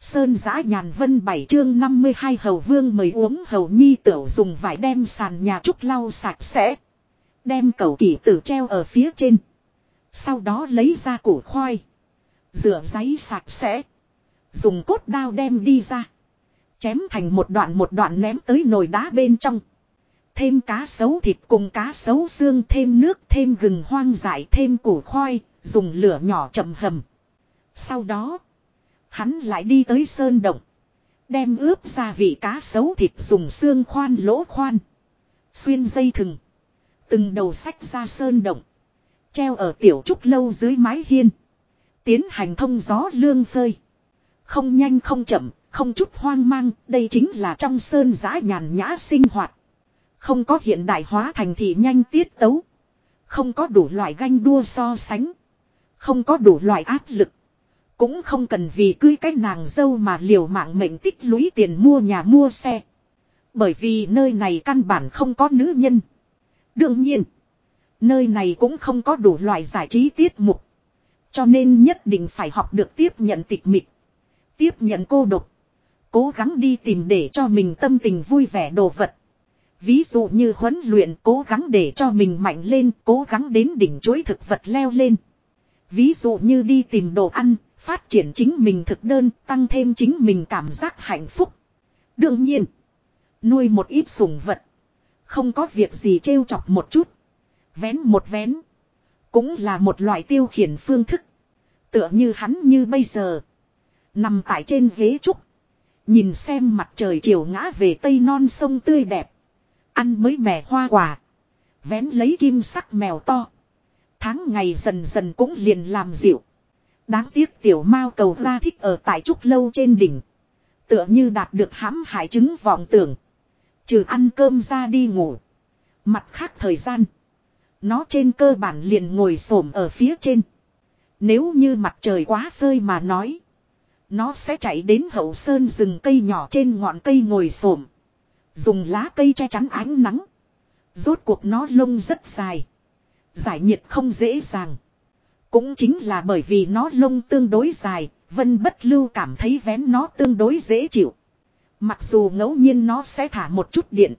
Sơn giã nhàn vân bảy chương 52 hầu vương mời uống hầu nhi tiểu dùng vải đem sàn nhà trúc lau sạch sẽ. Đem cầu kỷ tử treo ở phía trên. Sau đó lấy ra củ khoai. Rửa giấy sạch sẽ. Dùng cốt đao đem đi ra. Chém thành một đoạn một đoạn ném tới nồi đá bên trong. Thêm cá sấu thịt cùng cá sấu xương, thêm nước, thêm gừng hoang dại, thêm củ khoai. Dùng lửa nhỏ chậm hầm. Sau đó. Hắn lại đi tới sơn động. Đem ướp gia vị cá sấu thịt dùng xương khoan lỗ khoan. Xuyên dây thừng. Từng đầu sách ra sơn động. Treo ở tiểu trúc lâu dưới mái hiên. Tiến hành thông gió lương phơi. Không nhanh không chậm, không chút hoang mang, đây chính là trong sơn giã nhàn nhã sinh hoạt. Không có hiện đại hóa thành thị nhanh tiết tấu. Không có đủ loại ganh đua so sánh. Không có đủ loại áp lực. Cũng không cần vì cưới cái nàng dâu mà liều mạng mệnh tích lũy tiền mua nhà mua xe. Bởi vì nơi này căn bản không có nữ nhân. Đương nhiên, nơi này cũng không có đủ loại giải trí tiết mục. Cho nên nhất định phải học được tiếp nhận tịch mịch. Tiếp nhận cô độc. Cố gắng đi tìm để cho mình tâm tình vui vẻ đồ vật. Ví dụ như huấn luyện cố gắng để cho mình mạnh lên, cố gắng đến đỉnh chuối thực vật leo lên. Ví dụ như đi tìm đồ ăn, phát triển chính mình thực đơn, tăng thêm chính mình cảm giác hạnh phúc. Đương nhiên, nuôi một ít sủng vật. Không có việc gì trêu chọc một chút. Vén một vén. Cũng là một loại tiêu khiển phương thức. Tựa như hắn như bây giờ. Nằm tại trên ghế trúc. Nhìn xem mặt trời chiều ngã về tây non sông tươi đẹp. Ăn mới mẻ hoa quả. Vén lấy kim sắc mèo to. Tháng ngày dần dần cũng liền làm dịu. Đáng tiếc tiểu mao cầu ra thích ở tại trúc lâu trên đỉnh. Tựa như đạt được hãm hại chứng vọng tưởng. Trừ ăn cơm ra đi ngủ. Mặt khác thời gian. Nó trên cơ bản liền ngồi xổm ở phía trên. Nếu như mặt trời quá phơi mà nói. Nó sẽ chạy đến hậu sơn rừng cây nhỏ trên ngọn cây ngồi xổm Dùng lá cây che chắn ánh nắng. Rốt cuộc nó lông rất dài. Giải nhiệt không dễ dàng. Cũng chính là bởi vì nó lông tương đối dài, Vân Bất Lưu cảm thấy vén nó tương đối dễ chịu. Mặc dù ngẫu nhiên nó sẽ thả một chút điện.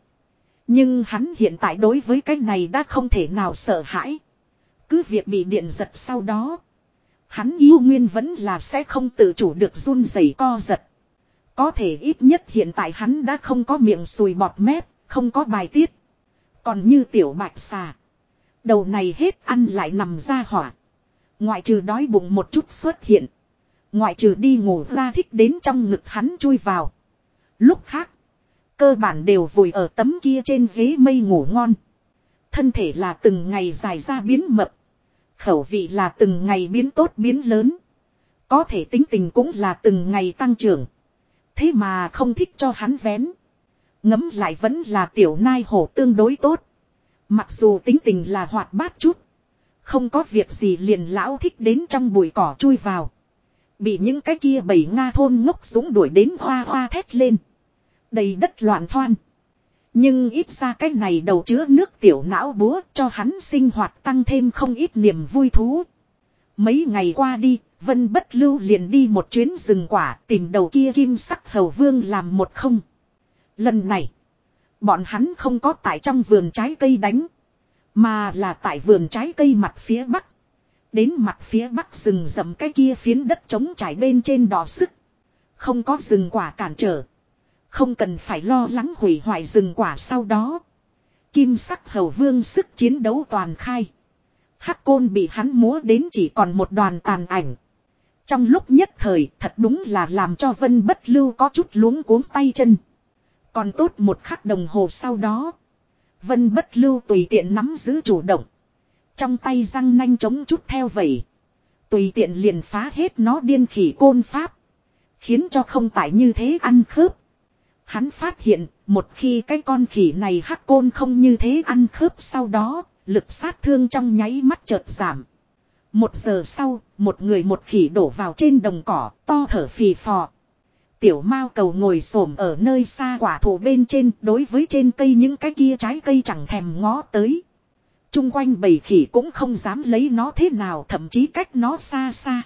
Nhưng hắn hiện tại đối với cái này đã không thể nào sợ hãi. Cứ việc bị điện giật sau đó. Hắn yêu nguyên vẫn là sẽ không tự chủ được run rẩy co giật. Có thể ít nhất hiện tại hắn đã không có miệng sùi bọt mép, không có bài tiết. Còn như tiểu bạch xà. Đầu này hết ăn lại nằm ra hỏa. Ngoại trừ đói bụng một chút xuất hiện. Ngoại trừ đi ngủ ra thích đến trong ngực hắn chui vào. Lúc khác. Cơ bản đều vùi ở tấm kia trên ghế mây ngủ ngon. Thân thể là từng ngày dài ra biến mập. Khẩu vị là từng ngày biến tốt biến lớn. Có thể tính tình cũng là từng ngày tăng trưởng. Thế mà không thích cho hắn vén. Ngấm lại vẫn là tiểu nai hổ tương đối tốt. Mặc dù tính tình là hoạt bát chút. Không có việc gì liền lão thích đến trong bụi cỏ chui vào. Bị những cái kia bảy Nga thôn ngốc súng đuổi đến hoa hoa thét lên. Đầy đất loạn thoan. Nhưng ít ra cái này đầu chứa nước tiểu não búa cho hắn sinh hoạt tăng thêm không ít niềm vui thú. Mấy ngày qua đi, Vân Bất Lưu liền đi một chuyến rừng quả tìm đầu kia kim sắc hầu vương làm một không. Lần này, bọn hắn không có tại trong vườn trái cây đánh. Mà là tại vườn trái cây mặt phía bắc. Đến mặt phía bắc rừng rậm cái kia phiến đất trống trải bên trên đỏ sức. Không có rừng quả cản trở. Không cần phải lo lắng hủy hoại rừng quả sau đó. Kim sắc hầu vương sức chiến đấu toàn khai. Hắc côn bị hắn múa đến chỉ còn một đoàn tàn ảnh. Trong lúc nhất thời, thật đúng là làm cho vân bất lưu có chút luống cuống tay chân. Còn tốt một khắc đồng hồ sau đó. Vân bất lưu tùy tiện nắm giữ chủ động. Trong tay răng nanh chống chút theo vậy. Tùy tiện liền phá hết nó điên khỉ côn pháp. Khiến cho không tải như thế ăn khớp. Hắn phát hiện một khi cái con khỉ này hắc côn không như thế ăn khớp sau đó, lực sát thương trong nháy mắt chợt giảm. Một giờ sau, một người một khỉ đổ vào trên đồng cỏ, to thở phì phò. Tiểu mao cầu ngồi xổm ở nơi xa quả thụ bên trên, đối với trên cây những cái kia trái cây chẳng thèm ngó tới. Trung quanh bầy khỉ cũng không dám lấy nó thế nào, thậm chí cách nó xa xa.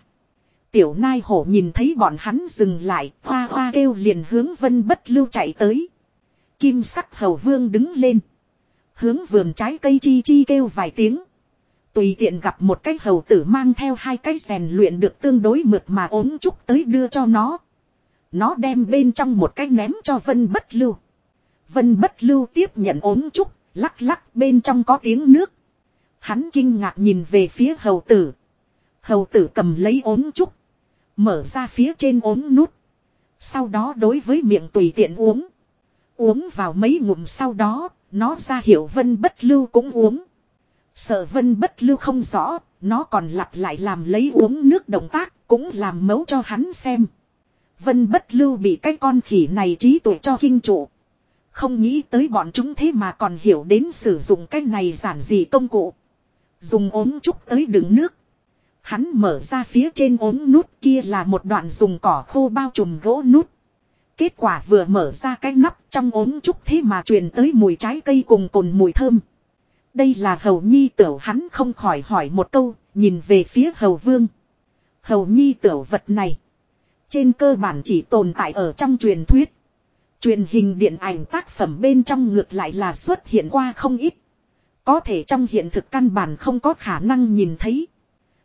Tiểu nai hổ nhìn thấy bọn hắn dừng lại, hoa hoa kêu liền hướng vân bất lưu chạy tới. Kim sắc hầu vương đứng lên. Hướng vườn trái cây chi chi kêu vài tiếng. Tùy tiện gặp một cái hầu tử mang theo hai cái rèn luyện được tương đối mượt mà ốm trúc tới đưa cho nó. Nó đem bên trong một cái ném cho vân bất lưu. Vân bất lưu tiếp nhận ốm trúc, lắc lắc bên trong có tiếng nước. Hắn kinh ngạc nhìn về phía hầu tử. Hầu tử cầm lấy ốm trúc. Mở ra phía trên ốm nút. Sau đó đối với miệng tùy tiện uống. Uống vào mấy ngụm sau đó, nó ra hiểu vân bất lưu cũng uống. Sợ vân bất lưu không rõ, nó còn lặp lại làm lấy uống nước động tác, cũng làm mấu cho hắn xem. Vân bất lưu bị cái con khỉ này trí tuệ cho kinh trụ. Không nghĩ tới bọn chúng thế mà còn hiểu đến sử dụng cái này giản dị công cụ. Dùng ốm trúc tới đựng nước. Hắn mở ra phía trên ốm nút kia là một đoạn dùng cỏ khô bao trùm gỗ nút. Kết quả vừa mở ra cái nắp trong ốm trúc thế mà truyền tới mùi trái cây cùng cồn mùi thơm. Đây là hầu nhi tiểu hắn không khỏi hỏi một câu, nhìn về phía hầu vương. Hầu nhi tiểu vật này. Trên cơ bản chỉ tồn tại ở trong truyền thuyết. Truyền hình điện ảnh tác phẩm bên trong ngược lại là xuất hiện qua không ít. Có thể trong hiện thực căn bản không có khả năng nhìn thấy.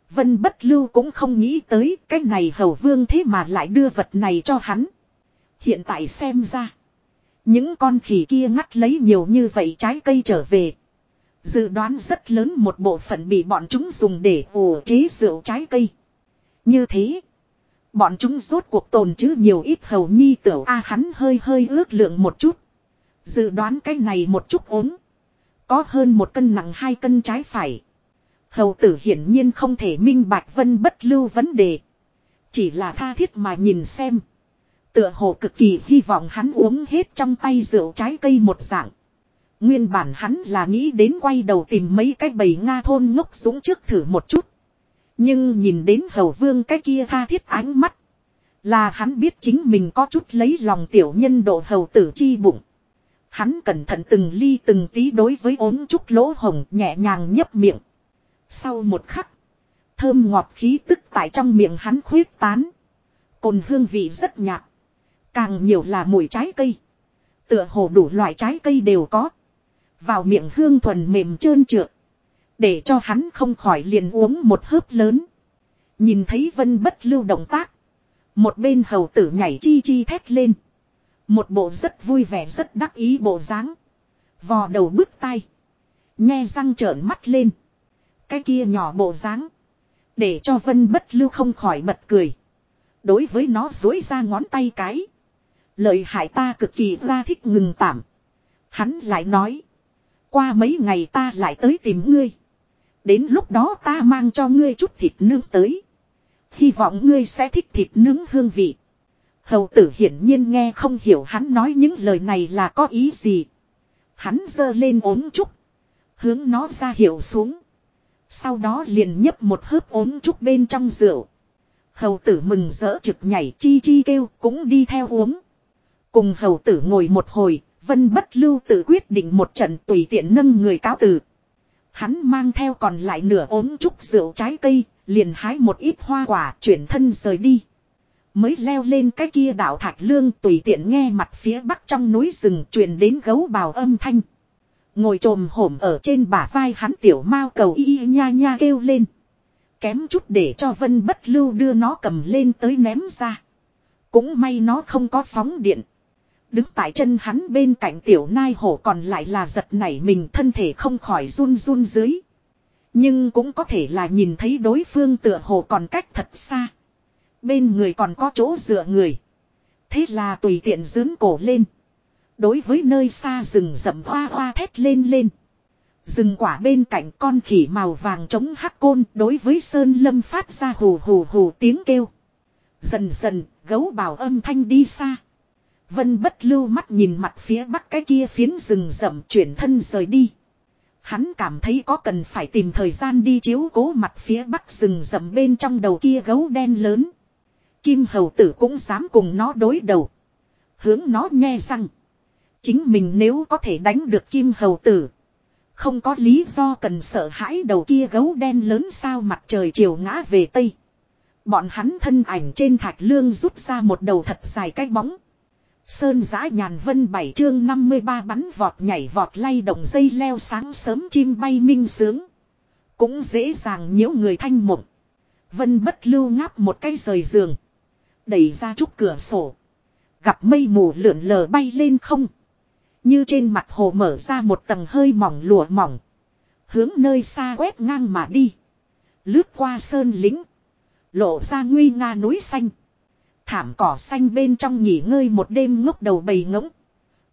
Vân bất lưu cũng không nghĩ tới cái này hầu vương thế mà lại đưa vật này cho hắn. Hiện tại xem ra. Những con khỉ kia ngắt lấy nhiều như vậy trái cây trở về. Dự đoán rất lớn một bộ phận bị bọn chúng dùng để ủ chế rượu trái cây. Như thế. Bọn chúng rốt cuộc tồn chứ nhiều ít hầu nhi tiểu A hắn hơi hơi ước lượng một chút. Dự đoán cái này một chút ốm. Có hơn một cân nặng hai cân trái phải. Hầu tử hiển nhiên không thể minh bạch vân bất lưu vấn đề. Chỉ là tha thiết mà nhìn xem. Tựa hồ cực kỳ hy vọng hắn uống hết trong tay rượu trái cây một dạng. Nguyên bản hắn là nghĩ đến quay đầu tìm mấy cái bầy Nga thôn ngốc súng trước thử một chút. Nhưng nhìn đến hầu vương cái kia tha thiết ánh mắt. Là hắn biết chính mình có chút lấy lòng tiểu nhân độ hầu tử chi bụng. Hắn cẩn thận từng ly từng tí đối với ốm trúc lỗ hồng nhẹ nhàng nhấp miệng. Sau một khắc. Thơm ngọt khí tức tại trong miệng hắn khuyết tán. Cồn hương vị rất nhạt. Càng nhiều là mùi trái cây. Tựa hồ đủ loại trái cây đều có. Vào miệng hương thuần mềm trơn trượt. Để cho hắn không khỏi liền uống một hớp lớn. Nhìn thấy vân bất lưu động tác. Một bên hầu tử nhảy chi chi thét lên. Một bộ rất vui vẻ rất đắc ý bộ dáng. Vò đầu bước tay, Nghe răng trợn mắt lên. Cái kia nhỏ bộ dáng. Để cho vân bất lưu không khỏi bật cười. Đối với nó dối ra ngón tay cái. Lợi hại ta cực kỳ ra thích ngừng tạm. Hắn lại nói. Qua mấy ngày ta lại tới tìm ngươi. Đến lúc đó ta mang cho ngươi chút thịt nướng tới. Hy vọng ngươi sẽ thích thịt nướng hương vị. Hầu tử hiển nhiên nghe không hiểu hắn nói những lời này là có ý gì. Hắn giơ lên ốm trúc. Hướng nó ra hiệu xuống. Sau đó liền nhấp một hớp ốm trúc bên trong rượu. Hầu tử mừng rỡ trực nhảy chi chi kêu cũng đi theo uống. Cùng hầu tử ngồi một hồi, vân bất lưu tự quyết định một trận tùy tiện nâng người cáo tử. Hắn mang theo còn lại nửa ốm trúc rượu trái cây, liền hái một ít hoa quả chuyển thân rời đi. Mới leo lên cái kia đảo thạch lương tùy tiện nghe mặt phía bắc trong núi rừng truyền đến gấu bào âm thanh. Ngồi trồm hổm ở trên bả vai hắn tiểu mao cầu y nha nha kêu lên. Kém chút để cho vân bất lưu đưa nó cầm lên tới ném ra. Cũng may nó không có phóng điện. Đứng tại chân hắn bên cạnh tiểu nai hổ còn lại là giật nảy mình thân thể không khỏi run run dưới. Nhưng cũng có thể là nhìn thấy đối phương tựa hồ còn cách thật xa. Bên người còn có chỗ dựa người. Thế là tùy tiện dướn cổ lên. Đối với nơi xa rừng rậm hoa hoa thét lên lên. Rừng quả bên cạnh con khỉ màu vàng chống hắc côn đối với sơn lâm phát ra hù hù hù tiếng kêu. Dần dần, gấu bào âm thanh đi xa. Vân bất lưu mắt nhìn mặt phía bắc cái kia phiến rừng rậm chuyển thân rời đi. Hắn cảm thấy có cần phải tìm thời gian đi chiếu cố mặt phía bắc rừng rậm bên trong đầu kia gấu đen lớn. Kim hầu tử cũng dám cùng nó đối đầu. Hướng nó nghe rằng. Chính mình nếu có thể đánh được kim hầu tử. Không có lý do cần sợ hãi đầu kia gấu đen lớn sao mặt trời chiều ngã về Tây. Bọn hắn thân ảnh trên thạch lương rút ra một đầu thật dài cái bóng. Sơn giã nhàn vân bảy chương 53 bắn vọt nhảy vọt lay động dây leo sáng sớm chim bay minh sướng. Cũng dễ dàng nhiễu người thanh mộng. Vân bất lưu ngáp một cái rời giường. Đẩy ra chút cửa sổ. Gặp mây mù lượn lờ bay lên không. Như trên mặt hồ mở ra một tầng hơi mỏng lụa mỏng. Hướng nơi xa quét ngang mà đi. Lướt qua sơn lính. Lộ ra nguy nga núi xanh. Thảm cỏ xanh bên trong nghỉ ngơi một đêm ngốc đầu bầy ngỗng.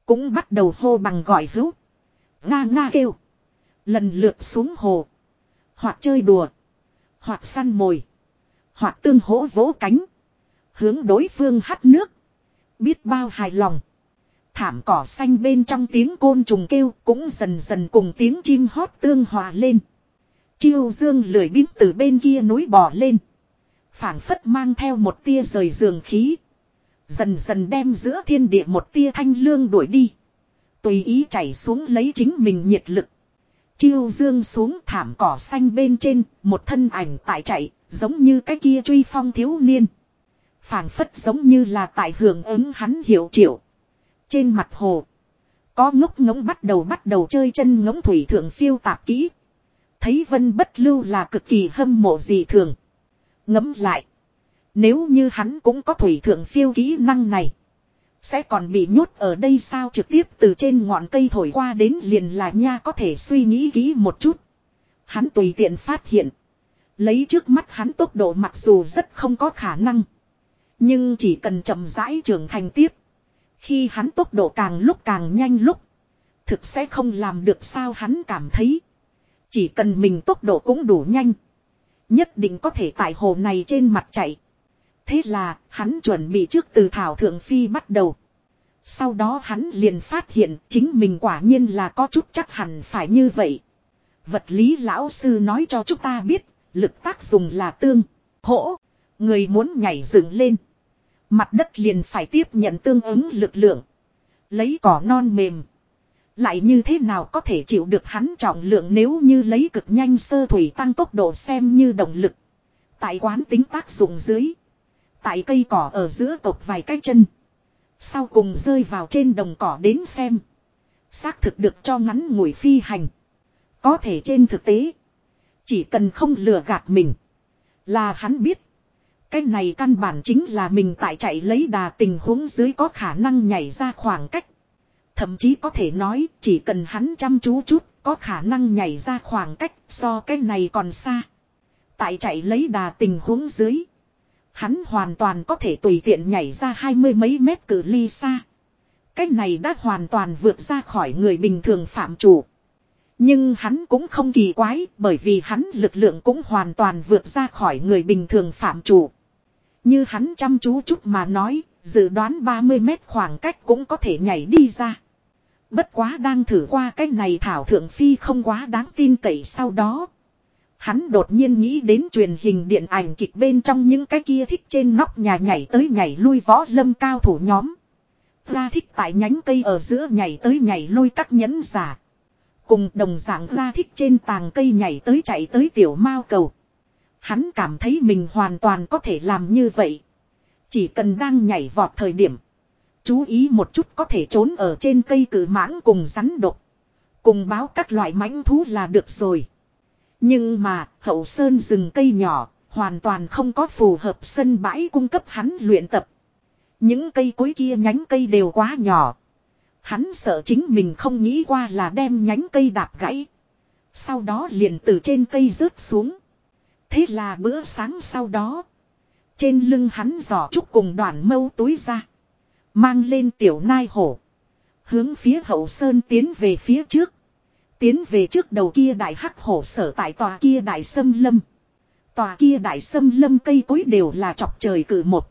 Cũng bắt đầu hô bằng gọi hữu. Nga nga kêu. Lần lượt xuống hồ. Hoặc chơi đùa. Hoặc săn mồi. Hoặc tương hỗ vỗ cánh. Hướng đối phương hắt nước. Biết bao hài lòng. Thảm cỏ xanh bên trong tiếng côn trùng kêu cũng dần dần cùng tiếng chim hót tương hòa lên. Chiêu dương lười biếng từ bên kia núi bò lên phảng phất mang theo một tia rời giường khí. Dần dần đem giữa thiên địa một tia thanh lương đuổi đi. Tùy ý chảy xuống lấy chính mình nhiệt lực. Chiêu dương xuống thảm cỏ xanh bên trên, một thân ảnh tại chạy, giống như cái kia truy phong thiếu niên. phảng phất giống như là tại hưởng ứng hắn hiệu triệu. Trên mặt hồ, có ngốc ngống bắt đầu bắt đầu chơi chân ngống thủy thượng phiêu tạp kỹ. Thấy vân bất lưu là cực kỳ hâm mộ gì thường. Ngấm lại. Nếu như hắn cũng có thủy thượng phiêu kỹ năng này. Sẽ còn bị nhốt ở đây sao trực tiếp từ trên ngọn cây thổi qua đến liền là nha có thể suy nghĩ kỹ một chút. Hắn tùy tiện phát hiện. Lấy trước mắt hắn tốc độ mặc dù rất không có khả năng. Nhưng chỉ cần chậm rãi trưởng thành tiếp. Khi hắn tốc độ càng lúc càng nhanh lúc. Thực sẽ không làm được sao hắn cảm thấy. Chỉ cần mình tốc độ cũng đủ nhanh. Nhất định có thể tại hồ này trên mặt chạy. Thế là, hắn chuẩn bị trước từ Thảo Thượng Phi bắt đầu. Sau đó hắn liền phát hiện chính mình quả nhiên là có chút chắc hẳn phải như vậy. Vật lý lão sư nói cho chúng ta biết, lực tác dụng là tương, hỗ. Người muốn nhảy dựng lên. Mặt đất liền phải tiếp nhận tương ứng lực lượng. Lấy cỏ non mềm. Lại như thế nào có thể chịu được hắn trọng lượng nếu như lấy cực nhanh sơ thủy tăng tốc độ xem như động lực. Tại quán tính tác dụng dưới. Tại cây cỏ ở giữa cột vài cái chân. Sau cùng rơi vào trên đồng cỏ đến xem. Xác thực được cho ngắn ngủi phi hành. Có thể trên thực tế. Chỉ cần không lừa gạt mình. Là hắn biết. Cái này căn bản chính là mình tại chạy lấy đà tình huống dưới có khả năng nhảy ra khoảng cách. Thậm chí có thể nói chỉ cần hắn chăm chú chút có khả năng nhảy ra khoảng cách so cái này còn xa. Tại chạy lấy đà tình huống dưới. Hắn hoàn toàn có thể tùy tiện nhảy ra hai mươi mấy mét cự ly xa. Cái này đã hoàn toàn vượt ra khỏi người bình thường phạm chủ. Nhưng hắn cũng không kỳ quái bởi vì hắn lực lượng cũng hoàn toàn vượt ra khỏi người bình thường phạm chủ. Như hắn chăm chú chút mà nói, dự đoán 30 mét khoảng cách cũng có thể nhảy đi ra. Bất quá đang thử qua cái này Thảo Thượng Phi không quá đáng tin cậy sau đó. Hắn đột nhiên nghĩ đến truyền hình điện ảnh kịch bên trong những cái kia thích trên nóc nhà nhảy tới nhảy lui võ lâm cao thủ nhóm. Ra thích tại nhánh cây ở giữa nhảy tới nhảy lui các nhẫn giả. Cùng đồng dạng ra thích trên tàng cây nhảy tới chạy tới tiểu mao cầu. Hắn cảm thấy mình hoàn toàn có thể làm như vậy. Chỉ cần đang nhảy vọt thời điểm. Chú ý một chút có thể trốn ở trên cây cử mãng cùng rắn độc. Cùng báo các loại mãnh thú là được rồi. Nhưng mà, hậu sơn rừng cây nhỏ, hoàn toàn không có phù hợp sân bãi cung cấp hắn luyện tập. Những cây cối kia nhánh cây đều quá nhỏ. Hắn sợ chính mình không nghĩ qua là đem nhánh cây đạp gãy. Sau đó liền từ trên cây rớt xuống. Thế là bữa sáng sau đó. Trên lưng hắn giỏ trúc cùng đoàn mâu túi ra. Mang lên tiểu nai hổ. Hướng phía hậu sơn tiến về phía trước. Tiến về trước đầu kia đại hắc hổ sở tại tòa kia đại sâm lâm. Tòa kia đại sâm lâm cây cối đều là chọc trời cử một.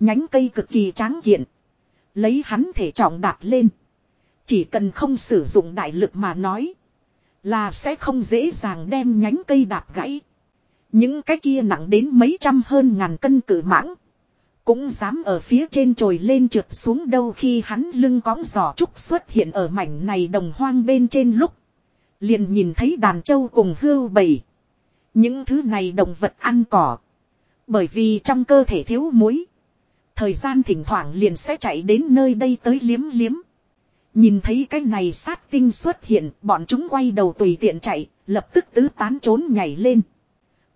Nhánh cây cực kỳ tráng kiện. Lấy hắn thể trọng đạp lên. Chỉ cần không sử dụng đại lực mà nói. Là sẽ không dễ dàng đem nhánh cây đạp gãy. Những cái kia nặng đến mấy trăm hơn ngàn cân cử mãng. Cũng dám ở phía trên trồi lên trượt xuống đâu khi hắn lưng cõng giỏ trúc xuất hiện ở mảnh này đồng hoang bên trên lúc. Liền nhìn thấy đàn trâu cùng hươu bầy. Những thứ này động vật ăn cỏ. Bởi vì trong cơ thể thiếu muối. Thời gian thỉnh thoảng liền sẽ chạy đến nơi đây tới liếm liếm. Nhìn thấy cái này sát tinh xuất hiện, bọn chúng quay đầu tùy tiện chạy, lập tức tứ tán trốn nhảy lên.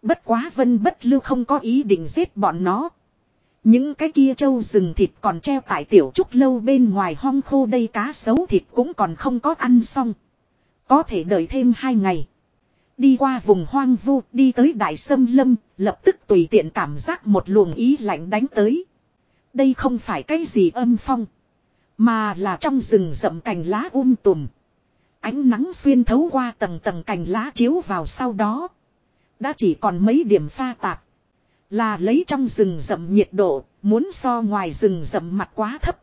Bất quá vân bất lưu không có ý định giết bọn nó. Những cái kia trâu rừng thịt còn treo tại tiểu trúc lâu bên ngoài hong khô đây cá sấu thịt cũng còn không có ăn xong. Có thể đợi thêm hai ngày. Đi qua vùng hoang vu, đi tới đại sâm lâm, lập tức tùy tiện cảm giác một luồng ý lạnh đánh tới. Đây không phải cái gì âm phong. Mà là trong rừng rậm cành lá um tùm. Ánh nắng xuyên thấu qua tầng tầng cành lá chiếu vào sau đó. Đã chỉ còn mấy điểm pha tạp. Là lấy trong rừng rậm nhiệt độ, muốn so ngoài rừng rậm mặt quá thấp.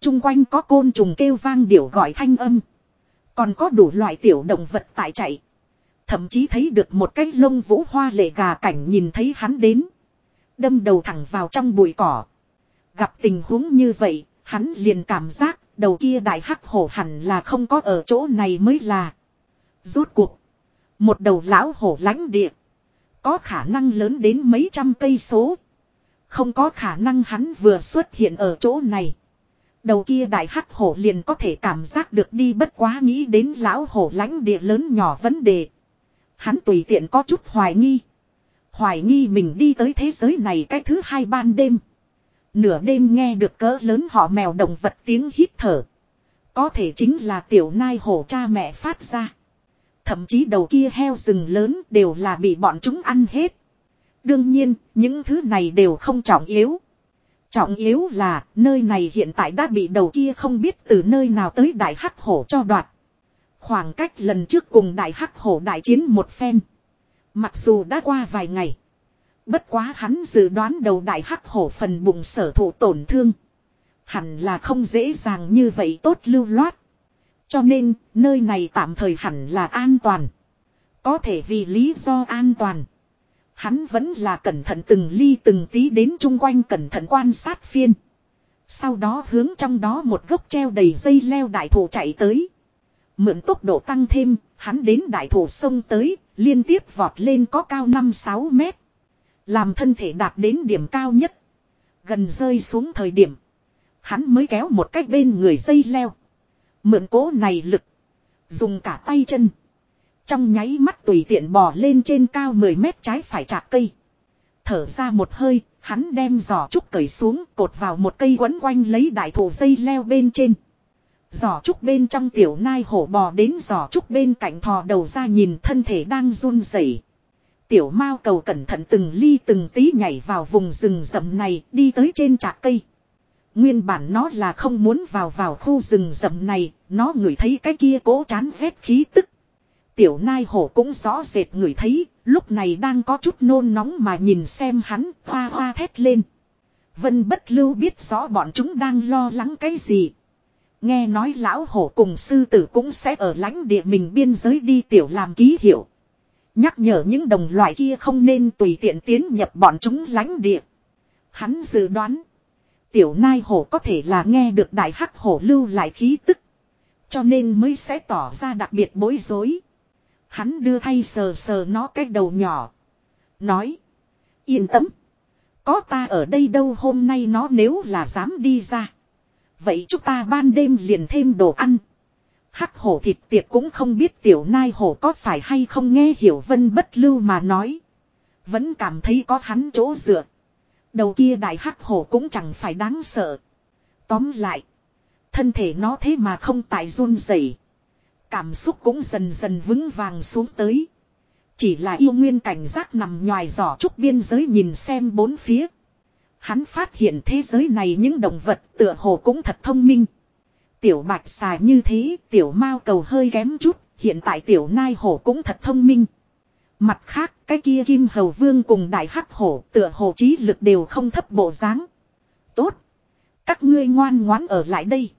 Trung quanh có côn trùng kêu vang điểu gọi thanh âm. Còn có đủ loại tiểu động vật tại chạy. Thậm chí thấy được một cái lông vũ hoa lệ gà cảnh nhìn thấy hắn đến. Đâm đầu thẳng vào trong bụi cỏ. Gặp tình huống như vậy, hắn liền cảm giác đầu kia đại hắc hổ hẳn là không có ở chỗ này mới là. Rốt cuộc. Một đầu lão hổ lãnh địa. Có khả năng lớn đến mấy trăm cây số. Không có khả năng hắn vừa xuất hiện ở chỗ này. Đầu kia đại hắc hổ liền có thể cảm giác được đi bất quá nghĩ đến lão hổ lãnh địa lớn nhỏ vấn đề. Hắn tùy tiện có chút hoài nghi. Hoài nghi mình đi tới thế giới này cái thứ hai ban đêm. Nửa đêm nghe được cỡ lớn họ mèo động vật tiếng hít thở. Có thể chính là tiểu nai hổ cha mẹ phát ra. Thậm chí đầu kia heo rừng lớn đều là bị bọn chúng ăn hết. Đương nhiên, những thứ này đều không trọng yếu. Trọng yếu là nơi này hiện tại đã bị đầu kia không biết từ nơi nào tới đại hắc hổ cho đoạt. Khoảng cách lần trước cùng đại hắc hổ đại chiến một phen. Mặc dù đã qua vài ngày. Bất quá hắn dự đoán đầu đại hắc hổ phần bụng sở thụ tổn thương. Hẳn là không dễ dàng như vậy tốt lưu loát. Cho nên, nơi này tạm thời hẳn là an toàn. Có thể vì lý do an toàn. Hắn vẫn là cẩn thận từng ly từng tí đến chung quanh cẩn thận quan sát phiên. Sau đó hướng trong đó một gốc treo đầy dây leo đại thụ chạy tới. Mượn tốc độ tăng thêm, hắn đến đại thụ sông tới, liên tiếp vọt lên có cao 5-6 mét. Làm thân thể đạt đến điểm cao nhất. Gần rơi xuống thời điểm. Hắn mới kéo một cách bên người dây leo. Mượn cố này lực. Dùng cả tay chân. Trong nháy mắt tùy tiện bò lên trên cao 10 mét trái phải chạc cây. Thở ra một hơi, hắn đem giỏ trúc cởi xuống cột vào một cây quấn quanh lấy đại thụ dây leo bên trên. Giỏ trúc bên trong tiểu nai hổ bò đến giỏ trúc bên cạnh thò đầu ra nhìn thân thể đang run rẩy. Tiểu mao cầu cẩn thận từng ly từng tí nhảy vào vùng rừng rậm này đi tới trên trạc cây. Nguyên bản nó là không muốn vào vào khu rừng rậm này, nó ngửi thấy cái kia cố chán phép khí tức. Tiểu nai hổ cũng rõ rệt ngửi thấy, lúc này đang có chút nôn nóng mà nhìn xem hắn, hoa hoa thét lên. Vân bất lưu biết rõ bọn chúng đang lo lắng cái gì. Nghe nói lão hổ cùng sư tử cũng sẽ ở lãnh địa mình biên giới đi tiểu làm ký hiệu. Nhắc nhở những đồng loại kia không nên tùy tiện tiến nhập bọn chúng lãnh địa. Hắn dự đoán. Tiểu nai hổ có thể là nghe được đại hắc hổ lưu lại khí tức. Cho nên mới sẽ tỏ ra đặc biệt bối rối. Hắn đưa thay sờ sờ nó cái đầu nhỏ. Nói. Yên tâm. Có ta ở đây đâu hôm nay nó nếu là dám đi ra. Vậy chúng ta ban đêm liền thêm đồ ăn. Hắc hổ thịt tiệc cũng không biết tiểu nai hổ có phải hay không nghe hiểu vân bất lưu mà nói. Vẫn cảm thấy có hắn chỗ dựa. Đầu kia đại hắc hổ cũng chẳng phải đáng sợ. Tóm lại. Thân thể nó thế mà không tại run rẩy Cảm xúc cũng dần dần vững vàng xuống tới. Chỉ là yêu nguyên cảnh giác nằm ngoài giỏ trúc biên giới nhìn xem bốn phía. Hắn phát hiện thế giới này những động vật tựa hồ cũng thật thông minh. Tiểu bạch xà như thế, tiểu mao cầu hơi kém chút, hiện tại tiểu nai hổ cũng thật thông minh. Mặt khác, cái kia kim hầu vương cùng đại hắc hổ tựa hồ trí lực đều không thấp bộ dáng. Tốt. Các ngươi ngoan ngoãn ở lại đây.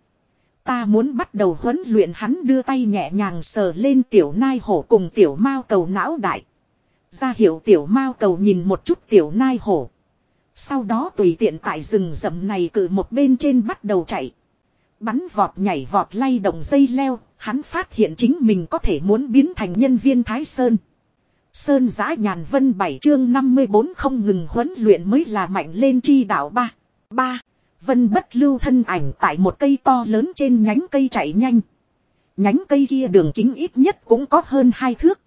Ta muốn bắt đầu huấn luyện hắn đưa tay nhẹ nhàng sờ lên tiểu nai hổ cùng tiểu mao cầu não đại. Ra hiệu tiểu mao cầu nhìn một chút tiểu nai hổ. Sau đó tùy tiện tại rừng rậm này cử một bên trên bắt đầu chạy. Bắn vọt nhảy vọt lay động dây leo, hắn phát hiện chính mình có thể muốn biến thành nhân viên Thái Sơn. Sơn giã nhàn vân bảy chương 54 không ngừng huấn luyện mới là mạnh lên chi đạo ba. Ba. Vân bất lưu thân ảnh tại một cây to lớn trên nhánh cây chạy nhanh. Nhánh cây kia đường kính ít nhất cũng có hơn hai thước.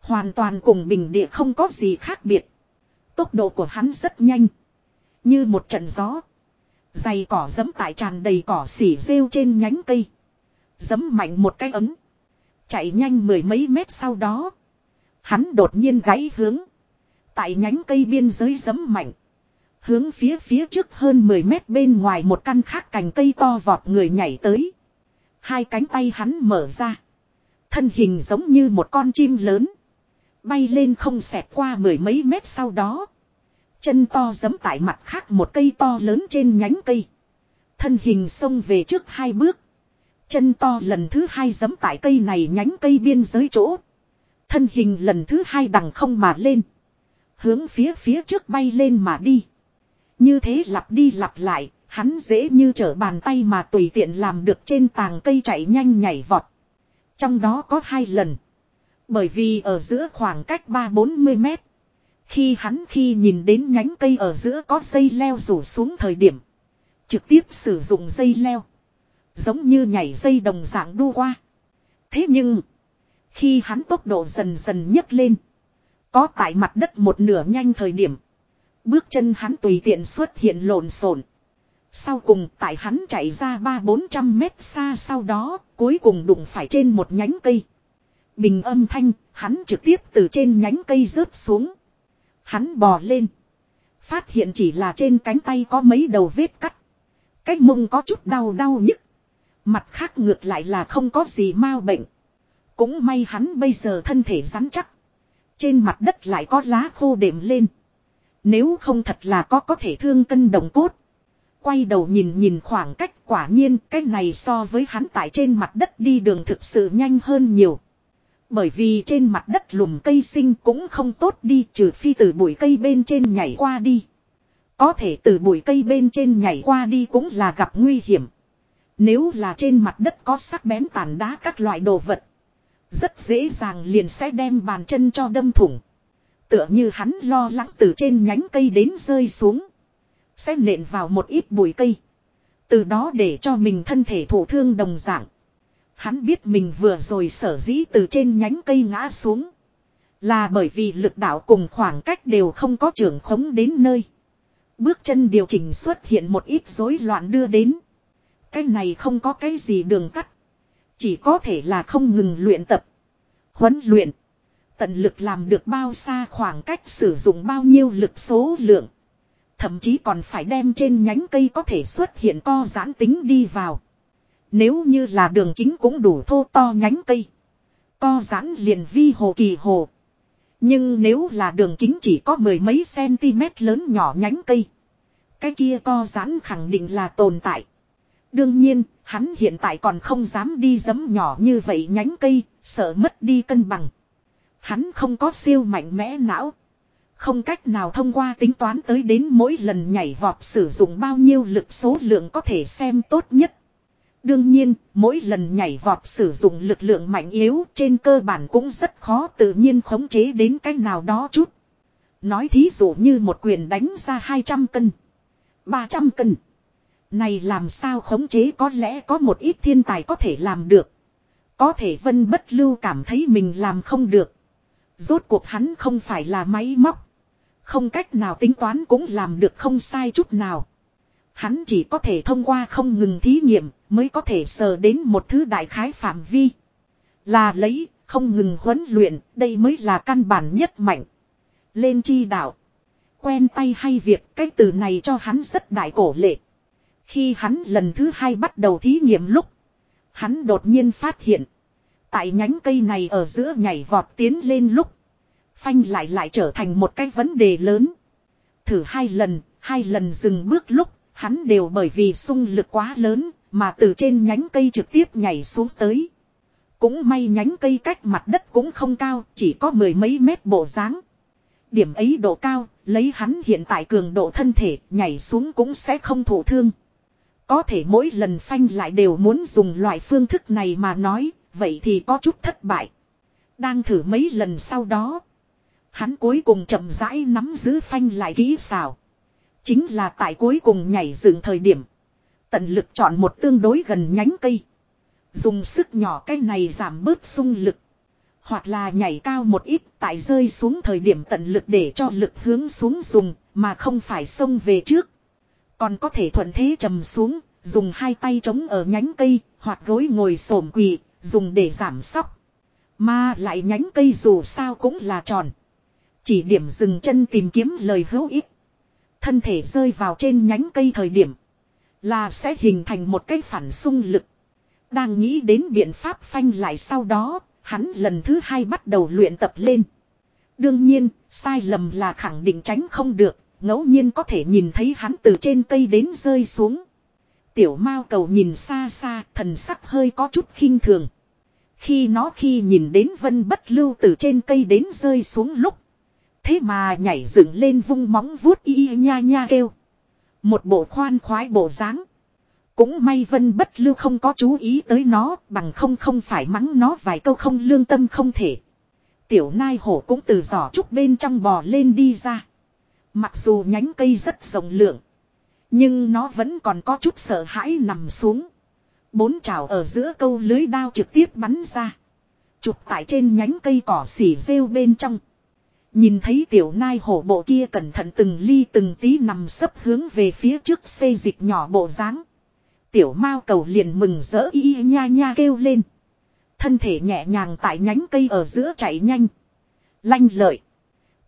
Hoàn toàn cùng bình địa không có gì khác biệt. Tốc độ của hắn rất nhanh. Như một trận gió. Dày cỏ dẫm tại tràn đầy cỏ xỉ rêu trên nhánh cây. Dẫm mạnh một cái ấm. Chạy nhanh mười mấy mét sau đó. Hắn đột nhiên gáy hướng. Tại nhánh cây biên giới giấm mạnh. Hướng phía phía trước hơn 10 mét bên ngoài một căn khác cành cây to vọt người nhảy tới. Hai cánh tay hắn mở ra. Thân hình giống như một con chim lớn. Bay lên không xẹt qua mười mấy mét sau đó. Chân to giấm tại mặt khác một cây to lớn trên nhánh cây. Thân hình xông về trước hai bước. Chân to lần thứ hai giấm tại cây này nhánh cây biên giới chỗ. Thân hình lần thứ hai đằng không mà lên. Hướng phía phía trước bay lên mà đi. Như thế lặp đi lặp lại, hắn dễ như trở bàn tay mà tùy tiện làm được trên tàng cây chạy nhanh nhảy vọt. Trong đó có hai lần. Bởi vì ở giữa khoảng cách 3-40 mét. Khi hắn khi nhìn đến nhánh cây ở giữa có dây leo rủ xuống thời điểm. Trực tiếp sử dụng dây leo. Giống như nhảy dây đồng dạng đu qua. Thế nhưng. Khi hắn tốc độ dần dần nhấc lên. Có tại mặt đất một nửa nhanh thời điểm. Bước chân hắn tùy tiện xuất hiện lộn xộn. Sau cùng tại hắn chạy ra ba bốn trăm mét xa sau đó, cuối cùng đụng phải trên một nhánh cây. Bình âm thanh, hắn trực tiếp từ trên nhánh cây rớt xuống. Hắn bò lên. Phát hiện chỉ là trên cánh tay có mấy đầu vết cắt. Cách mông có chút đau đau nhức. Mặt khác ngược lại là không có gì mau bệnh. Cũng may hắn bây giờ thân thể rắn chắc. Trên mặt đất lại có lá khô đệm lên. Nếu không thật là có có thể thương cân đồng cốt. Quay đầu nhìn nhìn khoảng cách quả nhiên, cái này so với hắn tại trên mặt đất đi đường thực sự nhanh hơn nhiều. Bởi vì trên mặt đất lùm cây sinh cũng không tốt đi, trừ phi từ bụi cây bên trên nhảy qua đi. Có thể từ bụi cây bên trên nhảy qua đi cũng là gặp nguy hiểm. Nếu là trên mặt đất có sắc bén tàn đá các loại đồ vật. Rất dễ dàng liền sẽ đem bàn chân cho đâm thủng. Tựa như hắn lo lắng từ trên nhánh cây đến rơi xuống. Sẽ nện vào một ít bụi cây. Từ đó để cho mình thân thể thổ thương đồng dạng. Hắn biết mình vừa rồi sở dĩ từ trên nhánh cây ngã xuống. Là bởi vì lực đạo cùng khoảng cách đều không có trưởng khống đến nơi. Bước chân điều chỉnh xuất hiện một ít rối loạn đưa đến. Cái này không có cái gì đường cắt. Chỉ có thể là không ngừng luyện tập. Huấn luyện. Tận lực làm được bao xa khoảng cách sử dụng bao nhiêu lực số lượng. Thậm chí còn phải đem trên nhánh cây có thể xuất hiện co giãn tính đi vào. Nếu như là đường kính cũng đủ thô to nhánh cây. Co giãn liền vi hồ kỳ hồ. Nhưng nếu là đường kính chỉ có mười mấy cm lớn nhỏ nhánh cây. Cái kia co giãn khẳng định là tồn tại. Đương nhiên, hắn hiện tại còn không dám đi giấm nhỏ như vậy nhánh cây, sợ mất đi cân bằng. Hắn không có siêu mạnh mẽ não. Không cách nào thông qua tính toán tới đến mỗi lần nhảy vọt sử dụng bao nhiêu lực số lượng có thể xem tốt nhất. Đương nhiên, mỗi lần nhảy vọt sử dụng lực lượng mạnh yếu trên cơ bản cũng rất khó tự nhiên khống chế đến cách nào đó chút. Nói thí dụ như một quyền đánh ra 200 cân, 300 cân. Này làm sao khống chế có lẽ có một ít thiên tài có thể làm được. Có thể vân bất lưu cảm thấy mình làm không được. Rốt cuộc hắn không phải là máy móc. Không cách nào tính toán cũng làm được không sai chút nào. Hắn chỉ có thể thông qua không ngừng thí nghiệm mới có thể sờ đến một thứ đại khái phạm vi. Là lấy, không ngừng huấn luyện, đây mới là căn bản nhất mạnh. Lên chi đạo. Quen tay hay việc, cái từ này cho hắn rất đại cổ lệ. Khi hắn lần thứ hai bắt đầu thí nghiệm lúc, hắn đột nhiên phát hiện. Tại nhánh cây này ở giữa nhảy vọt tiến lên lúc. Phanh lại lại trở thành một cái vấn đề lớn. Thử hai lần, hai lần dừng bước lúc, hắn đều bởi vì sung lực quá lớn, mà từ trên nhánh cây trực tiếp nhảy xuống tới. Cũng may nhánh cây cách mặt đất cũng không cao, chỉ có mười mấy mét bộ dáng. Điểm ấy độ cao, lấy hắn hiện tại cường độ thân thể, nhảy xuống cũng sẽ không thụ thương. Có thể mỗi lần phanh lại đều muốn dùng loại phương thức này mà nói, vậy thì có chút thất bại. Đang thử mấy lần sau đó. Hắn cuối cùng chậm rãi nắm giữ phanh lại kỹ xảo. Chính là tại cuối cùng nhảy dựng thời điểm. Tận lực chọn một tương đối gần nhánh cây. Dùng sức nhỏ cái này giảm bớt sung lực. Hoặc là nhảy cao một ít tại rơi xuống thời điểm tận lực để cho lực hướng xuống dùng mà không phải xông về trước. Còn có thể thuận thế trầm xuống, dùng hai tay chống ở nhánh cây, hoặc gối ngồi xổm quỳ, dùng để giảm sóc. Mà lại nhánh cây dù sao cũng là tròn. Chỉ điểm dừng chân tìm kiếm lời hữu ích. Thân thể rơi vào trên nhánh cây thời điểm. Là sẽ hình thành một cái phản xung lực. Đang nghĩ đến biện pháp phanh lại sau đó, hắn lần thứ hai bắt đầu luyện tập lên. Đương nhiên, sai lầm là khẳng định tránh không được, ngẫu nhiên có thể nhìn thấy hắn từ trên cây đến rơi xuống. Tiểu mao cầu nhìn xa xa, thần sắc hơi có chút khinh thường. Khi nó khi nhìn đến vân bất lưu từ trên cây đến rơi xuống lúc. Thế mà nhảy dựng lên vung móng vuốt y nha nha kêu. Một bộ khoan khoái bộ dáng Cũng may vân bất lưu không có chú ý tới nó bằng không không phải mắng nó vài câu không lương tâm không thể. Tiểu nai hổ cũng từ giỏ trúc bên trong bò lên đi ra. Mặc dù nhánh cây rất rộng lượng. Nhưng nó vẫn còn có chút sợ hãi nằm xuống. Bốn chảo ở giữa câu lưới đao trực tiếp bắn ra. Chụp tại trên nhánh cây cỏ xỉ rêu bên trong. Nhìn thấy tiểu nai hổ bộ kia cẩn thận từng ly từng tí nằm sấp hướng về phía trước xây dịch nhỏ bộ dáng Tiểu mao cầu liền mừng rỡ y nha nha kêu lên. Thân thể nhẹ nhàng tại nhánh cây ở giữa chạy nhanh. Lanh lợi.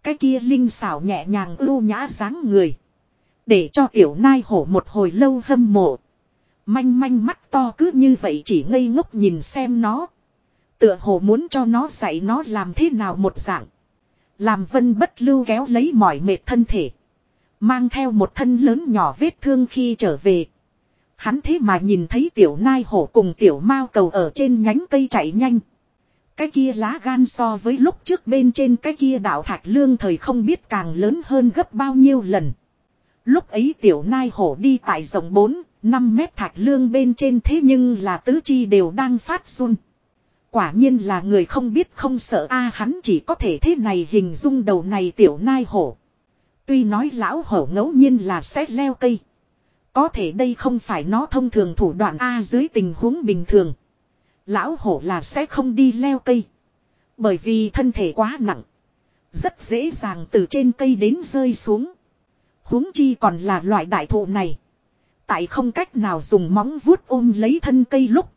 Cái kia linh xảo nhẹ nhàng ưu nhã dáng người. Để cho tiểu nai hổ một hồi lâu hâm mộ. Manh manh mắt to cứ như vậy chỉ ngây ngốc nhìn xem nó. Tựa hồ muốn cho nó dạy nó làm thế nào một dạng. Làm vân bất lưu kéo lấy mỏi mệt thân thể. Mang theo một thân lớn nhỏ vết thương khi trở về. Hắn thế mà nhìn thấy tiểu nai hổ cùng tiểu mao cầu ở trên nhánh cây chạy nhanh. Cái kia lá gan so với lúc trước bên trên cái kia đạo thạch lương thời không biết càng lớn hơn gấp bao nhiêu lần. Lúc ấy tiểu nai hổ đi tại rộng 4, 5 mét thạch lương bên trên thế nhưng là tứ chi đều đang phát run. Quả nhiên là người không biết không sợ a hắn chỉ có thể thế này hình dung đầu này tiểu nai hổ. Tuy nói lão hổ ngẫu nhiên là sẽ leo cây. Có thể đây không phải nó thông thường thủ đoạn A dưới tình huống bình thường. Lão hổ là sẽ không đi leo cây. Bởi vì thân thể quá nặng. Rất dễ dàng từ trên cây đến rơi xuống. huống chi còn là loại đại thụ này. Tại không cách nào dùng móng vuốt ôm lấy thân cây lúc.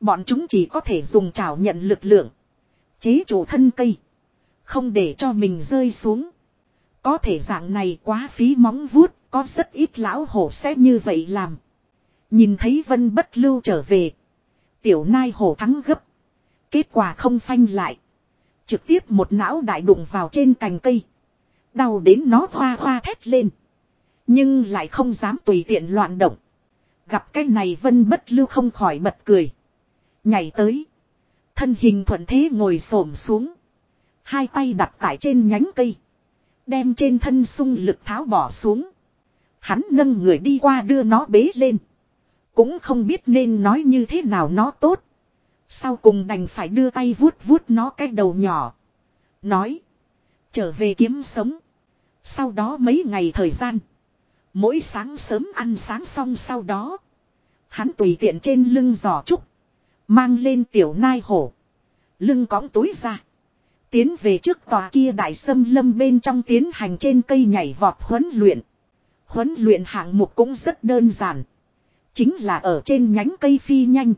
Bọn chúng chỉ có thể dùng chảo nhận lực lượng. Chế chủ thân cây. Không để cho mình rơi xuống. Có thể dạng này quá phí móng vuốt, có rất ít lão hổ sẽ như vậy làm. Nhìn thấy vân bất lưu trở về. Tiểu nai hổ thắng gấp. Kết quả không phanh lại. Trực tiếp một não đại đụng vào trên cành cây. Đau đến nó hoa hoa thét lên. Nhưng lại không dám tùy tiện loạn động. Gặp cái này vân bất lưu không khỏi bật cười. Nhảy tới. Thân hình thuận thế ngồi xổm xuống. Hai tay đặt tại trên nhánh cây. Đem trên thân sung lực tháo bỏ xuống. Hắn nâng người đi qua đưa nó bế lên. Cũng không biết nên nói như thế nào nó tốt. Sau cùng đành phải đưa tay vuốt vuốt nó cái đầu nhỏ. Nói. Trở về kiếm sống. Sau đó mấy ngày thời gian. Mỗi sáng sớm ăn sáng xong sau đó. Hắn tùy tiện trên lưng giò trúc. Mang lên tiểu nai hổ. Lưng cõng túi ra. Tiến về trước tòa kia đại sâm lâm bên trong tiến hành trên cây nhảy vọt huấn luyện. Huấn luyện hạng mục cũng rất đơn giản. Chính là ở trên nhánh cây phi nhanh.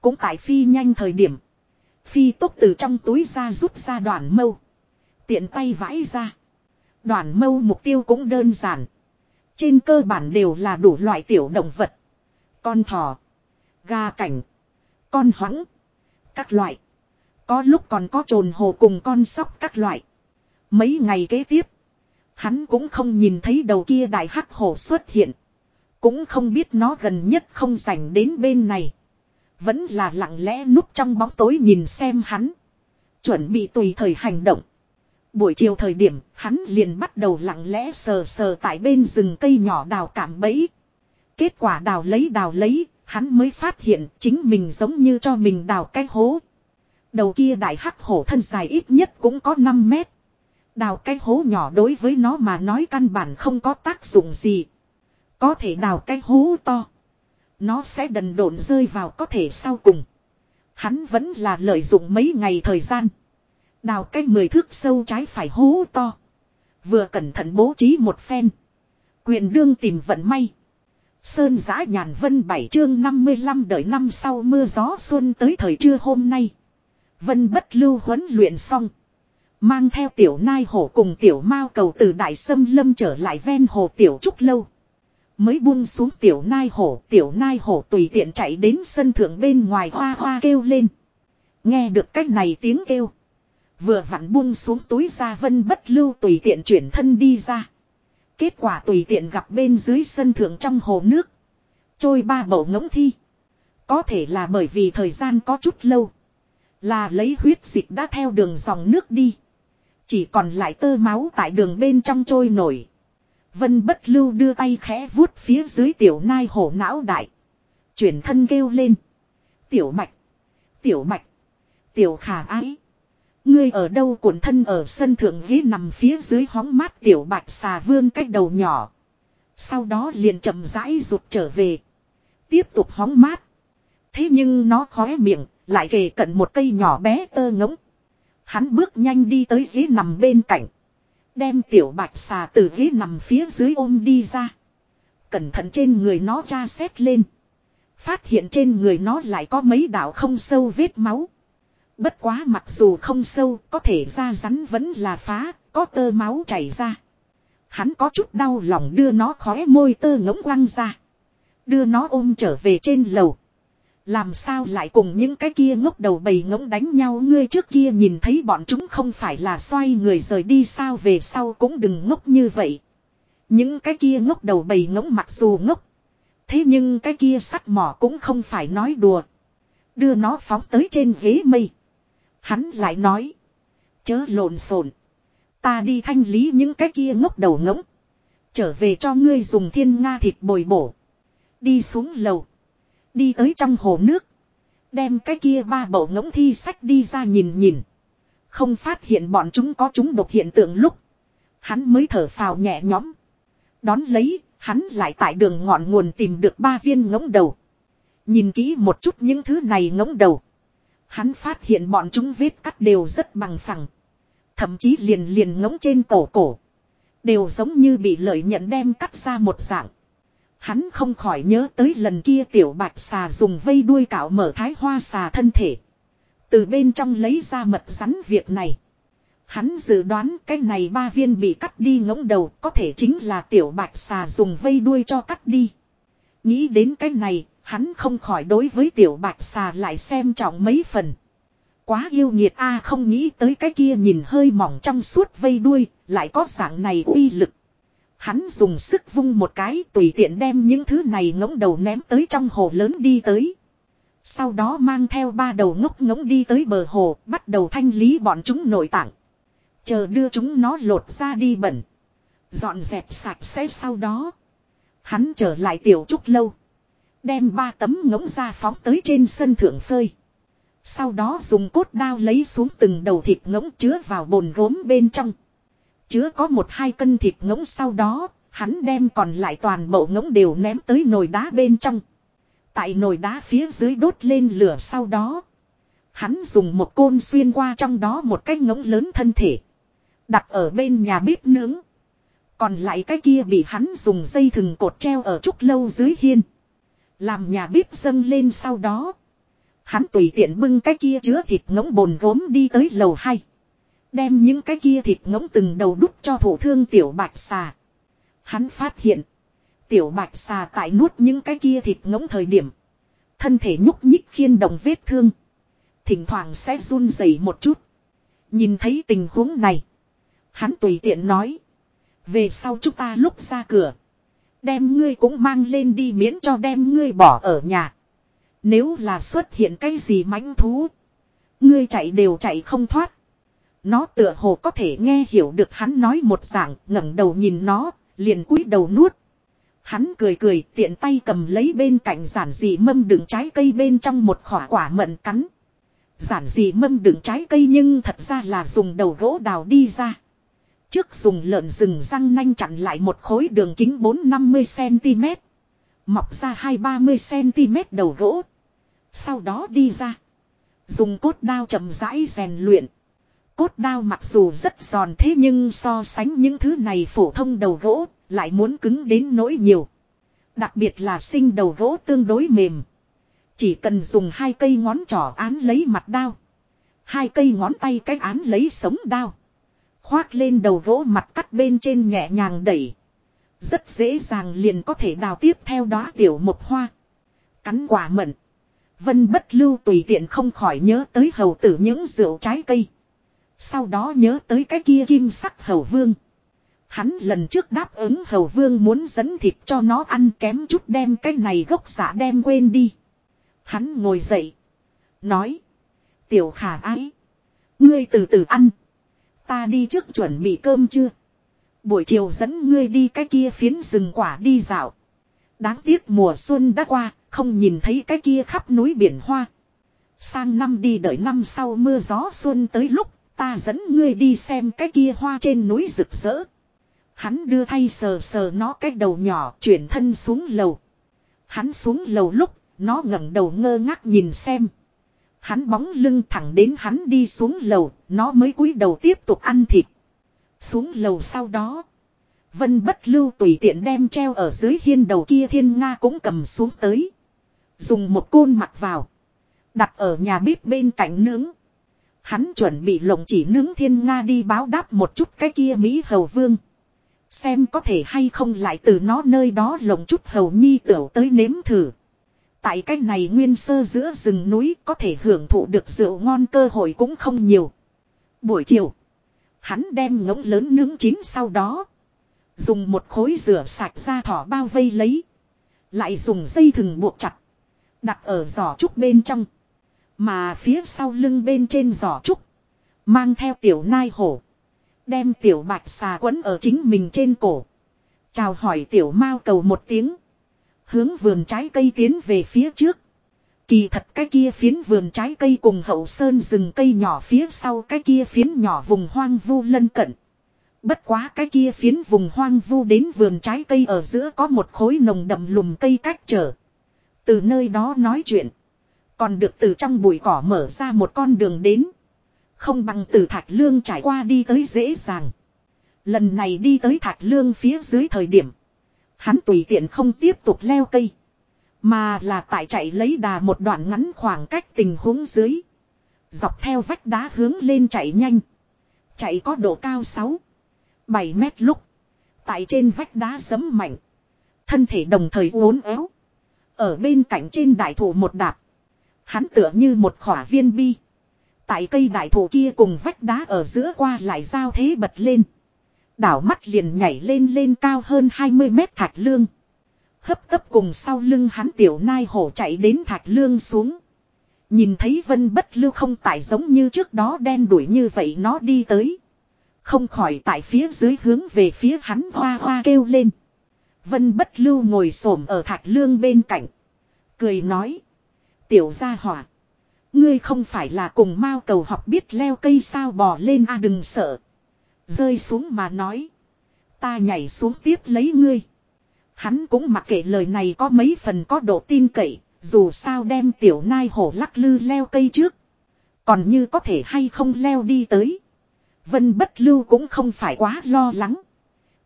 Cũng tại phi nhanh thời điểm. Phi tốc từ trong túi ra rút ra đoạn mâu. Tiện tay vãi ra. Đoạn mâu mục tiêu cũng đơn giản. Trên cơ bản đều là đủ loại tiểu động vật. Con thỏ. Gà cảnh. Con hoãng. Các loại. Có lúc còn có trồn hồ cùng con sóc các loại. Mấy ngày kế tiếp. Hắn cũng không nhìn thấy đầu kia đại hắc hổ xuất hiện. Cũng không biết nó gần nhất không dành đến bên này. Vẫn là lặng lẽ núp trong bóng tối nhìn xem hắn. Chuẩn bị tùy thời hành động. Buổi chiều thời điểm, hắn liền bắt đầu lặng lẽ sờ sờ tại bên rừng cây nhỏ đào cảm bẫy. Kết quả đào lấy đào lấy, hắn mới phát hiện chính mình giống như cho mình đào cái hố. Đầu kia đại hắc hổ thân dài ít nhất cũng có 5 mét. Đào cái hố nhỏ đối với nó mà nói căn bản không có tác dụng gì. Có thể đào cái hố to. Nó sẽ đần độn rơi vào có thể sau cùng. Hắn vẫn là lợi dụng mấy ngày thời gian. Đào cái mười thước sâu trái phải hố to. Vừa cẩn thận bố trí một phen. Quyền đương tìm vận may. Sơn giã nhàn vân bảy chương 55 đợi năm sau mưa gió xuân tới thời trưa hôm nay. Vân bất lưu huấn luyện xong. Mang theo tiểu nai hổ cùng tiểu mao cầu từ đại sâm lâm trở lại ven hồ tiểu trúc lâu. Mới buông xuống tiểu nai hổ, tiểu nai hổ tùy tiện chạy đến sân thượng bên ngoài hoa hoa kêu lên. Nghe được cách này tiếng kêu. Vừa vặn buông xuống túi ra vân bất lưu tùy tiện chuyển thân đi ra. Kết quả tùy tiện gặp bên dưới sân thượng trong hồ nước. Trôi ba bầu ngỗng thi. Có thể là bởi vì thời gian có chút lâu. Là lấy huyết dịch đã theo đường dòng nước đi. Chỉ còn lại tơ máu tại đường bên trong trôi nổi. Vân bất lưu đưa tay khẽ vuốt phía dưới tiểu nai hổ não đại. Chuyển thân kêu lên. Tiểu mạch. Tiểu mạch. Tiểu khả ái. Ngươi ở đâu cuộn thân ở sân thượng ghế nằm phía dưới hóng mát tiểu bạch xà vươn cách đầu nhỏ. Sau đó liền chậm rãi rụt trở về. Tiếp tục hóng mát. Thế nhưng nó khóe miệng, lại kề cận một cây nhỏ bé tơ ngỗng. Hắn bước nhanh đi tới ghế nằm bên cạnh. Đem tiểu bạch xà từ ghế nằm phía dưới ôm đi ra. Cẩn thận trên người nó tra xét lên. Phát hiện trên người nó lại có mấy đạo không sâu vết máu. Bất quá mặc dù không sâu, có thể da rắn vẫn là phá, có tơ máu chảy ra. Hắn có chút đau lòng đưa nó khóe môi tơ ngỗng quăng ra. Đưa nó ôm trở về trên lầu. Làm sao lại cùng những cái kia ngốc đầu bầy ngỗng đánh nhau ngươi trước kia nhìn thấy bọn chúng không phải là xoay người rời đi sao về sau cũng đừng ngốc như vậy. Những cái kia ngốc đầu bầy ngỗng mặc dù ngốc. Thế nhưng cái kia sắt mỏ cũng không phải nói đùa. Đưa nó phóng tới trên ghế mây. Hắn lại nói. Chớ lộn xộn. Ta đi thanh lý những cái kia ngốc đầu ngỗng. Trở về cho ngươi dùng thiên nga thịt bồi bổ. Đi xuống lầu. Đi tới trong hồ nước. Đem cái kia ba bầu ngỗng thi sách đi ra nhìn nhìn. Không phát hiện bọn chúng có chúng độc hiện tượng lúc. Hắn mới thở phào nhẹ nhõm. Đón lấy, hắn lại tại đường ngọn nguồn tìm được ba viên ngỗng đầu. Nhìn kỹ một chút những thứ này ngỗng đầu. Hắn phát hiện bọn chúng vết cắt đều rất bằng phẳng. Thậm chí liền liền ngỗng trên cổ cổ. Đều giống như bị lợi nhận đem cắt ra một dạng. Hắn không khỏi nhớ tới lần kia tiểu bạch xà dùng vây đuôi cạo mở thái hoa xà thân thể. Từ bên trong lấy ra mật rắn việc này. Hắn dự đoán cái này ba viên bị cắt đi ngỗng đầu có thể chính là tiểu bạch xà dùng vây đuôi cho cắt đi. Nghĩ đến cái này, hắn không khỏi đối với tiểu bạch xà lại xem trọng mấy phần. Quá yêu nghiệt a không nghĩ tới cái kia nhìn hơi mỏng trong suốt vây đuôi, lại có dạng này uy lực. Hắn dùng sức vung một cái tùy tiện đem những thứ này ngỗng đầu ném tới trong hồ lớn đi tới. Sau đó mang theo ba đầu ngốc ngỗng đi tới bờ hồ, bắt đầu thanh lý bọn chúng nội tạng. Chờ đưa chúng nó lột ra đi bẩn. Dọn dẹp sạch sẽ sau đó. Hắn trở lại tiểu trúc lâu. Đem ba tấm ngỗng ra phóng tới trên sân thượng phơi. Sau đó dùng cốt đao lấy xuống từng đầu thịt ngỗng chứa vào bồn gốm bên trong. Chứa có một hai cân thịt ngỗng sau đó, hắn đem còn lại toàn bộ ngỗng đều ném tới nồi đá bên trong. Tại nồi đá phía dưới đốt lên lửa sau đó. Hắn dùng một côn xuyên qua trong đó một cái ngỗng lớn thân thể. Đặt ở bên nhà bếp nướng. Còn lại cái kia bị hắn dùng dây thừng cột treo ở trúc lâu dưới hiên. Làm nhà bếp dâng lên sau đó. Hắn tùy tiện bưng cái kia chứa thịt ngỗng bồn gốm đi tới lầu hai. Đem những cái kia thịt ngỗng từng đầu đút cho thủ thương tiểu bạch xà. Hắn phát hiện. Tiểu bạch xà tại nuốt những cái kia thịt ngỗng thời điểm. Thân thể nhúc nhích khiên động vết thương. Thỉnh thoảng sẽ run rẩy một chút. Nhìn thấy tình huống này. Hắn tùy tiện nói. Về sau chúng ta lúc ra cửa. Đem ngươi cũng mang lên đi miễn cho đem ngươi bỏ ở nhà. Nếu là xuất hiện cái gì mãnh thú. Ngươi chạy đều chạy không thoát. Nó tựa hồ có thể nghe hiểu được hắn nói một dạng, ngẩng đầu nhìn nó, liền cúi đầu nuốt. Hắn cười cười tiện tay cầm lấy bên cạnh giản dị mâm đựng trái cây bên trong một khỏa quả mận cắn. Giản dị mâm đựng trái cây nhưng thật ra là dùng đầu gỗ đào đi ra. Trước dùng lợn rừng răng nanh chặn lại một khối đường kính 4-50cm. Mọc ra 2-30cm đầu gỗ. Sau đó đi ra. Dùng cốt đao chậm rãi rèn luyện. Cốt đao mặc dù rất giòn thế nhưng so sánh những thứ này phổ thông đầu gỗ, lại muốn cứng đến nỗi nhiều. Đặc biệt là sinh đầu gỗ tương đối mềm. Chỉ cần dùng hai cây ngón trỏ án lấy mặt đao. Hai cây ngón tay cách án lấy sống đao. Khoác lên đầu gỗ mặt cắt bên trên nhẹ nhàng đẩy. Rất dễ dàng liền có thể đào tiếp theo đó tiểu một hoa. Cắn quả mận. Vân bất lưu tùy tiện không khỏi nhớ tới hầu tử những rượu trái cây. Sau đó nhớ tới cái kia kim sắc hầu vương. Hắn lần trước đáp ứng hầu vương muốn dẫn thịt cho nó ăn kém chút đem cái này gốc giả đem quên đi. Hắn ngồi dậy. Nói. Tiểu khả ái. Ngươi từ từ ăn. Ta đi trước chuẩn bị cơm chưa? Buổi chiều dẫn ngươi đi cái kia phiến rừng quả đi dạo. Đáng tiếc mùa xuân đã qua, không nhìn thấy cái kia khắp núi biển hoa. Sang năm đi đợi năm sau mưa gió xuân tới lúc, ta dẫn ngươi đi xem cái kia hoa trên núi rực rỡ. Hắn đưa thay sờ sờ nó cái đầu nhỏ chuyển thân xuống lầu. Hắn xuống lầu lúc, nó ngẩng đầu ngơ ngác nhìn xem. Hắn bóng lưng thẳng đến hắn đi xuống lầu, nó mới cúi đầu tiếp tục ăn thịt. Xuống lầu sau đó. Vân bất lưu tùy tiện đem treo ở dưới hiên đầu kia thiên Nga cũng cầm xuống tới. Dùng một côn mặt vào. Đặt ở nhà bếp bên cạnh nướng. Hắn chuẩn bị lồng chỉ nướng thiên Nga đi báo đáp một chút cái kia Mỹ hầu vương. Xem có thể hay không lại từ nó nơi đó lồng chút hầu nhi tửu tới nếm thử. Tại cái này nguyên sơ giữa rừng núi có thể hưởng thụ được rượu ngon cơ hội cũng không nhiều. Buổi chiều. Hắn đem ngỗng lớn nướng chín sau đó. Dùng một khối rửa sạch ra thỏ bao vây lấy. Lại dùng dây thừng buộc chặt. Đặt ở giỏ trúc bên trong. Mà phía sau lưng bên trên giỏ trúc. Mang theo tiểu nai hổ. Đem tiểu bạch xà quấn ở chính mình trên cổ. Chào hỏi tiểu mao cầu một tiếng. Hướng vườn trái cây tiến về phía trước. Kỳ thật cái kia phiến vườn trái cây cùng hậu sơn rừng cây nhỏ phía sau cái kia phiến nhỏ vùng hoang vu lân cận. Bất quá cái kia phiến vùng hoang vu đến vườn trái cây ở giữa có một khối nồng đậm lùm cây cách trở. Từ nơi đó nói chuyện. Còn được từ trong bụi cỏ mở ra một con đường đến. Không bằng từ thạch lương trải qua đi tới dễ dàng. Lần này đi tới thạch lương phía dưới thời điểm. Hắn tùy tiện không tiếp tục leo cây. Mà là tại chạy lấy đà một đoạn ngắn khoảng cách tình huống dưới. Dọc theo vách đá hướng lên chạy nhanh. Chạy có độ cao 6, 7 mét lúc. Tại trên vách đá sấm mạnh. Thân thể đồng thời uốn éo. Ở bên cạnh trên đại thụ một đạp. Hắn tựa như một khỏa viên bi. Tại cây đại thụ kia cùng vách đá ở giữa qua lại giao thế bật lên. Đảo mắt liền nhảy lên lên cao hơn 20 mét thạch lương. Hấp tấp cùng sau lưng hắn tiểu nai hổ chạy đến thạch lương xuống. Nhìn thấy vân bất lưu không tại giống như trước đó đen đuổi như vậy nó đi tới. Không khỏi tại phía dưới hướng về phía hắn hoa hoa kêu lên. Vân bất lưu ngồi xổm ở thạch lương bên cạnh. Cười nói. Tiểu gia hỏa. Ngươi không phải là cùng mao cầu học biết leo cây sao bò lên a à đừng sợ. Rơi xuống mà nói. Ta nhảy xuống tiếp lấy ngươi. Hắn cũng mặc kệ lời này có mấy phần có độ tin cậy. Dù sao đem tiểu nai hổ lắc lư leo cây trước. Còn như có thể hay không leo đi tới. Vân bất lưu cũng không phải quá lo lắng.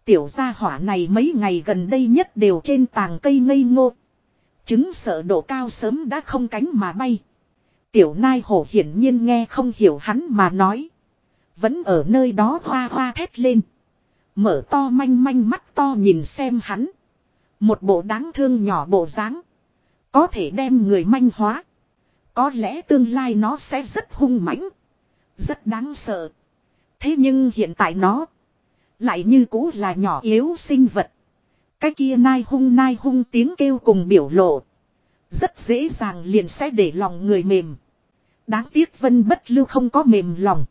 Tiểu gia hỏa này mấy ngày gần đây nhất đều trên tàng cây ngây ngô. Chứng sợ độ cao sớm đã không cánh mà bay. Tiểu nai hổ hiển nhiên nghe không hiểu hắn mà nói. Vẫn ở nơi đó hoa hoa thét lên. Mở to manh manh mắt to nhìn xem hắn. Một bộ đáng thương nhỏ bộ dáng. Có thể đem người manh hóa. Có lẽ tương lai nó sẽ rất hung mãnh. Rất đáng sợ. Thế nhưng hiện tại nó. Lại như cũ là nhỏ yếu sinh vật. Cái kia nai hung nai hung tiếng kêu cùng biểu lộ. Rất dễ dàng liền sẽ để lòng người mềm. Đáng tiếc vân bất lưu không có mềm lòng.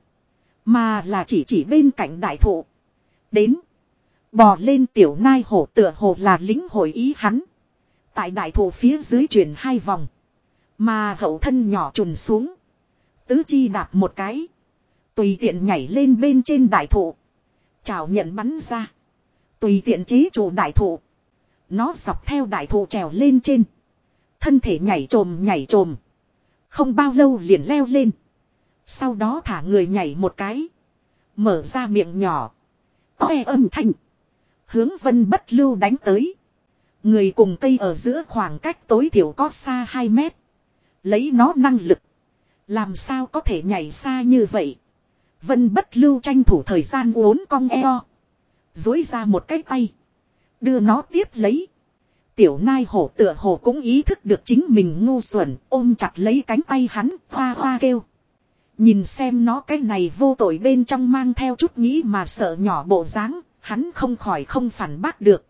Mà là chỉ chỉ bên cạnh đại thụ. Đến. Bò lên tiểu nai hổ tựa hồ là lính hội ý hắn. Tại đại thụ phía dưới chuyển hai vòng. Mà hậu thân nhỏ trùn xuống. Tứ chi đạp một cái. Tùy tiện nhảy lên bên trên đại thụ. Chào nhận bắn ra. Tùy tiện chế chủ đại thụ. Nó dọc theo đại thụ trèo lên trên. Thân thể nhảy trồm nhảy trồm. Không bao lâu liền leo lên. Sau đó thả người nhảy một cái. Mở ra miệng nhỏ. Oe âm thanh. Hướng vân bất lưu đánh tới. Người cùng cây ở giữa khoảng cách tối thiểu có xa 2 mét. Lấy nó năng lực. Làm sao có thể nhảy xa như vậy. Vân bất lưu tranh thủ thời gian uốn cong eo. Dối ra một cái tay. Đưa nó tiếp lấy. Tiểu nai hổ tựa hồ cũng ý thức được chính mình ngu xuẩn ôm chặt lấy cánh tay hắn hoa hoa kêu. Nhìn xem nó cái này vô tội bên trong mang theo chút nghĩ mà sợ nhỏ bộ dáng, hắn không khỏi không phản bác được.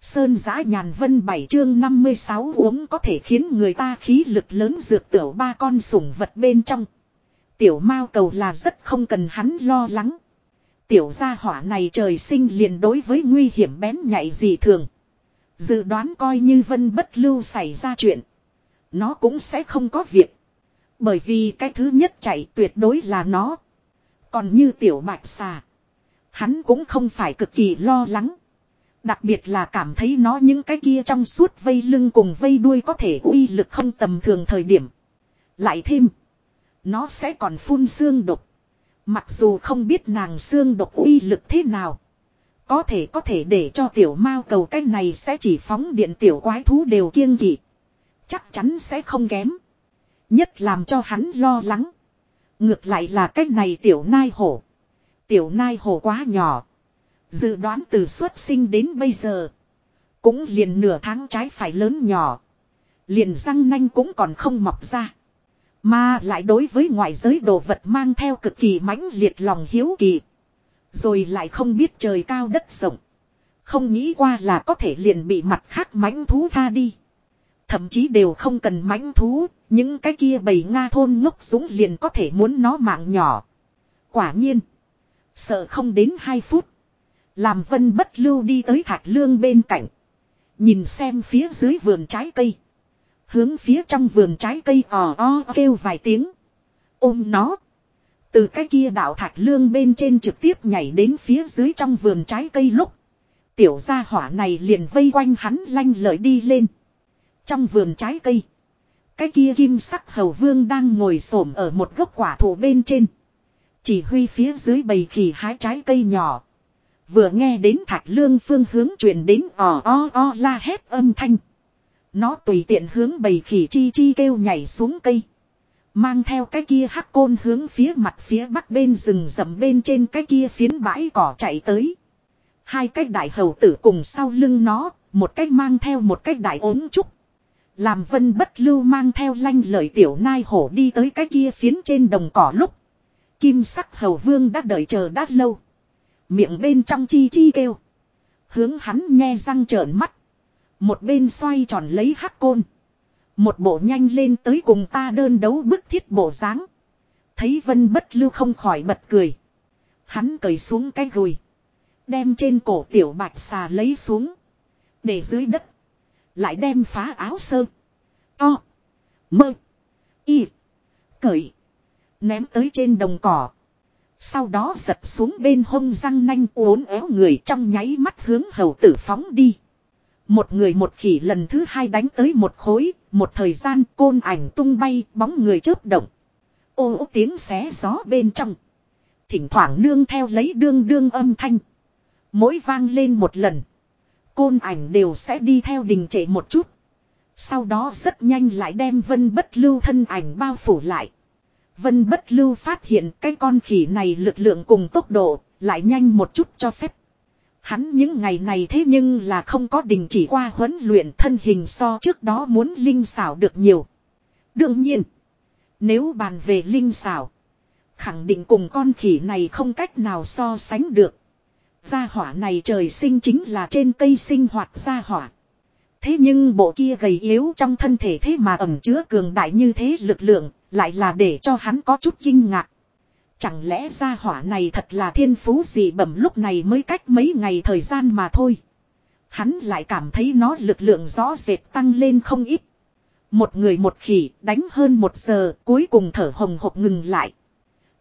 Sơn giã nhàn vân bảy chương 56 uống có thể khiến người ta khí lực lớn dược tiểu ba con sủng vật bên trong. Tiểu mao cầu là rất không cần hắn lo lắng. Tiểu gia hỏa này trời sinh liền đối với nguy hiểm bén nhạy gì thường. Dự đoán coi như vân bất lưu xảy ra chuyện. Nó cũng sẽ không có việc. Bởi vì cái thứ nhất chạy tuyệt đối là nó. Còn như tiểu bạch xà. Hắn cũng không phải cực kỳ lo lắng. Đặc biệt là cảm thấy nó những cái kia trong suốt vây lưng cùng vây đuôi có thể uy lực không tầm thường thời điểm. Lại thêm. Nó sẽ còn phun xương độc. Mặc dù không biết nàng xương độc uy lực thế nào. Có thể có thể để cho tiểu mao cầu cái này sẽ chỉ phóng điện tiểu quái thú đều kiêng kỵ. Chắc chắn sẽ không kém. Nhất làm cho hắn lo lắng. Ngược lại là cái này tiểu nai hổ. Tiểu nai hổ quá nhỏ. Dự đoán từ xuất sinh đến bây giờ. Cũng liền nửa tháng trái phải lớn nhỏ. Liền răng nanh cũng còn không mọc ra. Mà lại đối với ngoại giới đồ vật mang theo cực kỳ mãnh liệt lòng hiếu kỳ. Rồi lại không biết trời cao đất rộng. Không nghĩ qua là có thể liền bị mặt khác mãnh thú tha đi. Thậm chí đều không cần mãnh thú, những cái kia bầy Nga thôn ngốc súng liền có thể muốn nó mạng nhỏ. Quả nhiên, sợ không đến 2 phút. Làm vân bất lưu đi tới thạch lương bên cạnh. Nhìn xem phía dưới vườn trái cây. Hướng phía trong vườn trái cây ò o kêu vài tiếng. Ôm nó. Từ cái kia đạo thạch lương bên trên trực tiếp nhảy đến phía dưới trong vườn trái cây lúc. Tiểu gia hỏa này liền vây quanh hắn lanh lợi đi lên. Trong vườn trái cây. Cái kia kim sắc hầu vương đang ngồi xổm ở một gốc quả thụ bên trên. Chỉ huy phía dưới bầy khỉ hái trái cây nhỏ. Vừa nghe đến thạch lương phương hướng truyền đến ò o o la hét âm thanh. Nó tùy tiện hướng bầy khỉ chi chi kêu nhảy xuống cây. Mang theo cái kia hắc côn hướng phía mặt phía bắc bên rừng rậm bên trên cái kia phiến bãi cỏ chạy tới. Hai cái đại hầu tử cùng sau lưng nó, một cách mang theo một cách đại ốm trúc. Làm vân bất lưu mang theo lanh lợi tiểu nai hổ đi tới cái kia phiến trên đồng cỏ lúc. Kim sắc hầu vương đã đợi chờ đã lâu. Miệng bên trong chi chi kêu. Hướng hắn nghe răng trợn mắt. Một bên xoay tròn lấy hắc côn. Một bộ nhanh lên tới cùng ta đơn đấu bức thiết bộ dáng Thấy vân bất lưu không khỏi bật cười. Hắn cởi xuống cái gùi. Đem trên cổ tiểu bạch xà lấy xuống. Để dưới đất. Lại đem phá áo sơ. To. Mơ. Y. Cởi. Ném tới trên đồng cỏ. Sau đó giật xuống bên hông răng nanh uốn éo người trong nháy mắt hướng hầu tử phóng đi. Một người một khỉ lần thứ hai đánh tới một khối, một thời gian côn ảnh tung bay, bóng người chớp động. Ô ô tiếng xé gió bên trong. Thỉnh thoảng nương theo lấy đương đương âm thanh. Mỗi vang lên một lần. Côn ảnh đều sẽ đi theo đình trệ một chút. Sau đó rất nhanh lại đem vân bất lưu thân ảnh bao phủ lại. Vân bất lưu phát hiện cái con khỉ này lực lượng cùng tốc độ lại nhanh một chút cho phép. Hắn những ngày này thế nhưng là không có đình chỉ qua huấn luyện thân hình so trước đó muốn linh xảo được nhiều. Đương nhiên, nếu bàn về linh xảo, khẳng định cùng con khỉ này không cách nào so sánh được. Gia hỏa này trời sinh chính là trên cây sinh hoạt gia hỏa. Thế nhưng bộ kia gầy yếu trong thân thể thế mà ẩm chứa cường đại như thế lực lượng, lại là để cho hắn có chút kinh ngạc. Chẳng lẽ gia hỏa này thật là thiên phú gì bẩm lúc này mới cách mấy ngày thời gian mà thôi. Hắn lại cảm thấy nó lực lượng rõ rệt tăng lên không ít. Một người một khỉ đánh hơn một giờ cuối cùng thở hồng hộc ngừng lại.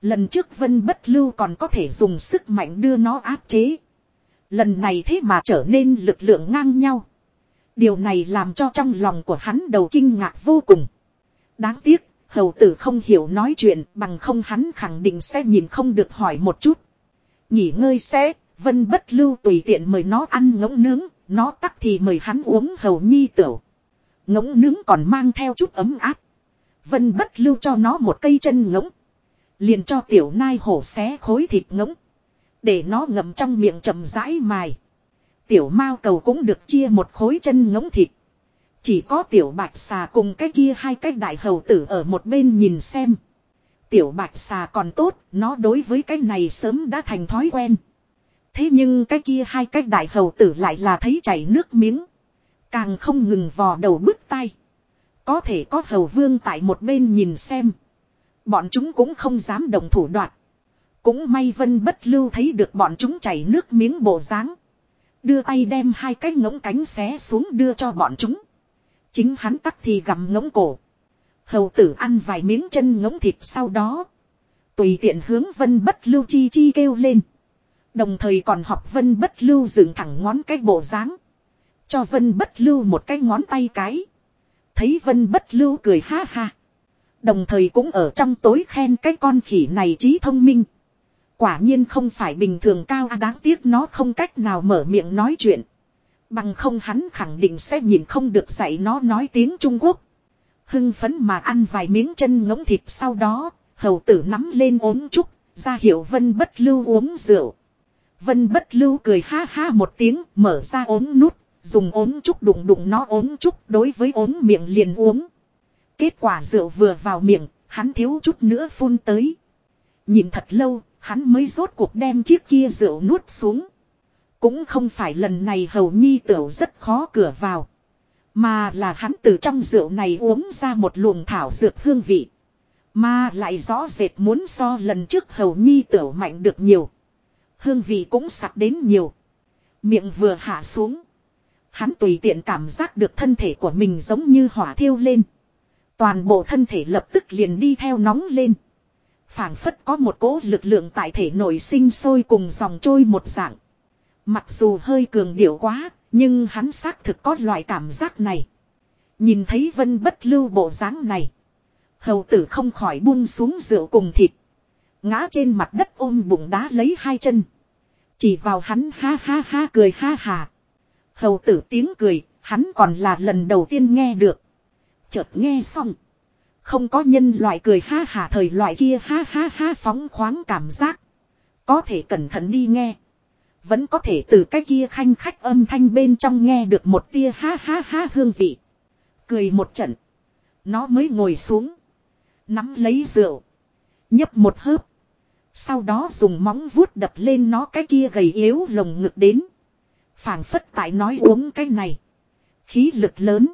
Lần trước vân bất lưu còn có thể dùng sức mạnh đưa nó áp chế. Lần này thế mà trở nên lực lượng ngang nhau. Điều này làm cho trong lòng của hắn đầu kinh ngạc vô cùng. Đáng tiếc, hầu tử không hiểu nói chuyện bằng không hắn khẳng định sẽ nhìn không được hỏi một chút. Nghỉ ngơi sẽ, vân bất lưu tùy tiện mời nó ăn ngỗng nướng, nó tắc thì mời hắn uống hầu nhi tửu. Ngỗng nướng còn mang theo chút ấm áp. Vân bất lưu cho nó một cây chân ngỗng. Liền cho tiểu nai hổ xé khối thịt ngỗng. Để nó ngậm trong miệng chậm rãi mài. Tiểu mao cầu cũng được chia một khối chân ngỗng thịt. Chỉ có tiểu bạch xà cùng cái kia hai cái đại hầu tử ở một bên nhìn xem. Tiểu bạch xà còn tốt, nó đối với cái này sớm đã thành thói quen. Thế nhưng cái kia hai cái đại hầu tử lại là thấy chảy nước miếng. Càng không ngừng vò đầu bứt tay. Có thể có hầu vương tại một bên nhìn xem. Bọn chúng cũng không dám đồng thủ đoạt. Cũng may vân bất lưu thấy được bọn chúng chảy nước miếng bộ dáng Đưa tay đem hai cái ngỗng cánh xé xuống đưa cho bọn chúng. Chính hắn tắc thì gặm ngỗng cổ. Hầu tử ăn vài miếng chân ngỗng thịt sau đó. Tùy tiện hướng vân bất lưu chi chi kêu lên. Đồng thời còn học vân bất lưu dựng thẳng ngón cái bộ dáng Cho vân bất lưu một cái ngón tay cái. Thấy vân bất lưu cười ha ha. Đồng thời cũng ở trong tối khen cái con khỉ này trí thông minh. Quả nhiên không phải bình thường cao à đáng tiếc nó không cách nào mở miệng nói chuyện. Bằng không hắn khẳng định sẽ nhìn không được dạy nó nói tiếng Trung Quốc. Hưng phấn mà ăn vài miếng chân ngỗng thịt sau đó, hầu tử nắm lên ốm trúc, ra hiệu vân bất lưu uống rượu. Vân bất lưu cười ha ha một tiếng, mở ra ốm nút, dùng ốm trúc đụng đụng nó ốm trúc đối với ốm miệng liền uống. Kết quả rượu vừa vào miệng, hắn thiếu chút nữa phun tới. Nhìn thật lâu, hắn mới rốt cuộc đem chiếc kia rượu nuốt xuống. Cũng không phải lần này hầu nhi tửu rất khó cửa vào. Mà là hắn từ trong rượu này uống ra một luồng thảo dược hương vị. Mà lại rõ rệt muốn so lần trước hầu nhi tửu mạnh được nhiều. Hương vị cũng sặc đến nhiều. Miệng vừa hạ xuống. Hắn tùy tiện cảm giác được thân thể của mình giống như hỏa thiêu lên. Toàn bộ thân thể lập tức liền đi theo nóng lên. phảng phất có một cỗ lực lượng tại thể nội sinh sôi cùng dòng trôi một dạng. Mặc dù hơi cường điệu quá, nhưng hắn xác thực có loại cảm giác này. Nhìn thấy vân bất lưu bộ dáng này. Hầu tử không khỏi buông xuống rượu cùng thịt. Ngã trên mặt đất ôm bụng đá lấy hai chân. Chỉ vào hắn ha ha ha cười ha hà. Hầu tử tiếng cười, hắn còn là lần đầu tiên nghe được. Chợt nghe xong. Không có nhân loại cười ha hà thời loại kia ha ha ha phóng khoáng cảm giác. Có thể cẩn thận đi nghe. Vẫn có thể từ cái kia khanh khách âm thanh bên trong nghe được một tia ha ha ha hương vị. Cười một trận. Nó mới ngồi xuống. Nắm lấy rượu. Nhấp một hớp. Sau đó dùng móng vuốt đập lên nó cái kia gầy yếu lồng ngực đến. phảng phất tại nói uống cái này. Khí lực lớn.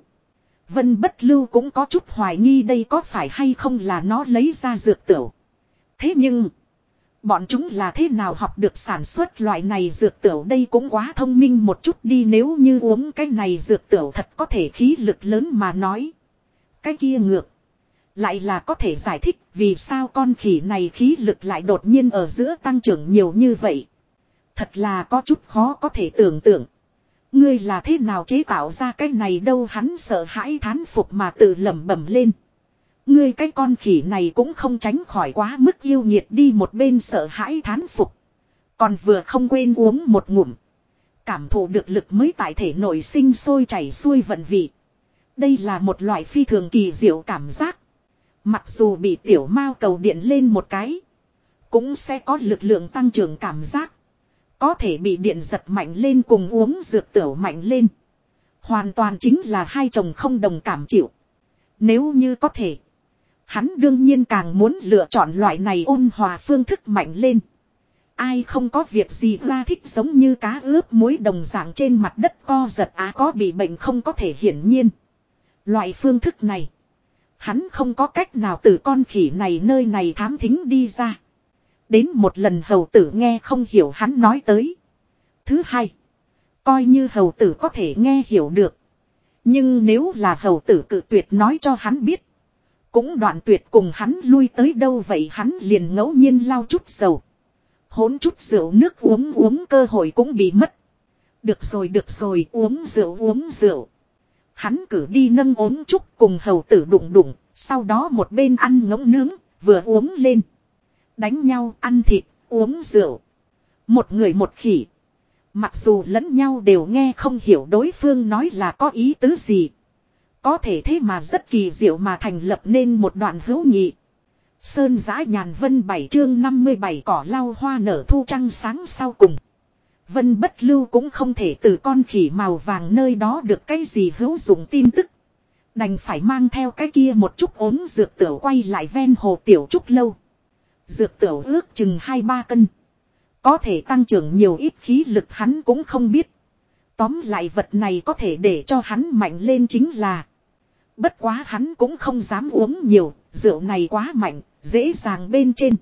Vân bất lưu cũng có chút hoài nghi đây có phải hay không là nó lấy ra dược tửu. Thế nhưng. Bọn chúng là thế nào học được sản xuất loại này dược tửu đây cũng quá thông minh một chút đi nếu như uống cái này dược tửu thật có thể khí lực lớn mà nói. Cái kia ngược. Lại là có thể giải thích vì sao con khỉ này khí lực lại đột nhiên ở giữa tăng trưởng nhiều như vậy. Thật là có chút khó có thể tưởng tượng. Ngươi là thế nào chế tạo ra cái này đâu hắn sợ hãi thán phục mà tự lẩm bẩm lên. Ngươi cái con khỉ này cũng không tránh khỏi quá mức yêu nhiệt đi một bên sợ hãi thán phục. Còn vừa không quên uống một ngụm. Cảm thụ được lực mới tại thể nội sinh sôi chảy xuôi vận vị. Đây là một loại phi thường kỳ diệu cảm giác. Mặc dù bị tiểu mao cầu điện lên một cái. Cũng sẽ có lực lượng tăng trưởng cảm giác. Có thể bị điện giật mạnh lên cùng uống dược tiểu mạnh lên. Hoàn toàn chính là hai chồng không đồng cảm chịu. Nếu như có thể. Hắn đương nhiên càng muốn lựa chọn loại này ôn hòa phương thức mạnh lên. Ai không có việc gì ra thích giống như cá ướp muối đồng dạng trên mặt đất co giật á có bị bệnh không có thể hiển nhiên. Loại phương thức này. Hắn không có cách nào từ con khỉ này nơi này thám thính đi ra. Đến một lần hầu tử nghe không hiểu hắn nói tới. Thứ hai. Coi như hầu tử có thể nghe hiểu được. Nhưng nếu là hầu tử cự tuyệt nói cho hắn biết. Cũng đoạn tuyệt cùng hắn lui tới đâu vậy hắn liền ngẫu nhiên lau chút dầu. hốn chút rượu nước uống uống cơ hội cũng bị mất. Được rồi được rồi uống rượu uống rượu. Hắn cử đi nâng ốm trúc cùng hầu tử đụng đụng, sau đó một bên ăn ngỗng nướng, vừa uống lên. Đánh nhau, ăn thịt, uống rượu. Một người một khỉ. Mặc dù lẫn nhau đều nghe không hiểu đối phương nói là có ý tứ gì. Có thể thế mà rất kỳ diệu mà thành lập nên một đoạn hữu nghị. Sơn giã nhàn vân bảy chương 57 cỏ lau hoa nở thu trăng sáng sau cùng. Vân bất lưu cũng không thể từ con khỉ màu vàng nơi đó được cái gì hữu dụng tin tức. Đành phải mang theo cái kia một chút ốm dược tửu quay lại ven hồ tiểu trúc lâu. Dược tửu ước chừng 2-3 cân. Có thể tăng trưởng nhiều ít khí lực hắn cũng không biết. Tóm lại vật này có thể để cho hắn mạnh lên chính là. Bất quá hắn cũng không dám uống nhiều, rượu này quá mạnh, dễ dàng bên trên.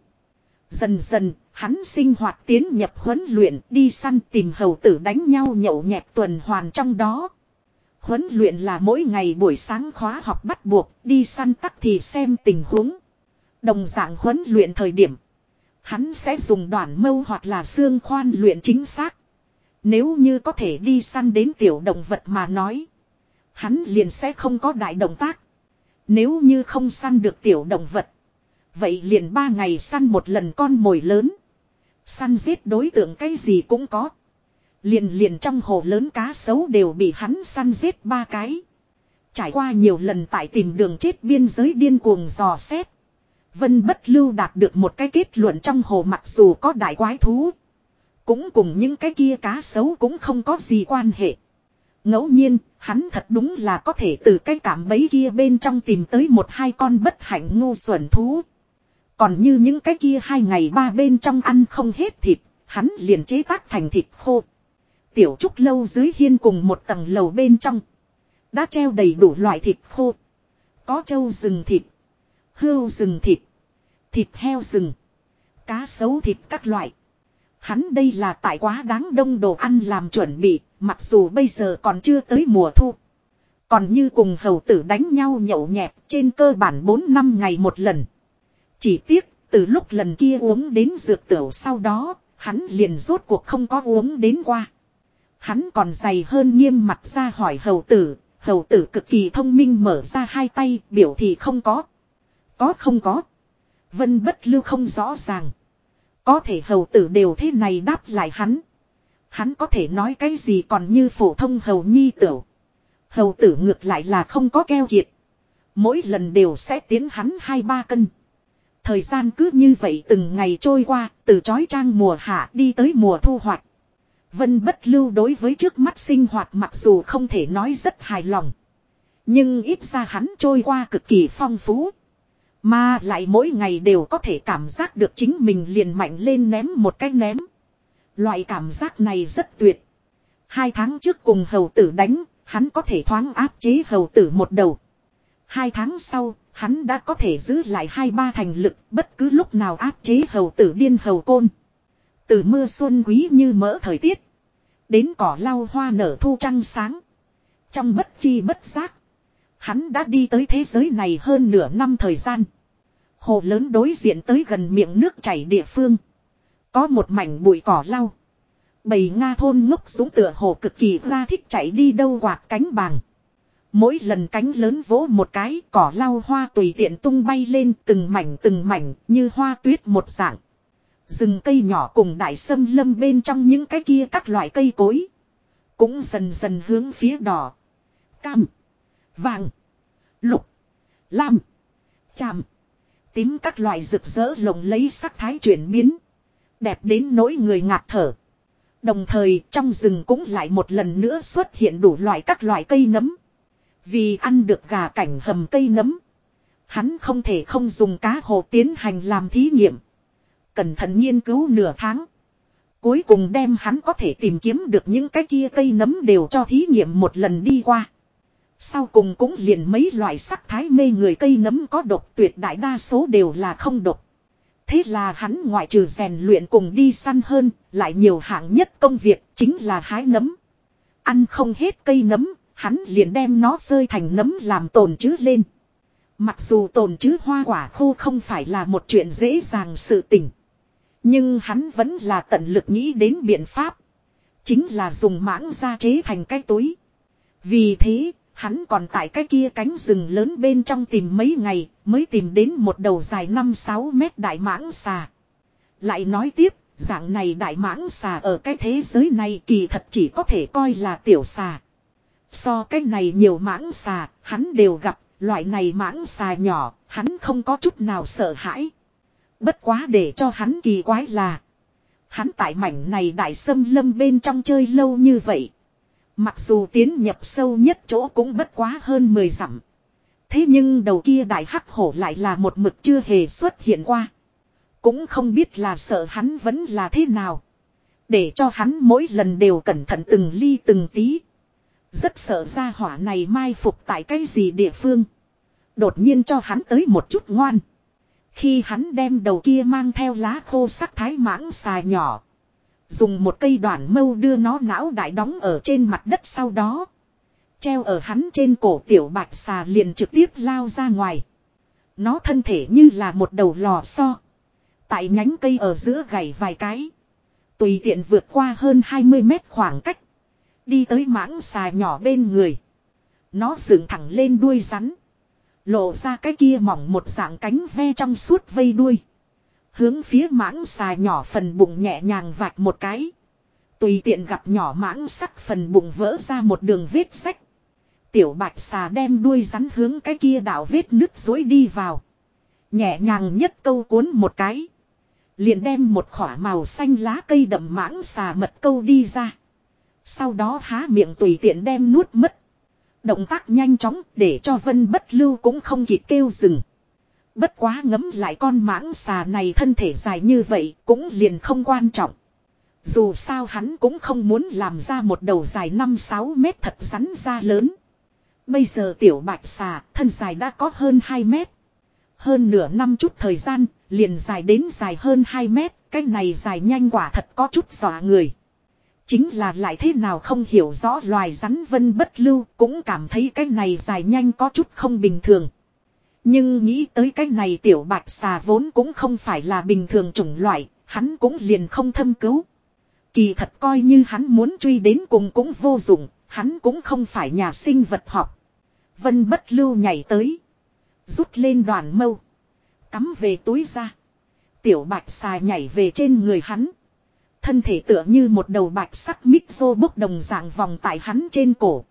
Dần dần, hắn sinh hoạt tiến nhập huấn luyện đi săn tìm hầu tử đánh nhau nhậu nhẹt tuần hoàn trong đó. Huấn luyện là mỗi ngày buổi sáng khóa học bắt buộc, đi săn tắc thì xem tình huống. Đồng dạng huấn luyện thời điểm. Hắn sẽ dùng đoạn mâu hoặc là xương khoan luyện chính xác. Nếu như có thể đi săn đến tiểu động vật mà nói. Hắn liền sẽ không có đại động tác. Nếu như không săn được tiểu động vật. Vậy liền ba ngày săn một lần con mồi lớn. Săn giết đối tượng cái gì cũng có. Liền liền trong hồ lớn cá sấu đều bị hắn săn giết ba cái. Trải qua nhiều lần tại tìm đường chết biên giới điên cuồng dò xét. Vân bất lưu đạt được một cái kết luận trong hồ mặc dù có đại quái thú. Cũng cùng những cái kia cá sấu cũng không có gì quan hệ ngẫu nhiên, hắn thật đúng là có thể từ cái cảm bấy kia bên trong tìm tới một hai con bất hạnh ngu xuẩn thú. Còn như những cái kia hai ngày ba bên trong ăn không hết thịt, hắn liền chế tác thành thịt khô. Tiểu trúc lâu dưới hiên cùng một tầng lầu bên trong. Đã treo đầy đủ loại thịt khô. Có trâu rừng thịt. Hươu rừng thịt. Thịt heo rừng. Cá sấu thịt các loại. Hắn đây là tại quá đáng đông đồ ăn làm chuẩn bị, mặc dù bây giờ còn chưa tới mùa thu. Còn như cùng hầu tử đánh nhau nhậu nhẹt trên cơ bản 4 năm ngày một lần. Chỉ tiếc, từ lúc lần kia uống đến dược tửu sau đó, hắn liền rốt cuộc không có uống đến qua. Hắn còn dày hơn nghiêm mặt ra hỏi hầu tử, hầu tử cực kỳ thông minh mở ra hai tay biểu thì không có. Có không có. Vân bất lưu không rõ ràng. Có thể hầu tử đều thế này đáp lại hắn. Hắn có thể nói cái gì còn như phổ thông hầu nhi tửu. Hầu tử ngược lại là không có keo kiệt. Mỗi lần đều sẽ tiến hắn hai ba cân. Thời gian cứ như vậy từng ngày trôi qua, từ trói trang mùa hạ đi tới mùa thu hoạch. Vân bất lưu đối với trước mắt sinh hoạt mặc dù không thể nói rất hài lòng. Nhưng ít ra hắn trôi qua cực kỳ phong phú. Mà lại mỗi ngày đều có thể cảm giác được chính mình liền mạnh lên ném một cái ném. Loại cảm giác này rất tuyệt. Hai tháng trước cùng hầu tử đánh, hắn có thể thoáng áp chế hầu tử một đầu. Hai tháng sau, hắn đã có thể giữ lại hai ba thành lực bất cứ lúc nào áp chế hầu tử điên hầu côn. Từ mưa xuân quý như mỡ thời tiết. Đến cỏ lau hoa nở thu trăng sáng. Trong bất chi bất giác. Hắn đã đi tới thế giới này hơn nửa năm thời gian. Hồ lớn đối diện tới gần miệng nước chảy địa phương. Có một mảnh bụi cỏ lau. Bầy Nga thôn ngốc xuống tựa hồ cực kỳ ra thích chạy đi đâu quạt cánh bàng. Mỗi lần cánh lớn vỗ một cái, cỏ lau hoa tùy tiện tung bay lên từng mảnh từng mảnh như hoa tuyết một dạng. Rừng cây nhỏ cùng đại sâm lâm bên trong những cái kia các loại cây cối. Cũng dần dần hướng phía đỏ. Cam. Vàng. Lục. Lam. Chàm. Tím các loại rực rỡ lồng lấy sắc thái chuyển biến. Đẹp đến nỗi người ngạt thở. Đồng thời, trong rừng cũng lại một lần nữa xuất hiện đủ loại các loại cây nấm. Vì ăn được gà cảnh hầm cây nấm. Hắn không thể không dùng cá hồ tiến hành làm thí nghiệm. Cẩn thận nghiên cứu nửa tháng. Cuối cùng đem hắn có thể tìm kiếm được những cái kia cây nấm đều cho thí nghiệm một lần đi qua. Sau cùng cũng liền mấy loại sắc thái mê người cây nấm có độc, tuyệt đại đa số đều là không độc. Thế là hắn ngoại trừ rèn luyện cùng đi săn hơn, lại nhiều hạng nhất công việc chính là hái nấm. Ăn không hết cây nấm, hắn liền đem nó rơi thành nấm làm tồn chứ lên. Mặc dù tồn chứ hoa quả khô không phải là một chuyện dễ dàng sự tình. Nhưng hắn vẫn là tận lực nghĩ đến biện pháp. Chính là dùng mãng ra chế thành cái túi. Vì thế, hắn còn tại cái kia cánh rừng lớn bên trong tìm mấy ngày mới tìm đến một đầu dài 5-6 mét đại mãng xà. Lại nói tiếp, dạng này đại mãng xà ở cái thế giới này kỳ thật chỉ có thể coi là tiểu xà. So cái này nhiều mãng xà, hắn đều gặp, loại này mãng xà nhỏ, hắn không có chút nào sợ hãi. Bất quá để cho hắn kỳ quái là, hắn tại mảnh này đại sâm lâm bên trong chơi lâu như vậy. Mặc dù tiến nhập sâu nhất chỗ cũng bất quá hơn 10 dặm. Thế nhưng đầu kia đại hắc hổ lại là một mực chưa hề xuất hiện qua. Cũng không biết là sợ hắn vẫn là thế nào. Để cho hắn mỗi lần đều cẩn thận từng ly từng tí. Rất sợ ra hỏa này mai phục tại cái gì địa phương. Đột nhiên cho hắn tới một chút ngoan. Khi hắn đem đầu kia mang theo lá khô sắc thái mãng xà nhỏ. Dùng một cây đoạn mâu đưa nó não đại đóng ở trên mặt đất sau đó. Treo ở hắn trên cổ tiểu bạch xà liền trực tiếp lao ra ngoài. Nó thân thể như là một đầu lò xo. Tại nhánh cây ở giữa gầy vài cái. Tùy tiện vượt qua hơn 20 mét khoảng cách. Đi tới mãng xà nhỏ bên người. Nó dựng thẳng lên đuôi rắn. Lộ ra cái kia mỏng một dạng cánh ve trong suốt vây đuôi. Hướng phía mãng xà nhỏ phần bụng nhẹ nhàng vạch một cái. Tùy tiện gặp nhỏ mãng sắc phần bụng vỡ ra một đường vết sách. Tiểu bạch xà đem đuôi rắn hướng cái kia đảo vết nứt dối đi vào. Nhẹ nhàng nhất câu cuốn một cái. Liền đem một khỏa màu xanh lá cây đậm mãng xà mật câu đi ra. Sau đó há miệng tùy tiện đem nuốt mất. Động tác nhanh chóng để cho vân bất lưu cũng không kịp kêu dừng. Bất quá ngấm lại con mãng xà này thân thể dài như vậy cũng liền không quan trọng. Dù sao hắn cũng không muốn làm ra một đầu dài 5-6 mét thật rắn ra lớn. Bây giờ tiểu bạch xà thân dài đã có hơn 2 mét. Hơn nửa năm chút thời gian, liền dài đến dài hơn 2 mét. Cái này dài nhanh quả thật có chút dọa người. Chính là lại thế nào không hiểu rõ loài rắn vân bất lưu cũng cảm thấy cái này dài nhanh có chút không bình thường. Nhưng nghĩ tới cái này tiểu bạch xà vốn cũng không phải là bình thường chủng loại, hắn cũng liền không thâm cứu. Kỳ thật coi như hắn muốn truy đến cùng cũng vô dụng, hắn cũng không phải nhà sinh vật học. Vân bất lưu nhảy tới. Rút lên đoàn mâu. Cắm về túi ra. Tiểu bạch xà nhảy về trên người hắn. Thân thể tựa như một đầu bạch sắc mít vô bốc đồng dạng vòng tại hắn trên cổ.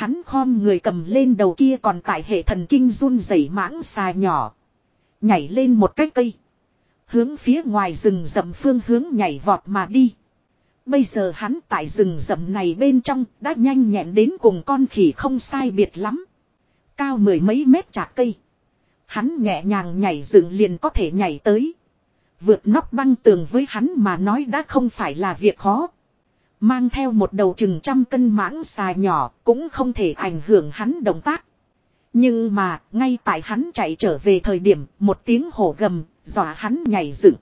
Hắn khom người cầm lên đầu kia còn tại hệ thần kinh run rẩy mãng xà nhỏ. Nhảy lên một cái cây. Hướng phía ngoài rừng rậm phương hướng nhảy vọt mà đi. Bây giờ hắn tại rừng rậm này bên trong đã nhanh nhẹn đến cùng con khỉ không sai biệt lắm. Cao mười mấy mét chạc cây. Hắn nhẹ nhàng nhảy rừng liền có thể nhảy tới. Vượt nóc băng tường với hắn mà nói đã không phải là việc khó. Mang theo một đầu chừng trăm cân mãng xà nhỏ cũng không thể ảnh hưởng hắn động tác. Nhưng mà, ngay tại hắn chạy trở về thời điểm, một tiếng hổ gầm, dọa hắn nhảy dựng.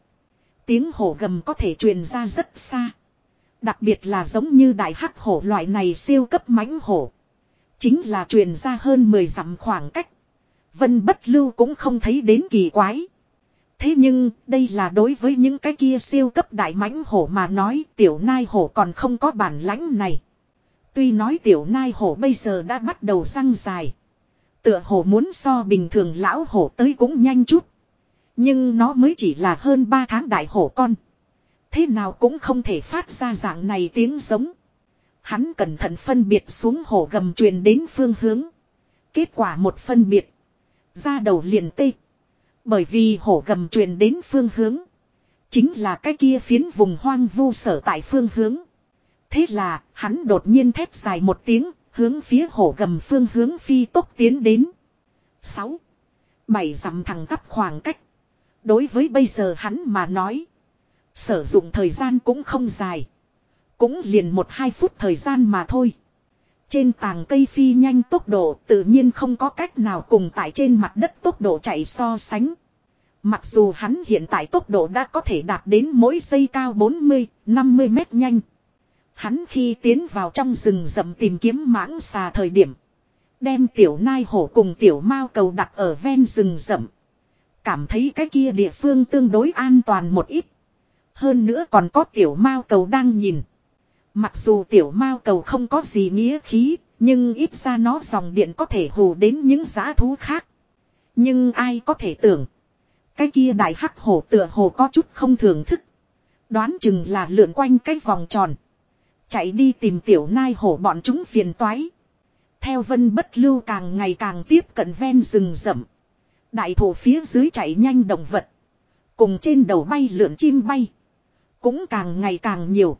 Tiếng hổ gầm có thể truyền ra rất xa. Đặc biệt là giống như đại hắc hổ loại này siêu cấp mãnh hổ. Chính là truyền ra hơn 10 dặm khoảng cách. Vân bất lưu cũng không thấy đến kỳ quái. Thế nhưng, đây là đối với những cái kia siêu cấp đại mãnh hổ mà nói tiểu nai hổ còn không có bản lãnh này. Tuy nói tiểu nai hổ bây giờ đã bắt đầu răng dài. Tựa hổ muốn so bình thường lão hổ tới cũng nhanh chút. Nhưng nó mới chỉ là hơn 3 tháng đại hổ con. Thế nào cũng không thể phát ra dạng này tiếng giống. Hắn cẩn thận phân biệt xuống hổ gầm truyền đến phương hướng. Kết quả một phân biệt. Ra đầu liền tê. Bởi vì hổ gầm truyền đến phương hướng. Chính là cái kia phiến vùng hoang vu sở tại phương hướng. Thế là, hắn đột nhiên thét dài một tiếng. Hướng phía hổ gầm phương hướng phi tốc tiến đến. 6. Bảy dặm thẳng tắp khoảng cách. Đối với bây giờ hắn mà nói. Sử dụng thời gian cũng không dài. Cũng liền một hai phút thời gian mà thôi. Trên tàng cây phi nhanh tốc độ tự nhiên không có cách nào cùng tại trên mặt đất tốc độ chạy so sánh. Mặc dù hắn hiện tại tốc độ đã có thể đạt đến mỗi giây cao 40, 50 mét nhanh. Hắn khi tiến vào trong rừng rậm tìm kiếm mãng xà thời điểm. Đem tiểu nai hổ cùng tiểu mao cầu đặt ở ven rừng rậm. Cảm thấy cái kia địa phương tương đối an toàn một ít. Hơn nữa còn có tiểu mao cầu đang nhìn. Mặc dù tiểu mao cầu không có gì nghĩa khí, nhưng ít ra nó dòng điện có thể hù đến những giá thú khác. Nhưng ai có thể tưởng. Cái kia đại hắc hổ tựa hồ có chút không thường thức. Đoán chừng là lượn quanh cái vòng tròn. Chạy đi tìm tiểu nai hổ bọn chúng phiền toái. Theo vân bất lưu càng ngày càng tiếp cận ven rừng rậm. Đại thổ phía dưới chạy nhanh động vật. Cùng trên đầu bay lượn chim bay. Cũng càng ngày càng nhiều.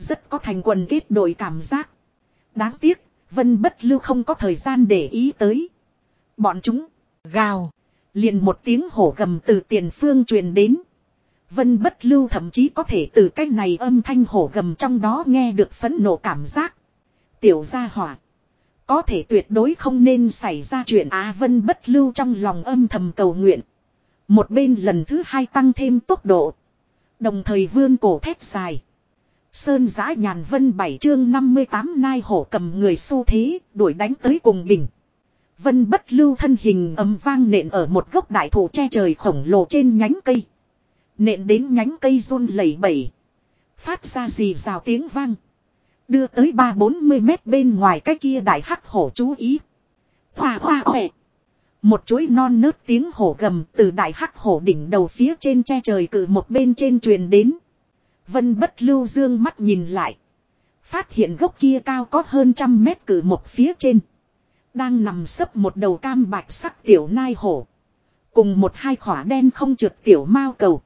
Rất có thành quần kết đội cảm giác. Đáng tiếc, vân bất lưu không có thời gian để ý tới. Bọn chúng, gào, liền một tiếng hổ gầm từ tiền phương truyền đến. Vân bất lưu thậm chí có thể từ cái này âm thanh hổ gầm trong đó nghe được phấn nộ cảm giác. Tiểu gia hỏa. Có thể tuyệt đối không nên xảy ra chuyện Á Vân bất lưu trong lòng âm thầm cầu nguyện. Một bên lần thứ hai tăng thêm tốc độ. Đồng thời vươn cổ thét dài. Sơn giã nhàn vân bảy chương 58 nai hổ cầm người xu thế, đuổi đánh tới cùng bình. Vân bất lưu thân hình ấm vang nện ở một gốc đại thụ che trời khổng lồ trên nhánh cây. Nện đến nhánh cây run lẩy bẩy. Phát ra gì rào tiếng vang. Đưa tới ba bốn mươi mét bên ngoài cái kia đại hắc hổ chú ý. Hoa hoa khỏe. Một chuỗi non nớt tiếng hổ gầm từ đại hắc hổ đỉnh đầu phía trên che trời cử một bên trên truyền đến. Vân bất lưu dương mắt nhìn lại. Phát hiện gốc kia cao có hơn trăm mét cử một phía trên. Đang nằm sấp một đầu cam bạch sắc tiểu nai hổ. Cùng một hai khỏa đen không trượt tiểu mao cầu.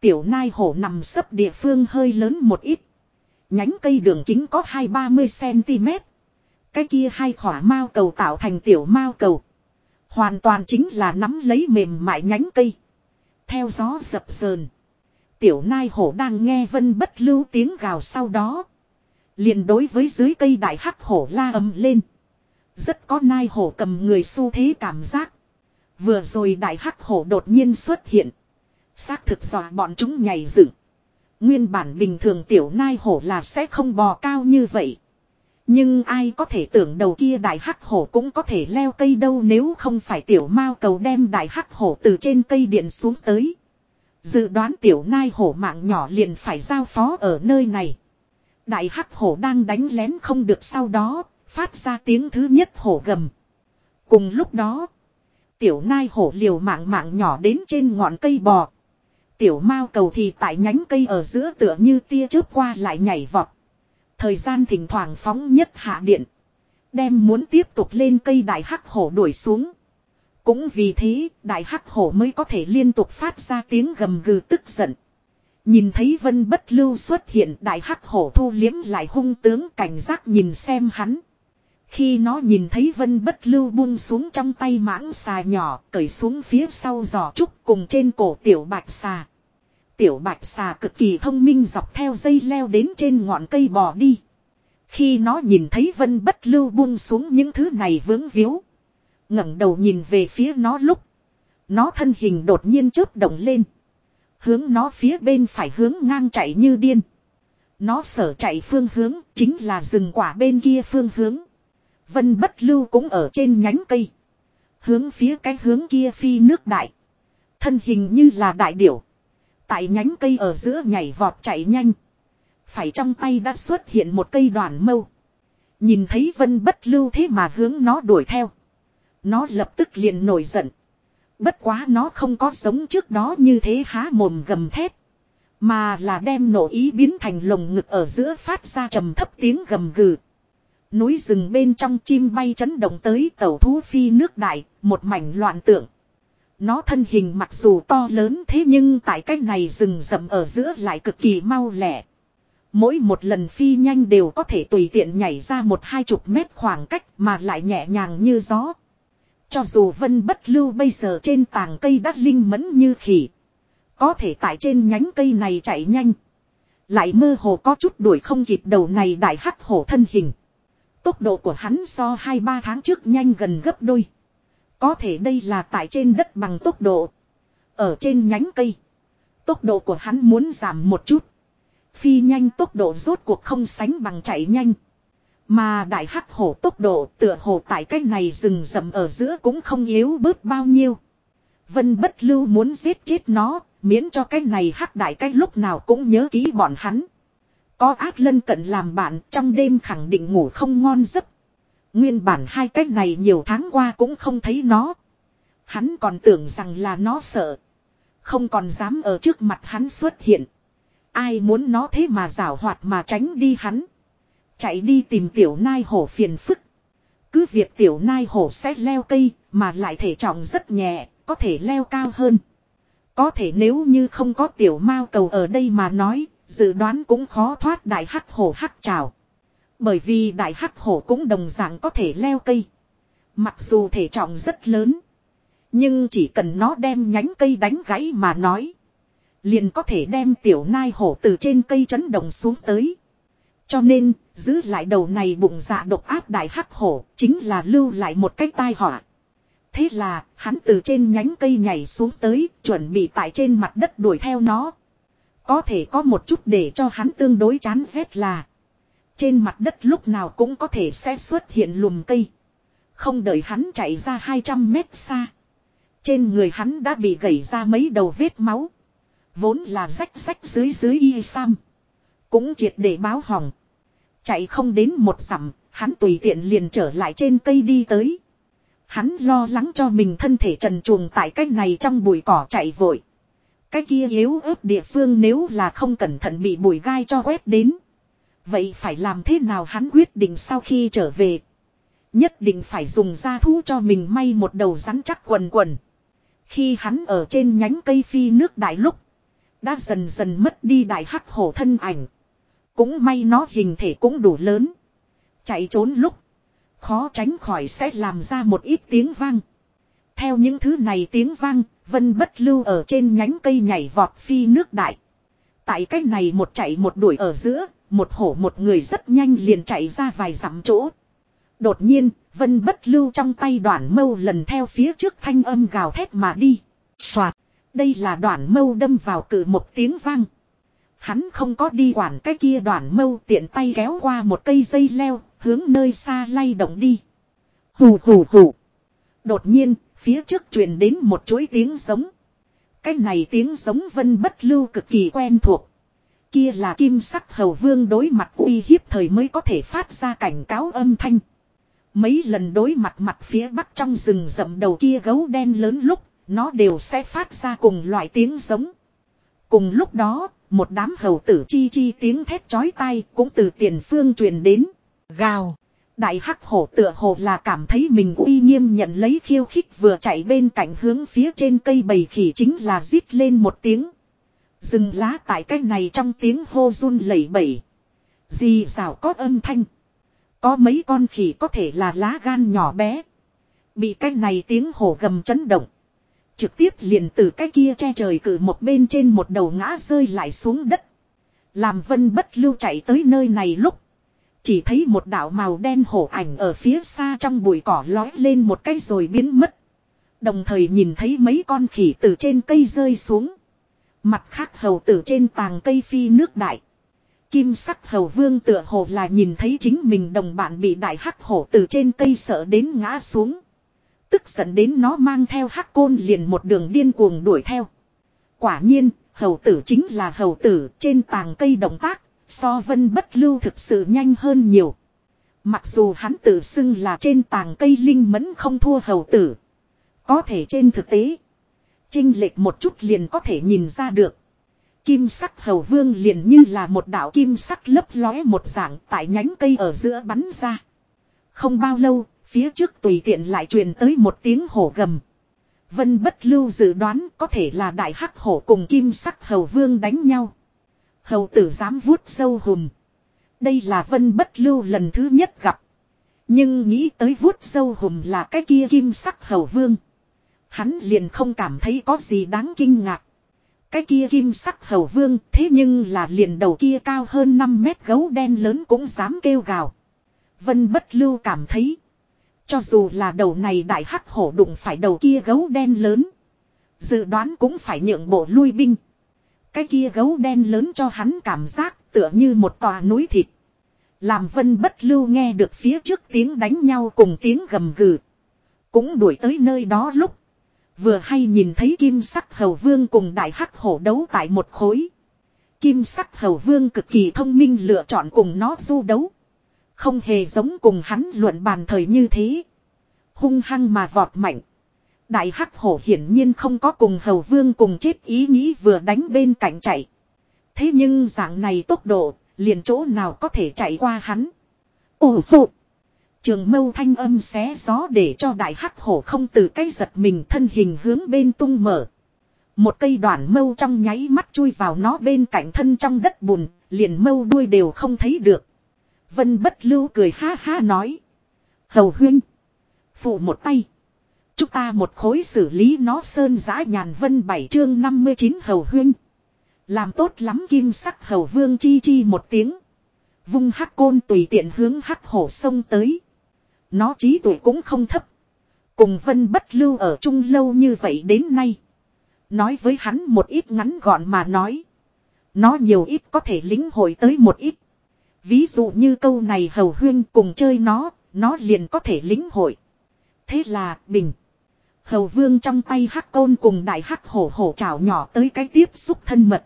Tiểu nai hổ nằm sấp địa phương hơi lớn một ít. Nhánh cây đường kính có hai ba mươi cm. Cái kia hai khỏa mao cầu tạo thành tiểu mao cầu. Hoàn toàn chính là nắm lấy mềm mại nhánh cây. Theo gió dập sờn. Tiểu nai hổ đang nghe vân bất lưu tiếng gào sau đó. liền đối với dưới cây đại hắc hổ la ầm lên. Rất có nai hổ cầm người xu thế cảm giác. Vừa rồi đại hắc hổ đột nhiên xuất hiện. Xác thực dọa bọn chúng nhảy dựng. Nguyên bản bình thường tiểu nai hổ là sẽ không bò cao như vậy. Nhưng ai có thể tưởng đầu kia đại hắc hổ cũng có thể leo cây đâu nếu không phải tiểu mao cầu đem đại hắc hổ từ trên cây điện xuống tới. Dự đoán tiểu nai hổ mạng nhỏ liền phải giao phó ở nơi này. Đại hắc hổ đang đánh lén không được sau đó, phát ra tiếng thứ nhất hổ gầm. Cùng lúc đó, tiểu nai hổ liều mạng mạng nhỏ đến trên ngọn cây bò. Tiểu mao cầu thì tại nhánh cây ở giữa tựa như tia chớp qua lại nhảy vọt. Thời gian thỉnh thoảng phóng nhất hạ điện. Đem muốn tiếp tục lên cây đại hắc hổ đuổi xuống. Cũng vì thế, đại hắc hổ mới có thể liên tục phát ra tiếng gầm gừ tức giận. Nhìn thấy vân bất lưu xuất hiện đại hắc hổ thu liếm lại hung tướng cảnh giác nhìn xem hắn. Khi nó nhìn thấy vân bất lưu buông xuống trong tay mãng xà nhỏ cởi xuống phía sau giò trúc cùng trên cổ tiểu bạch xà. Tiểu bạch xà cực kỳ thông minh dọc theo dây leo đến trên ngọn cây bò đi. Khi nó nhìn thấy vân bất lưu buông xuống những thứ này vướng víu ngẩng đầu nhìn về phía nó lúc. Nó thân hình đột nhiên chớp động lên. Hướng nó phía bên phải hướng ngang chạy như điên. Nó sở chạy phương hướng chính là rừng quả bên kia phương hướng. Vân bất lưu cũng ở trên nhánh cây. Hướng phía cái hướng kia phi nước đại. Thân hình như là đại điểu. Tại nhánh cây ở giữa nhảy vọt chạy nhanh. Phải trong tay đã xuất hiện một cây đoàn mâu. Nhìn thấy vân bất lưu thế mà hướng nó đuổi theo. Nó lập tức liền nổi giận. Bất quá nó không có sống trước đó như thế há mồm gầm thét. Mà là đem nổ ý biến thành lồng ngực ở giữa phát ra trầm thấp tiếng gầm gừ. Núi rừng bên trong chim bay chấn động tới tàu thú phi nước đại, một mảnh loạn tượng. Nó thân hình mặc dù to lớn thế nhưng tại cách này rừng rậm ở giữa lại cực kỳ mau lẻ. Mỗi một lần phi nhanh đều có thể tùy tiện nhảy ra một hai chục mét khoảng cách mà lại nhẹ nhàng như gió. Cho dù vân bất lưu bây giờ trên tàng cây đắt linh mẫn như khỉ. Có thể tại trên nhánh cây này chạy nhanh. Lại mơ hồ có chút đuổi không kịp đầu này đại hắc hổ thân hình. Tốc độ của hắn so 2-3 tháng trước nhanh gần gấp đôi. Có thể đây là tại trên đất bằng tốc độ. Ở trên nhánh cây. Tốc độ của hắn muốn giảm một chút. Phi nhanh tốc độ rốt cuộc không sánh bằng chạy nhanh. Mà đại hắc hổ tốc độ tựa hồ tại cái này rừng rậm ở giữa cũng không yếu bớt bao nhiêu. Vân bất lưu muốn giết chết nó, miễn cho cái này hắc đại cái lúc nào cũng nhớ ký bọn hắn. Có ác lân cận làm bạn trong đêm khẳng định ngủ không ngon giấc. Nguyên bản hai cái này nhiều tháng qua cũng không thấy nó. Hắn còn tưởng rằng là nó sợ. Không còn dám ở trước mặt hắn xuất hiện. Ai muốn nó thế mà rảo hoạt mà tránh đi hắn. Chạy đi tìm tiểu nai hổ phiền phức. Cứ việc tiểu nai hổ sẽ leo cây mà lại thể trọng rất nhẹ, có thể leo cao hơn. Có thể nếu như không có tiểu mao cầu ở đây mà nói, dự đoán cũng khó thoát đại hắc hổ hắc trào. Bởi vì đại hắc hổ cũng đồng dạng có thể leo cây. Mặc dù thể trọng rất lớn. Nhưng chỉ cần nó đem nhánh cây đánh gãy mà nói. Liền có thể đem tiểu nai hổ từ trên cây chấn động xuống tới. Cho nên, giữ lại đầu này bụng dạ độc áp đại hắc hổ, chính là lưu lại một cái tai họa. Thế là, hắn từ trên nhánh cây nhảy xuống tới, chuẩn bị tại trên mặt đất đuổi theo nó. Có thể có một chút để cho hắn tương đối chán ghét là. Trên mặt đất lúc nào cũng có thể sẽ xuất hiện lùm cây. Không đợi hắn chạy ra 200 mét xa. Trên người hắn đã bị gãy ra mấy đầu vết máu. Vốn là rách rách dưới dưới y sam. Cũng triệt để báo hỏng. Chạy không đến một dặm, hắn tùy tiện liền trở lại trên cây đi tới. Hắn lo lắng cho mình thân thể trần truồng tại cái này trong bụi cỏ chạy vội. Cái kia yếu ớt địa phương nếu là không cẩn thận bị bụi gai cho quét đến. Vậy phải làm thế nào hắn quyết định sau khi trở về. Nhất định phải dùng da thú cho mình may một đầu rắn chắc quần quần. Khi hắn ở trên nhánh cây phi nước đại lúc. Đã dần dần mất đi đại hắc hổ thân ảnh. Cũng may nó hình thể cũng đủ lớn. Chạy trốn lúc. Khó tránh khỏi sẽ làm ra một ít tiếng vang. Theo những thứ này tiếng vang, Vân bất lưu ở trên nhánh cây nhảy vọt phi nước đại. Tại cách này một chạy một đuổi ở giữa, một hổ một người rất nhanh liền chạy ra vài dặm chỗ. Đột nhiên, Vân bất lưu trong tay đoạn mâu lần theo phía trước thanh âm gào thét mà đi. Xoạt, đây là đoạn mâu đâm vào cử một tiếng vang. Hắn không có đi quản cái kia đoạn mâu tiện tay kéo qua một cây dây leo, hướng nơi xa lay động đi. Hù hù hù. Đột nhiên, phía trước truyền đến một chuỗi tiếng giống. Cái này tiếng giống vân bất lưu cực kỳ quen thuộc. Kia là kim sắc hầu vương đối mặt uy hiếp thời mới có thể phát ra cảnh cáo âm thanh. Mấy lần đối mặt mặt phía bắc trong rừng rậm đầu kia gấu đen lớn lúc, nó đều sẽ phát ra cùng loại tiếng giống. Cùng lúc đó, một đám hầu tử chi chi tiếng thét chói tai cũng từ tiền phương truyền đến. Gào. Đại hắc hổ tựa hồ là cảm thấy mình uy nghiêm nhận lấy khiêu khích vừa chạy bên cạnh hướng phía trên cây bầy khỉ chính là rít lên một tiếng. Dừng lá tại cái này trong tiếng hô run lẩy bẩy. Gì rào có âm thanh. Có mấy con khỉ có thể là lá gan nhỏ bé. Bị cái này tiếng hổ gầm chấn động. Trực tiếp liền từ cái kia che trời cử một bên trên một đầu ngã rơi lại xuống đất. Làm vân bất lưu chạy tới nơi này lúc. Chỉ thấy một đạo màu đen hổ ảnh ở phía xa trong bụi cỏ lói lên một cái rồi biến mất. Đồng thời nhìn thấy mấy con khỉ từ trên cây rơi xuống. Mặt khác hầu từ trên tàng cây phi nước đại. Kim sắc hầu vương tựa hồ là nhìn thấy chính mình đồng bạn bị đại hắc hổ từ trên cây sợ đến ngã xuống. Tức giận đến nó mang theo hắc côn liền một đường điên cuồng đuổi theo. Quả nhiên, hầu tử chính là hầu tử trên tàng cây động tác, so vân bất lưu thực sự nhanh hơn nhiều. Mặc dù hắn tự xưng là trên tàng cây linh mẫn không thua hầu tử. Có thể trên thực tế, trinh lệch một chút liền có thể nhìn ra được. Kim sắc hầu vương liền như là một đạo kim sắc lấp lóe một dạng tại nhánh cây ở giữa bắn ra. Không bao lâu, phía trước tùy tiện lại truyền tới một tiếng hổ gầm. Vân bất lưu dự đoán có thể là đại hắc hổ cùng kim sắc hầu vương đánh nhau. Hầu tử dám vuốt sâu hùm. Đây là vân bất lưu lần thứ nhất gặp. Nhưng nghĩ tới vuốt sâu hùm là cái kia kim sắc hầu vương. Hắn liền không cảm thấy có gì đáng kinh ngạc. Cái kia kim sắc hầu vương thế nhưng là liền đầu kia cao hơn 5 mét gấu đen lớn cũng dám kêu gào. Vân bất lưu cảm thấy. Cho dù là đầu này đại hắc hổ đụng phải đầu kia gấu đen lớn. Dự đoán cũng phải nhượng bộ lui binh. Cái kia gấu đen lớn cho hắn cảm giác tựa như một tòa núi thịt. Làm vân bất lưu nghe được phía trước tiếng đánh nhau cùng tiếng gầm gừ. Cũng đuổi tới nơi đó lúc. Vừa hay nhìn thấy kim sắc hầu vương cùng đại hắc hổ đấu tại một khối. Kim sắc hầu vương cực kỳ thông minh lựa chọn cùng nó du đấu. Không hề giống cùng hắn luận bàn thời như thế. Hung hăng mà vọt mạnh. Đại hắc hổ hiển nhiên không có cùng hầu vương cùng chết ý nghĩ vừa đánh bên cạnh chạy. Thế nhưng dạng này tốc độ, liền chỗ nào có thể chạy qua hắn. Ồ phụ! Trường mâu thanh âm xé gió để cho đại hắc hổ không từ cái giật mình thân hình hướng bên tung mở. Một cây đoạn mâu trong nháy mắt chui vào nó bên cạnh thân trong đất bùn, liền mâu đuôi đều không thấy được. Vân bất lưu cười ha ha nói. Hầu huyên Phụ một tay. Chúng ta một khối xử lý nó sơn giã nhàn vân bảy chương 59 hầu huyên Làm tốt lắm kim sắc hầu vương chi chi một tiếng. Vung hắc côn tùy tiện hướng hắc hổ sông tới. Nó trí tuệ cũng không thấp. Cùng vân bất lưu ở chung lâu như vậy đến nay. Nói với hắn một ít ngắn gọn mà nói. Nó nhiều ít có thể lính hội tới một ít. Ví dụ như câu này hầu huyên cùng chơi nó, nó liền có thể lính hội. Thế là, bình. Hầu vương trong tay hắc côn cùng đại hắc hổ hổ chảo nhỏ tới cái tiếp xúc thân mật.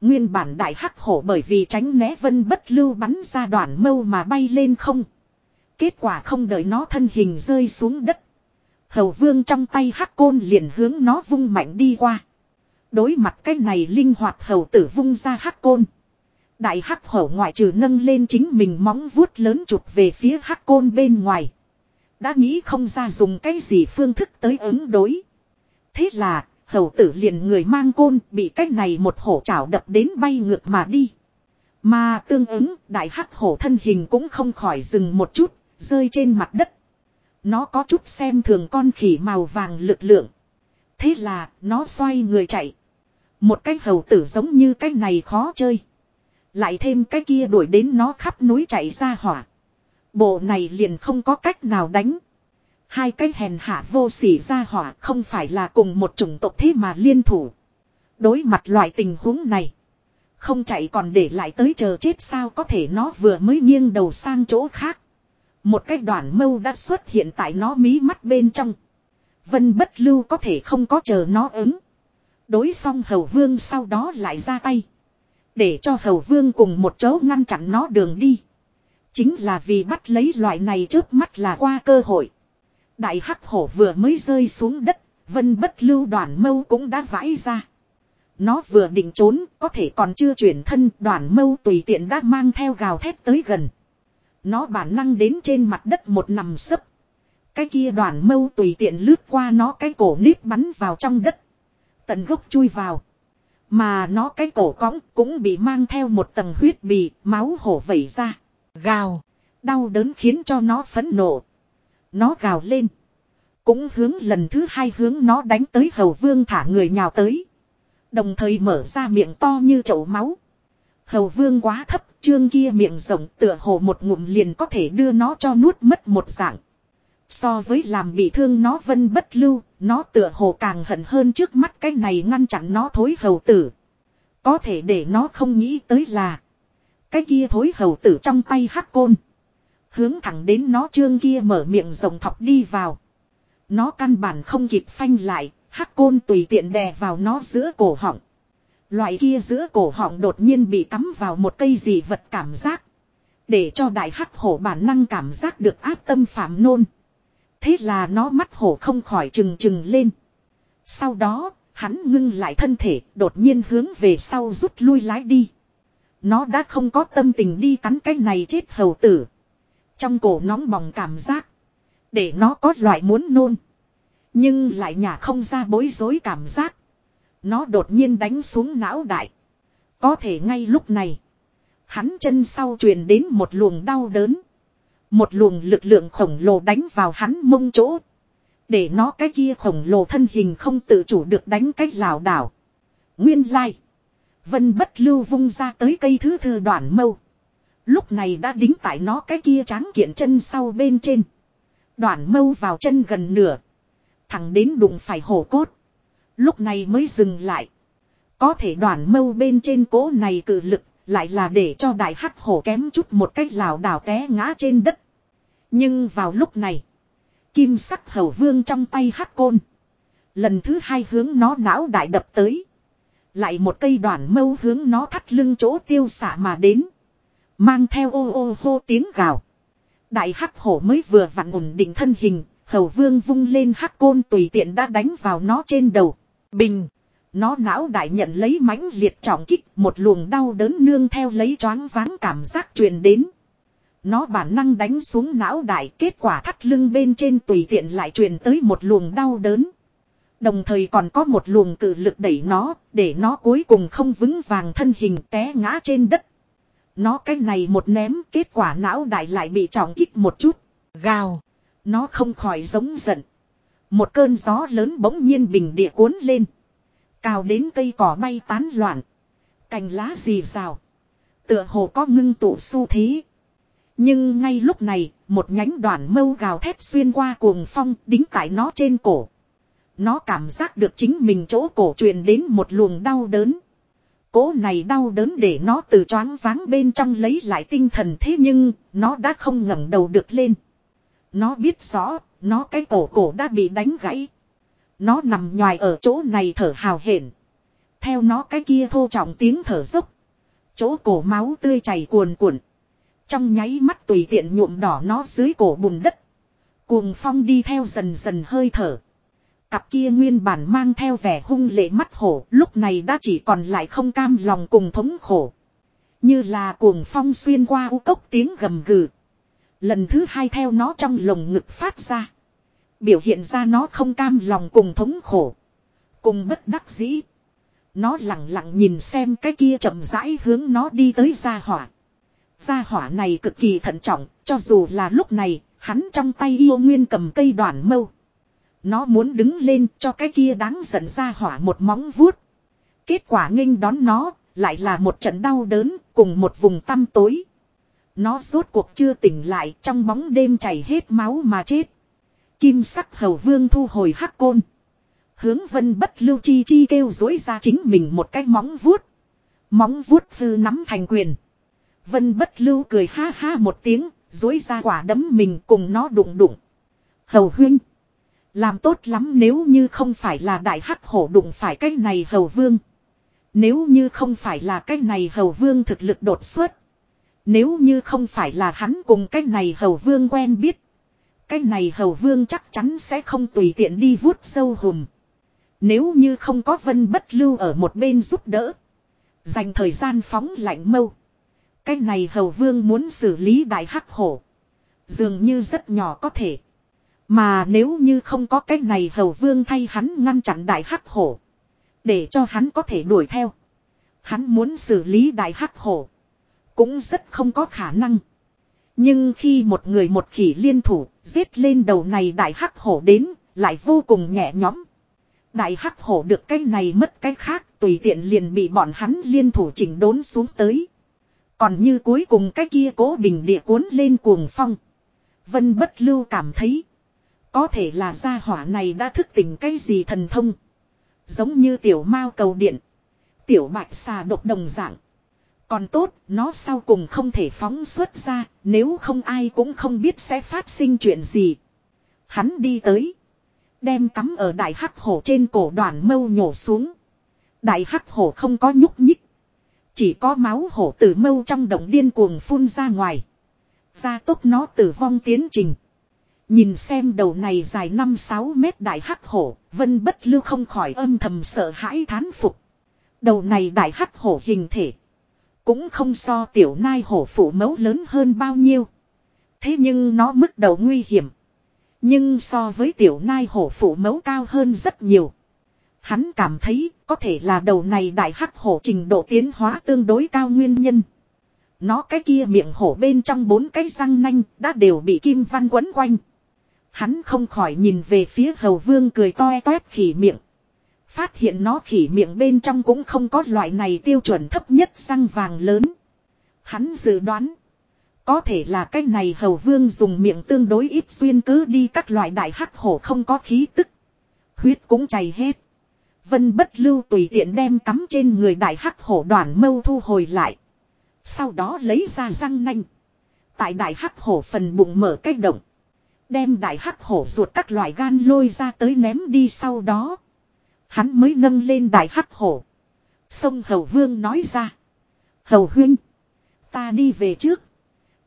Nguyên bản đại hắc hổ bởi vì tránh né vân bất lưu bắn ra đoạn mâu mà bay lên không. Kết quả không đợi nó thân hình rơi xuống đất. Hầu vương trong tay hắc côn liền hướng nó vung mạnh đi qua. Đối mặt cái này linh hoạt hầu tử vung ra hắc côn. Đại hắc hổ ngoại trừ nâng lên chính mình móng vuốt lớn chụp về phía hắc côn bên ngoài. Đã nghĩ không ra dùng cái gì phương thức tới ứng đối. Thế là, hầu tử liền người mang côn bị cái này một hổ chảo đập đến bay ngược mà đi. Mà tương ứng, đại hắc hổ thân hình cũng không khỏi dừng một chút, rơi trên mặt đất. Nó có chút xem thường con khỉ màu vàng lực lượng. Thế là, nó xoay người chạy. Một cái hầu tử giống như cái này khó chơi. Lại thêm cái kia đuổi đến nó khắp núi chạy ra hỏa. Bộ này liền không có cách nào đánh. Hai cái hèn hạ vô sỉ ra hỏa không phải là cùng một chủng tộc thế mà liên thủ. Đối mặt loại tình huống này. Không chạy còn để lại tới chờ chết sao có thể nó vừa mới nghiêng đầu sang chỗ khác. Một cái đoàn mâu đã xuất hiện tại nó mí mắt bên trong. Vân bất lưu có thể không có chờ nó ứng. Đối xong hầu vương sau đó lại ra tay. Để cho hầu vương cùng một chỗ ngăn chặn nó đường đi. Chính là vì bắt lấy loại này trước mắt là qua cơ hội. Đại hắc hổ vừa mới rơi xuống đất, vân bất lưu đoàn mâu cũng đã vãi ra. Nó vừa định trốn, có thể còn chưa chuyển thân, đoàn mâu tùy tiện đã mang theo gào thét tới gần. Nó bản năng đến trên mặt đất một nằm sấp. Cái kia đoàn mâu tùy tiện lướt qua nó cái cổ nếp bắn vào trong đất. Tận gốc chui vào. Mà nó cái cổ cõng cũng bị mang theo một tầng huyết bì, máu hổ vẩy ra. Gào. Đau đớn khiến cho nó phẫn nộ. Nó gào lên. Cũng hướng lần thứ hai hướng nó đánh tới hầu vương thả người nhào tới. Đồng thời mở ra miệng to như chậu máu. Hầu vương quá thấp, trương kia miệng rộng tựa hồ một ngụm liền có thể đưa nó cho nuốt mất một dạng. So với làm bị thương nó vân bất lưu, nó tựa hồ càng hận hơn trước mắt cái này ngăn chặn nó thối hầu tử. Có thể để nó không nghĩ tới là cái kia thối hầu tử trong tay hắc côn. Hướng thẳng đến nó trương kia mở miệng rồng thọc đi vào. Nó căn bản không kịp phanh lại, hắc côn tùy tiện đè vào nó giữa cổ họng. Loại kia giữa cổ họng đột nhiên bị cắm vào một cây gì vật cảm giác. Để cho đại hắc hổ bản năng cảm giác được áp tâm phạm nôn. Thế là nó mắt hổ không khỏi trừng trừng lên. Sau đó, hắn ngưng lại thân thể, đột nhiên hướng về sau rút lui lái đi. Nó đã không có tâm tình đi cắn cái này chết hầu tử. Trong cổ nóng bỏng cảm giác. Để nó có loại muốn nôn. Nhưng lại nhả không ra bối rối cảm giác. Nó đột nhiên đánh xuống não đại. Có thể ngay lúc này. Hắn chân sau truyền đến một luồng đau đớn. Một luồng lực lượng khổng lồ đánh vào hắn mông chỗ. Để nó cái kia khổng lồ thân hình không tự chủ được đánh cách lảo đảo. Nguyên lai. Vân bất lưu vung ra tới cây thứ thư đoạn mâu. Lúc này đã đính tại nó cái kia tráng kiện chân sau bên trên. Đoạn mâu vào chân gần nửa. Thẳng đến đụng phải hổ cốt. Lúc này mới dừng lại. Có thể đoạn mâu bên trên cố này cử lực lại là để cho đại hắc hổ kém chút một cách lảo đảo té ngã trên đất. Nhưng vào lúc này. Kim sắc hầu vương trong tay hắc côn. Lần thứ hai hướng nó não đại đập tới. Lại một cây đoạn mâu hướng nó thắt lưng chỗ tiêu xạ mà đến. Mang theo ô ô hô tiếng gào. Đại hắc hổ mới vừa vặn ổn định thân hình. Hầu vương vung lên hắc côn tùy tiện đã đánh vào nó trên đầu. Bình. Nó não đại nhận lấy mãnh liệt trọng kích. Một luồng đau đớn nương theo lấy choáng váng cảm giác truyền đến. Nó bản năng đánh xuống não đại kết quả thắt lưng bên trên tùy tiện lại truyền tới một luồng đau đớn. Đồng thời còn có một luồng cự lực đẩy nó, để nó cuối cùng không vững vàng thân hình té ngã trên đất. Nó cái này một ném kết quả não đại lại bị trọng kích một chút. Gào. Nó không khỏi giống giận. Một cơn gió lớn bỗng nhiên bình địa cuốn lên. Cào đến cây cỏ bay tán loạn. Cành lá gì rào. Tựa hồ có ngưng tụ xu thế. Nhưng ngay lúc này, một nhánh đoàn mâu gào thét xuyên qua cuồng phong đính tại nó trên cổ. Nó cảm giác được chính mình chỗ cổ truyền đến một luồng đau đớn. Cố này đau đớn để nó từ choáng váng bên trong lấy lại tinh thần thế nhưng nó đã không ngẩng đầu được lên. Nó biết rõ, nó cái cổ cổ đã bị đánh gãy. Nó nằm nhòi ở chỗ này thở hào hển. Theo nó cái kia thô trọng tiếng thở dốc. Chỗ cổ máu tươi chảy cuồn cuộn. Trong nháy mắt tùy tiện nhuộm đỏ nó dưới cổ bùn đất. Cuồng phong đi theo dần dần hơi thở. Cặp kia nguyên bản mang theo vẻ hung lệ mắt hổ lúc này đã chỉ còn lại không cam lòng cùng thống khổ. Như là cuồng phong xuyên qua u cốc tiếng gầm gừ. Lần thứ hai theo nó trong lồng ngực phát ra. Biểu hiện ra nó không cam lòng cùng thống khổ. Cùng bất đắc dĩ. Nó lặng lặng nhìn xem cái kia chậm rãi hướng nó đi tới gia hỏa. Gia hỏa này cực kỳ thận trọng, cho dù là lúc này, hắn trong tay yêu nguyên cầm cây đoàn mâu. Nó muốn đứng lên cho cái kia đáng giận gia hỏa một móng vuốt. Kết quả nghênh đón nó, lại là một trận đau đớn, cùng một vùng tăm tối. Nó rốt cuộc chưa tỉnh lại trong bóng đêm chảy hết máu mà chết. Kim sắc hầu vương thu hồi hắc côn. Hướng vân bất lưu chi chi kêu dối ra chính mình một cái móng vuốt. Móng vuốt hư nắm thành quyền. Vân bất lưu cười ha ha một tiếng, dối ra quả đấm mình cùng nó đụng đụng. Hầu huynh. Làm tốt lắm nếu như không phải là đại hắc hổ đụng phải cái này hầu vương. Nếu như không phải là cái này hầu vương thực lực đột xuất. Nếu như không phải là hắn cùng cái này hầu vương quen biết. Cái này hầu vương chắc chắn sẽ không tùy tiện đi vuốt sâu hùm. Nếu như không có vân bất lưu ở một bên giúp đỡ. Dành thời gian phóng lạnh mâu. Cái này hầu vương muốn xử lý đại hắc hổ. Dường như rất nhỏ có thể. Mà nếu như không có cái này hầu vương thay hắn ngăn chặn đại hắc hổ. Để cho hắn có thể đuổi theo. Hắn muốn xử lý đại hắc hổ. Cũng rất không có khả năng. Nhưng khi một người một khỉ liên thủ, giết lên đầu này đại hắc hổ đến, lại vô cùng nhẹ nhõm. Đại hắc hổ được cái này mất cái khác, tùy tiện liền bị bọn hắn liên thủ chỉnh đốn xuống tới. Còn như cuối cùng cái kia cố bình địa cuốn lên cuồng phong. Vân bất lưu cảm thấy. Có thể là gia hỏa này đã thức tỉnh cái gì thần thông. Giống như tiểu mao cầu điện. Tiểu bạch xà độc đồng dạng. Còn tốt, nó sau cùng không thể phóng xuất ra, nếu không ai cũng không biết sẽ phát sinh chuyện gì. Hắn đi tới. Đem cắm ở đại hắc hổ trên cổ đoàn mâu nhổ xuống. Đại hắc hổ không có nhúc nhích. Chỉ có máu hổ từ mâu trong động điên cuồng phun ra ngoài. Ra tốt nó tử vong tiến trình. Nhìn xem đầu này dài 5-6 mét đại hắc hổ, vân bất lưu không khỏi âm thầm sợ hãi thán phục. Đầu này đại hắc hổ hình thể. Cũng không so tiểu nai hổ phủ mấu lớn hơn bao nhiêu. Thế nhưng nó mức đầu nguy hiểm. Nhưng so với tiểu nai hổ phủ mấu cao hơn rất nhiều. Hắn cảm thấy có thể là đầu này đại hắc hổ trình độ tiến hóa tương đối cao nguyên nhân. Nó cái kia miệng hổ bên trong bốn cái răng nanh đã đều bị kim văn quấn quanh. Hắn không khỏi nhìn về phía hầu vương cười toe toét khỉ miệng. Phát hiện nó khỉ miệng bên trong cũng không có loại này tiêu chuẩn thấp nhất răng vàng lớn. Hắn dự đoán. Có thể là cái này hầu vương dùng miệng tương đối ít xuyên cứ đi các loại đại hắc hổ không có khí tức. Huyết cũng chảy hết. Vân bất lưu tùy tiện đem cắm trên người đại hắc hổ đoàn mâu thu hồi lại. Sau đó lấy ra răng nanh. Tại đại hắc hổ phần bụng mở cách động. Đem đại hắc hổ ruột các loại gan lôi ra tới ném đi sau đó. Hắn mới nâng lên đại hắc hổ. Sông Hầu Vương nói ra. Hầu huynh. Ta đi về trước.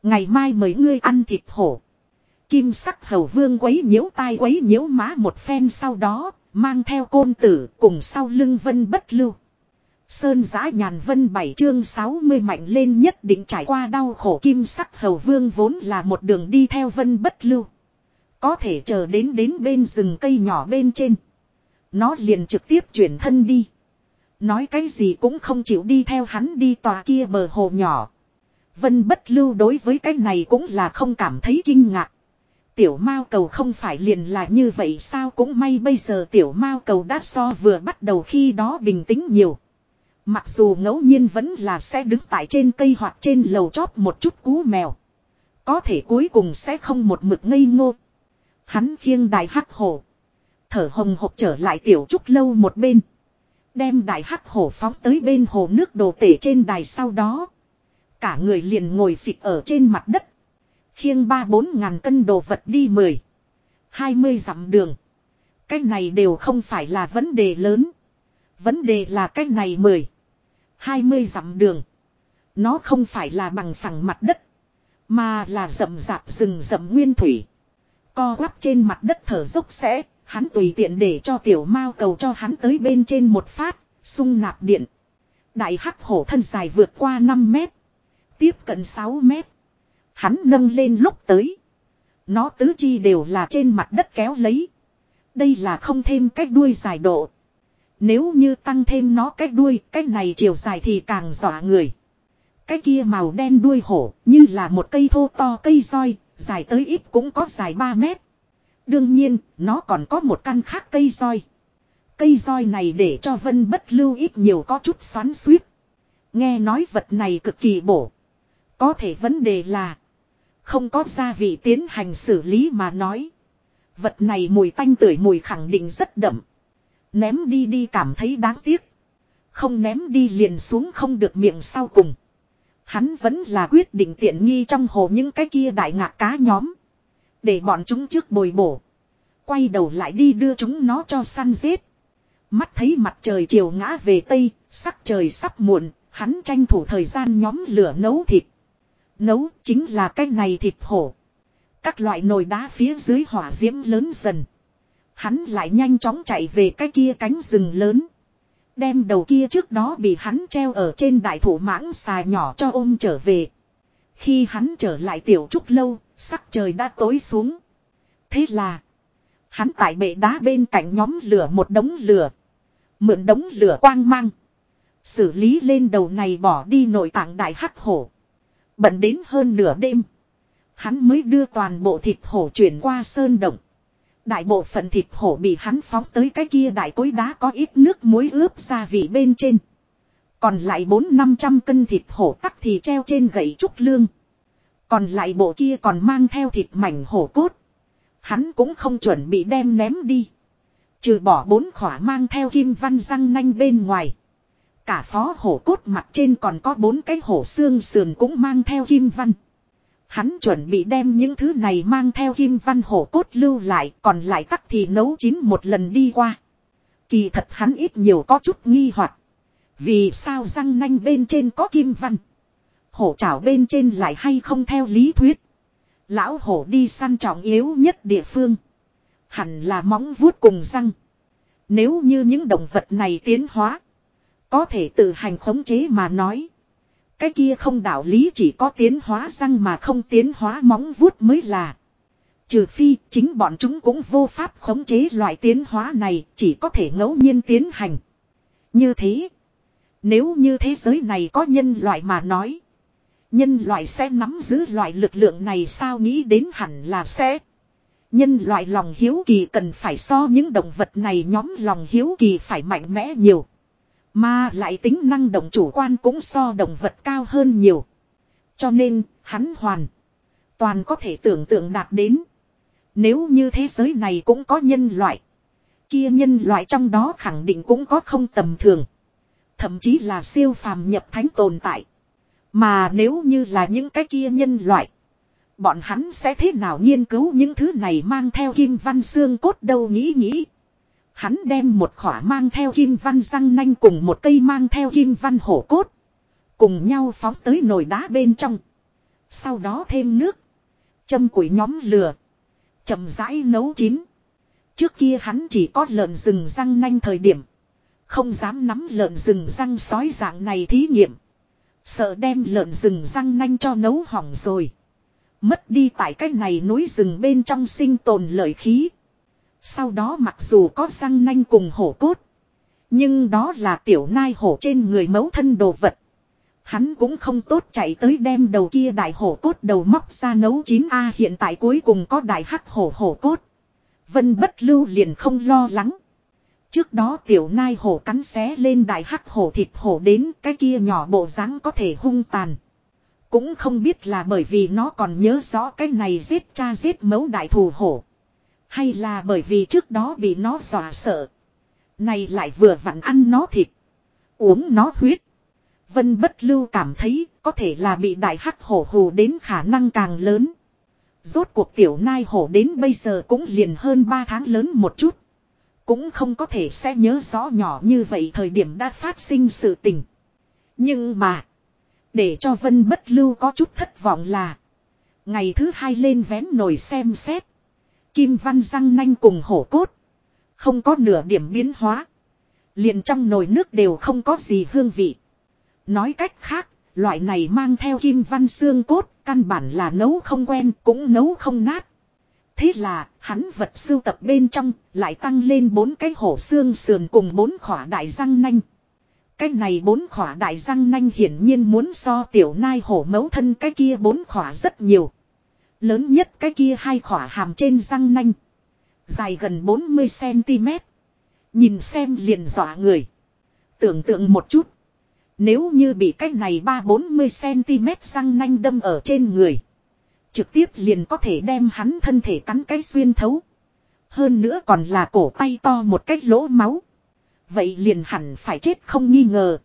Ngày mai mời ngươi ăn thịt hổ. Kim sắc hầu vương quấy nhiễu tai quấy nhiễu má một phen sau đó. Mang theo côn tử cùng sau lưng vân bất lưu. Sơn giã nhàn vân bảy chương 60 mạnh lên nhất định trải qua đau khổ kim sắc hầu vương vốn là một đường đi theo vân bất lưu. Có thể chờ đến đến bên rừng cây nhỏ bên trên. Nó liền trực tiếp chuyển thân đi. Nói cái gì cũng không chịu đi theo hắn đi tòa kia bờ hồ nhỏ. Vân bất lưu đối với cái này cũng là không cảm thấy kinh ngạc. Tiểu mao cầu không phải liền là như vậy sao cũng may bây giờ tiểu mao cầu đã so vừa bắt đầu khi đó bình tĩnh nhiều. Mặc dù ngẫu nhiên vẫn là sẽ đứng tại trên cây hoặc trên lầu chóp một chút cú mèo. Có thể cuối cùng sẽ không một mực ngây ngô. Hắn khiêng đại hắc hổ. Thở hồng hộc trở lại tiểu trúc lâu một bên. Đem đại hắc hổ phóng tới bên hồ nước đồ tể trên đài sau đó. Cả người liền ngồi phịch ở trên mặt đất. Khiêng ba bốn ngàn cân đồ vật đi mười. Hai mươi dặm đường. Cái này đều không phải là vấn đề lớn. Vấn đề là cái này mười. Hai mươi dặm đường. Nó không phải là bằng phẳng mặt đất. Mà là rậm rạp rừng rậm nguyên thủy. Co quắp trên mặt đất thở dốc sẽ. Hắn tùy tiện để cho tiểu mao cầu cho hắn tới bên trên một phát. Xung nạp điện. Đại hắc hổ thân dài vượt qua 5 mét. Tiếp cận 6 mét. Hắn nâng lên lúc tới. Nó tứ chi đều là trên mặt đất kéo lấy. Đây là không thêm cách đuôi dài độ. Nếu như tăng thêm nó cách đuôi, cách này chiều dài thì càng dọa người. Cái kia màu đen đuôi hổ, như là một cây thô to cây roi, dài tới ít cũng có dài 3 mét. Đương nhiên, nó còn có một căn khác cây roi. Cây roi này để cho vân bất lưu ít nhiều có chút xoắn suýt. Nghe nói vật này cực kỳ bổ. Có thể vấn đề là không có gia vị tiến hành xử lý mà nói. Vật này mùi tanh tưởi mùi khẳng định rất đậm. Ném đi đi cảm thấy đáng tiếc. Không ném đi liền xuống không được miệng sau cùng. Hắn vẫn là quyết định tiện nghi trong hồ những cái kia đại ngạc cá nhóm. Để bọn chúng trước bồi bổ. Quay đầu lại đi đưa chúng nó cho săn giết. Mắt thấy mặt trời chiều ngã về tây, sắc trời sắp muộn, hắn tranh thủ thời gian nhóm lửa nấu thịt. Nấu chính là cái này thịt hổ. Các loại nồi đá phía dưới hỏa diễm lớn dần. Hắn lại nhanh chóng chạy về cái kia cánh rừng lớn. Đem đầu kia trước đó bị hắn treo ở trên đại thủ mãng xà nhỏ cho ôm trở về. Khi hắn trở lại tiểu trúc lâu, sắc trời đã tối xuống. Thế là, hắn tại bệ đá bên cạnh nhóm lửa một đống lửa. Mượn đống lửa quang mang. Xử lý lên đầu này bỏ đi nội tạng đại hắc hổ. Bận đến hơn nửa đêm. Hắn mới đưa toàn bộ thịt hổ chuyển qua sơn động. Đại bộ phận thịt hổ bị hắn phóng tới cái kia đại cối đá có ít nước muối ướp gia vị bên trên. Còn lại bốn năm trăm cân thịt hổ tắc thì treo trên gậy trúc lương. Còn lại bộ kia còn mang theo thịt mảnh hổ cốt. Hắn cũng không chuẩn bị đem ném đi. Trừ bỏ bốn khỏa mang theo kim văn răng nanh bên ngoài. Cả phó hổ cốt mặt trên còn có bốn cái hổ xương sườn cũng mang theo kim văn. Hắn chuẩn bị đem những thứ này mang theo kim văn hổ cốt lưu lại, còn lại tắc thì nấu chín một lần đi qua. Kỳ thật hắn ít nhiều có chút nghi hoặc vì sao răng nanh bên trên có kim văn. Hổ chảo bên trên lại hay không theo lý thuyết. Lão hổ đi săn trọng yếu nhất địa phương. Hẳn là móng vuốt cùng răng. Nếu như những động vật này tiến hóa. Có thể tự hành khống chế mà nói. Cái kia không đạo lý chỉ có tiến hóa răng mà không tiến hóa móng vuốt mới là. Trừ phi chính bọn chúng cũng vô pháp khống chế loại tiến hóa này, chỉ có thể ngẫu nhiên tiến hành. Như thế. Nếu như thế giới này có nhân loại mà nói. Nhân loại sẽ nắm giữ loại lực lượng này sao nghĩ đến hẳn là sẽ. Nhân loại lòng hiếu kỳ cần phải so những động vật này nhóm lòng hiếu kỳ phải mạnh mẽ nhiều. Mà lại tính năng động chủ quan cũng so động vật cao hơn nhiều. Cho nên, hắn hoàn. Toàn có thể tưởng tượng đạt đến. Nếu như thế giới này cũng có nhân loại. Kia nhân loại trong đó khẳng định cũng có không tầm thường. Thậm chí là siêu phàm nhập thánh tồn tại. Mà nếu như là những cái kia nhân loại. Bọn hắn sẽ thế nào nghiên cứu những thứ này mang theo kim văn xương cốt đâu nghĩ nghĩ. Hắn đem một khỏa mang theo kim văn răng nanh cùng một cây mang theo kim văn hổ cốt. Cùng nhau phóng tới nồi đá bên trong. Sau đó thêm nước. Châm củi nhóm lửa. chậm rãi nấu chín. Trước kia hắn chỉ có lợn rừng răng nanh thời điểm. Không dám nắm lợn rừng răng sói dạng này thí nghiệm. Sợ đem lợn rừng răng nanh cho nấu hỏng rồi. Mất đi tại cái này núi rừng bên trong sinh tồn lợi khí. Sau đó mặc dù có răng nanh cùng hổ cốt. Nhưng đó là tiểu nai hổ trên người mấu thân đồ vật. Hắn cũng không tốt chạy tới đem đầu kia đại hổ cốt đầu móc ra nấu chín a hiện tại cuối cùng có đại hắc hổ hổ cốt. Vân bất lưu liền không lo lắng. Trước đó tiểu nai hổ cắn xé lên đại hắc hổ thịt hổ đến cái kia nhỏ bộ dáng có thể hung tàn. Cũng không biết là bởi vì nó còn nhớ rõ cái này giết cha giết mấu đại thù hổ. Hay là bởi vì trước đó bị nó dọa sợ. Này lại vừa vặn ăn nó thịt. Uống nó huyết. Vân bất lưu cảm thấy có thể là bị đại hắc hổ hù đến khả năng càng lớn. Rốt cuộc tiểu nai hổ đến bây giờ cũng liền hơn 3 tháng lớn một chút. Cũng không có thể sẽ nhớ rõ nhỏ như vậy thời điểm đã phát sinh sự tình. Nhưng mà. Để cho Vân bất lưu có chút thất vọng là. Ngày thứ hai lên vén nồi xem xét. Kim văn răng nanh cùng hổ cốt. Không có nửa điểm biến hóa. liền trong nồi nước đều không có gì hương vị. Nói cách khác, loại này mang theo kim văn xương cốt, căn bản là nấu không quen, cũng nấu không nát. Thế là, hắn vật sưu tập bên trong, lại tăng lên bốn cái hổ xương sườn cùng bốn khỏa đại răng nanh. Cái này bốn khỏa đại răng nanh hiển nhiên muốn so tiểu nai hổ mấu thân cái kia bốn khỏa rất nhiều. Lớn nhất cái kia hai khỏa hàm trên răng nanh. Dài gần 40cm. Nhìn xem liền dọa người. Tưởng tượng một chút. Nếu như bị cái này ba bốn mươi cm răng nanh đâm ở trên người. Trực tiếp liền có thể đem hắn thân thể cắn cái xuyên thấu. Hơn nữa còn là cổ tay to một cái lỗ máu. Vậy liền hẳn phải chết không nghi ngờ.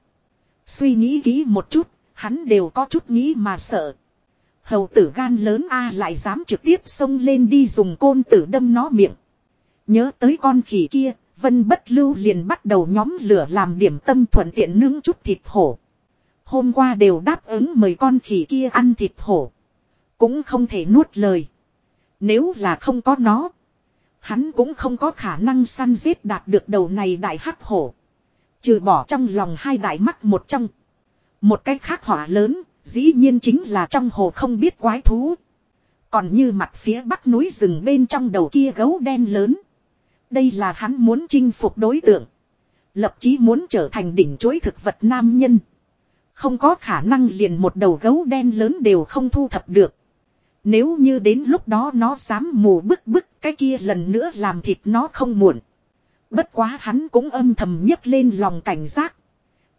Suy nghĩ kỹ một chút, hắn đều có chút nghĩ mà sợ. Hầu tử gan lớn A lại dám trực tiếp xông lên đi dùng côn tử đâm nó miệng. Nhớ tới con khỉ kia, Vân bất lưu liền bắt đầu nhóm lửa làm điểm tâm thuận tiện nướng chút thịt hổ. Hôm qua đều đáp ứng mời con khỉ kia ăn thịt hổ. Cũng không thể nuốt lời. Nếu là không có nó. Hắn cũng không có khả năng săn giết đạt được đầu này đại hắc hổ. Trừ bỏ trong lòng hai đại mắt một trong. Một cái khác hỏa lớn, dĩ nhiên chính là trong hồ không biết quái thú. Còn như mặt phía bắc núi rừng bên trong đầu kia gấu đen lớn. Đây là hắn muốn chinh phục đối tượng. Lập chí muốn trở thành đỉnh chuối thực vật nam nhân. Không có khả năng liền một đầu gấu đen lớn đều không thu thập được. Nếu như đến lúc đó nó dám mù bức bức cái kia lần nữa làm thịt nó không muộn. Bất quá hắn cũng âm thầm nhấc lên lòng cảnh giác.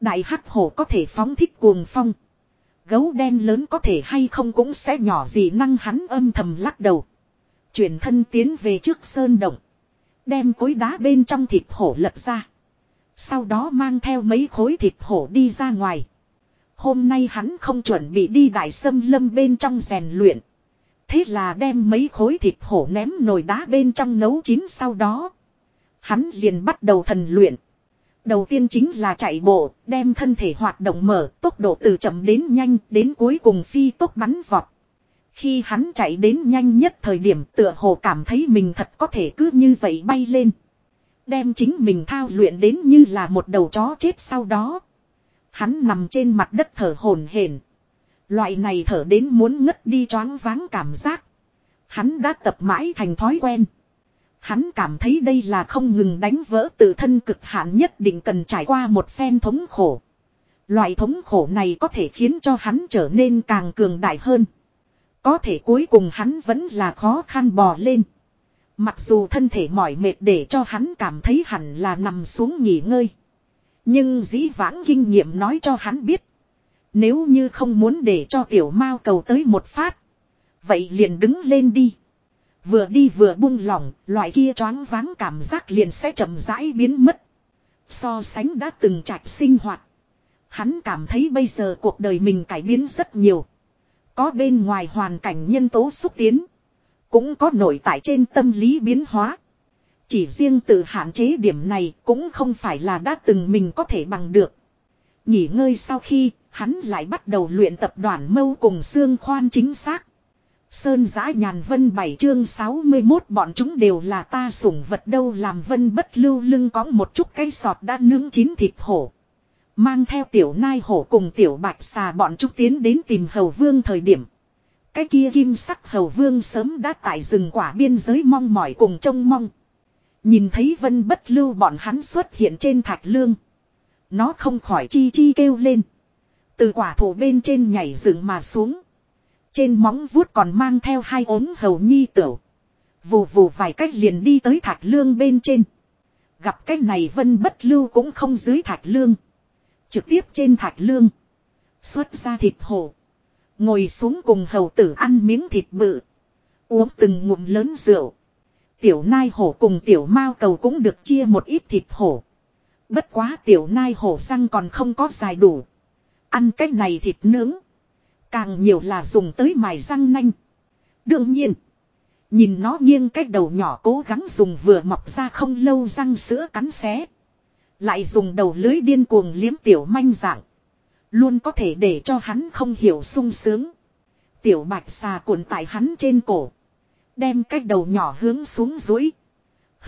Đại hắc hổ có thể phóng thích cuồng phong. Gấu đen lớn có thể hay không cũng sẽ nhỏ gì năng hắn âm thầm lắc đầu. Chuyển thân tiến về trước sơn động. Đem cối đá bên trong thịt hổ lật ra. Sau đó mang theo mấy khối thịt hổ đi ra ngoài. Hôm nay hắn không chuẩn bị đi đại sâm lâm bên trong rèn luyện. Thế là đem mấy khối thịt hổ ném nồi đá bên trong nấu chín sau đó. Hắn liền bắt đầu thần luyện. Đầu tiên chính là chạy bộ, đem thân thể hoạt động mở, tốc độ từ chậm đến nhanh, đến cuối cùng phi tốc bắn vọt. Khi hắn chạy đến nhanh nhất thời điểm tựa hồ cảm thấy mình thật có thể cứ như vậy bay lên. Đem chính mình thao luyện đến như là một đầu chó chết sau đó. Hắn nằm trên mặt đất thở hổn hển. Loại này thở đến muốn ngất đi choáng váng cảm giác. Hắn đã tập mãi thành thói quen. Hắn cảm thấy đây là không ngừng đánh vỡ tự thân cực hạn nhất định cần trải qua một phen thống khổ. Loại thống khổ này có thể khiến cho hắn trở nên càng cường đại hơn. Có thể cuối cùng hắn vẫn là khó khăn bò lên. Mặc dù thân thể mỏi mệt để cho hắn cảm thấy hẳn là nằm xuống nghỉ ngơi. Nhưng dĩ vãng kinh nghiệm nói cho hắn biết. Nếu như không muốn để cho tiểu mao cầu tới một phát. Vậy liền đứng lên đi. Vừa đi vừa buông lỏng, loại kia choáng váng cảm giác liền sẽ chậm rãi biến mất. So sánh đã từng trạch sinh hoạt. Hắn cảm thấy bây giờ cuộc đời mình cải biến rất nhiều. Có bên ngoài hoàn cảnh nhân tố xúc tiến. Cũng có nội tại trên tâm lý biến hóa. Chỉ riêng tự hạn chế điểm này cũng không phải là đã từng mình có thể bằng được. Nghỉ ngơi sau khi, hắn lại bắt đầu luyện tập đoàn mâu cùng xương khoan chính xác. Sơn giã nhàn vân bảy chương 61 bọn chúng đều là ta sủng vật đâu làm vân bất lưu lưng có một chút cây sọt đã nướng chín thịt hổ. Mang theo tiểu nai hổ cùng tiểu bạch xà bọn chúng tiến đến tìm hầu vương thời điểm. Cái kia kim sắc hầu vương sớm đã tại rừng quả biên giới mong mỏi cùng trông mong. Nhìn thấy vân bất lưu bọn hắn xuất hiện trên thạch lương. Nó không khỏi chi chi kêu lên. Từ quả thổ bên trên nhảy dựng mà xuống. Trên móng vuốt còn mang theo hai ốm hầu nhi tửu. Vù vù vài cách liền đi tới thạch lương bên trên. Gặp cách này vân bất lưu cũng không dưới thạch lương. Trực tiếp trên thạch lương. Xuất ra thịt hổ. Ngồi xuống cùng hầu tử ăn miếng thịt bự. Uống từng ngụm lớn rượu. Tiểu nai hổ cùng tiểu mao cầu cũng được chia một ít thịt hổ. Bất quá tiểu nai hổ răng còn không có dài đủ. Ăn cái này thịt nướng. Càng nhiều là dùng tới mài răng nanh. Đương nhiên. Nhìn nó nghiêng cái đầu nhỏ cố gắng dùng vừa mọc ra không lâu răng sữa cắn xé. Lại dùng đầu lưới điên cuồng liếm tiểu manh dạng. Luôn có thể để cho hắn không hiểu sung sướng. Tiểu bạch xà cuộn tại hắn trên cổ. Đem cái đầu nhỏ hướng xuống dối.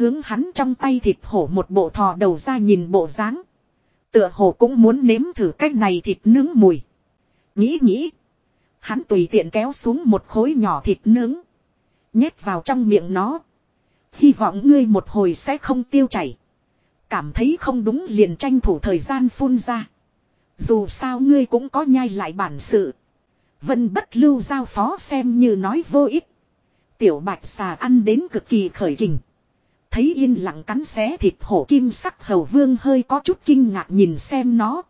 Hướng hắn trong tay thịt hổ một bộ thò đầu ra nhìn bộ dáng. Tựa hồ cũng muốn nếm thử cái này thịt nướng mùi. Nghĩ nghĩ. Hắn tùy tiện kéo xuống một khối nhỏ thịt nướng. Nhét vào trong miệng nó. Hy vọng ngươi một hồi sẽ không tiêu chảy. Cảm thấy không đúng liền tranh thủ thời gian phun ra. Dù sao ngươi cũng có nhai lại bản sự. Vân bất lưu giao phó xem như nói vô ích. Tiểu bạch xà ăn đến cực kỳ khởi kình. Thấy yên lặng cắn xé thịt hổ kim sắc hầu vương hơi có chút kinh ngạc nhìn xem nó.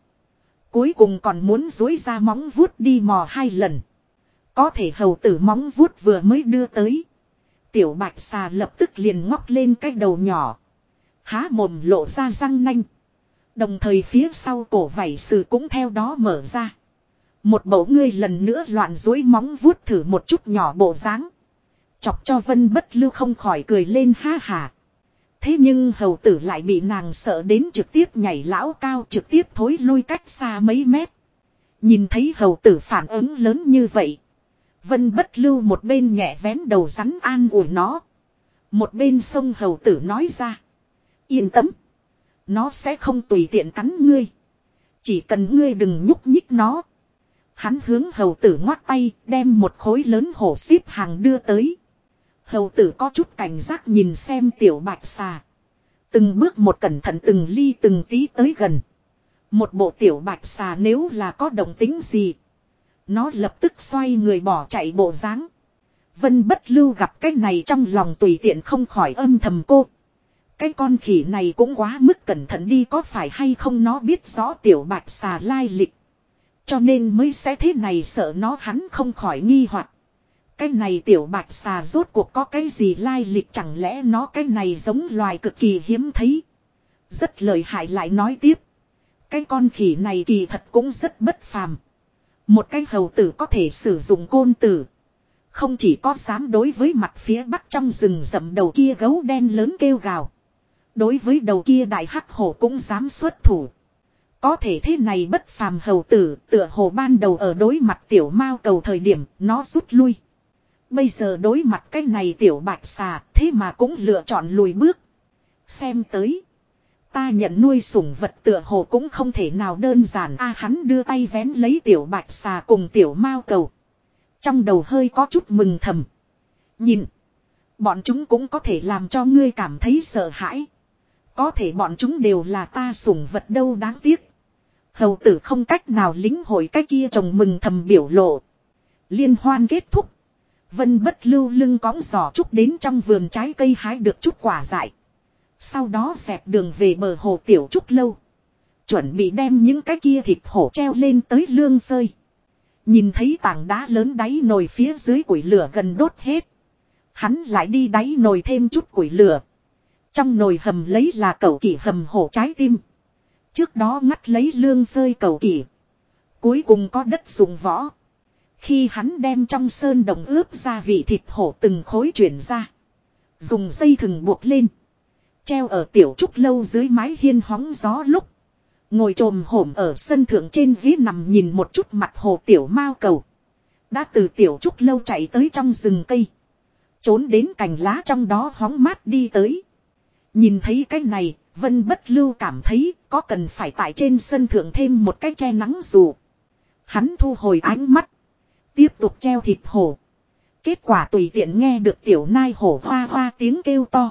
Cuối cùng còn muốn dối ra móng vuốt đi mò hai lần. Có thể hầu tử móng vuốt vừa mới đưa tới. Tiểu bạch xà lập tức liền ngóc lên cái đầu nhỏ. Há mồm lộ ra răng nanh. Đồng thời phía sau cổ vảy sự cũng theo đó mở ra. Một bầu ngươi lần nữa loạn dối móng vuốt thử một chút nhỏ bộ dáng Chọc cho vân bất lưu không khỏi cười lên ha hà. Thế nhưng hầu tử lại bị nàng sợ đến trực tiếp nhảy lão cao trực tiếp thối lui cách xa mấy mét. Nhìn thấy hầu tử phản ứng lớn như vậy. Vân bất lưu một bên nhẹ vén đầu rắn an ủi nó. Một bên sông hầu tử nói ra. Yên tâm. Nó sẽ không tùy tiện cắn ngươi. Chỉ cần ngươi đừng nhúc nhích nó. Hắn hướng hầu tử ngoắt tay, đem một khối lớn hổ xíp hàng đưa tới. Hầu tử có chút cảnh giác nhìn xem tiểu bạch xà. Từng bước một cẩn thận từng ly từng tí tới gần. Một bộ tiểu bạch xà nếu là có động tính gì. Nó lập tức xoay người bỏ chạy bộ dáng. Vân bất lưu gặp cái này trong lòng tùy tiện không khỏi âm thầm cô. Cái con khỉ này cũng quá mức cẩn thận đi có phải hay không nó biết rõ tiểu bạch xà lai lịch. Cho nên mới sẽ thế này sợ nó hắn không khỏi nghi hoặc cái này tiểu bạch xà rốt cuộc có cái gì lai lịch chẳng lẽ nó cái này giống loài cực kỳ hiếm thấy. Rất lợi hại lại nói tiếp. Cái con khỉ này kỳ thật cũng rất bất phàm. Một cái hầu tử có thể sử dụng côn tử. Không chỉ có dám đối với mặt phía bắc trong rừng rậm đầu kia gấu đen lớn kêu gào. Đối với đầu kia đại hắc hổ cũng dám xuất thủ. Có thể thế này bất phàm hầu tử tựa hồ ban đầu ở đối mặt tiểu mao cầu thời điểm, nó rút lui. Bây giờ đối mặt cái này tiểu bạch xà, thế mà cũng lựa chọn lùi bước. Xem tới. Ta nhận nuôi sủng vật tựa hồ cũng không thể nào đơn giản a, hắn đưa tay vén lấy tiểu bạch xà cùng tiểu mao cầu. Trong đầu hơi có chút mừng thầm. Nhìn. Bọn chúng cũng có thể làm cho ngươi cảm thấy sợ hãi. Có thể bọn chúng đều là ta sủng vật đâu đáng tiếc. Hầu tử không cách nào lính hội cái kia chồng mừng thầm biểu lộ. Liên hoan kết thúc. Vân bất lưu lưng cõng giỏ trúc đến trong vườn trái cây hái được chút quả dại. Sau đó xẹp đường về bờ hồ tiểu trúc lâu. Chuẩn bị đem những cái kia thịt hổ treo lên tới lương rơi. Nhìn thấy tảng đá lớn đáy nồi phía dưới củi lửa gần đốt hết. Hắn lại đi đáy nồi thêm chút củi lửa. Trong nồi hầm lấy là cẩu kỷ hầm hổ trái tim. Trước đó ngắt lấy lương rơi cầu kỳ. Cuối cùng có đất dùng võ. Khi hắn đem trong sơn đồng ướp ra vị thịt hổ từng khối chuyển ra. Dùng dây thừng buộc lên. Treo ở tiểu trúc lâu dưới mái hiên hóng gió lúc. Ngồi trồm hổm ở sân thượng trên ghế nằm nhìn một chút mặt hồ tiểu mao cầu. Đã từ tiểu trúc lâu chạy tới trong rừng cây. Trốn đến cành lá trong đó hóng mát đi tới. Nhìn thấy cái này, Vân bất lưu cảm thấy có cần phải tại trên sân thượng thêm một cái che nắng dù. Hắn thu hồi ánh mắt. Tiếp tục treo thịt hổ. Kết quả tùy tiện nghe được tiểu nai hổ hoa hoa tiếng kêu to.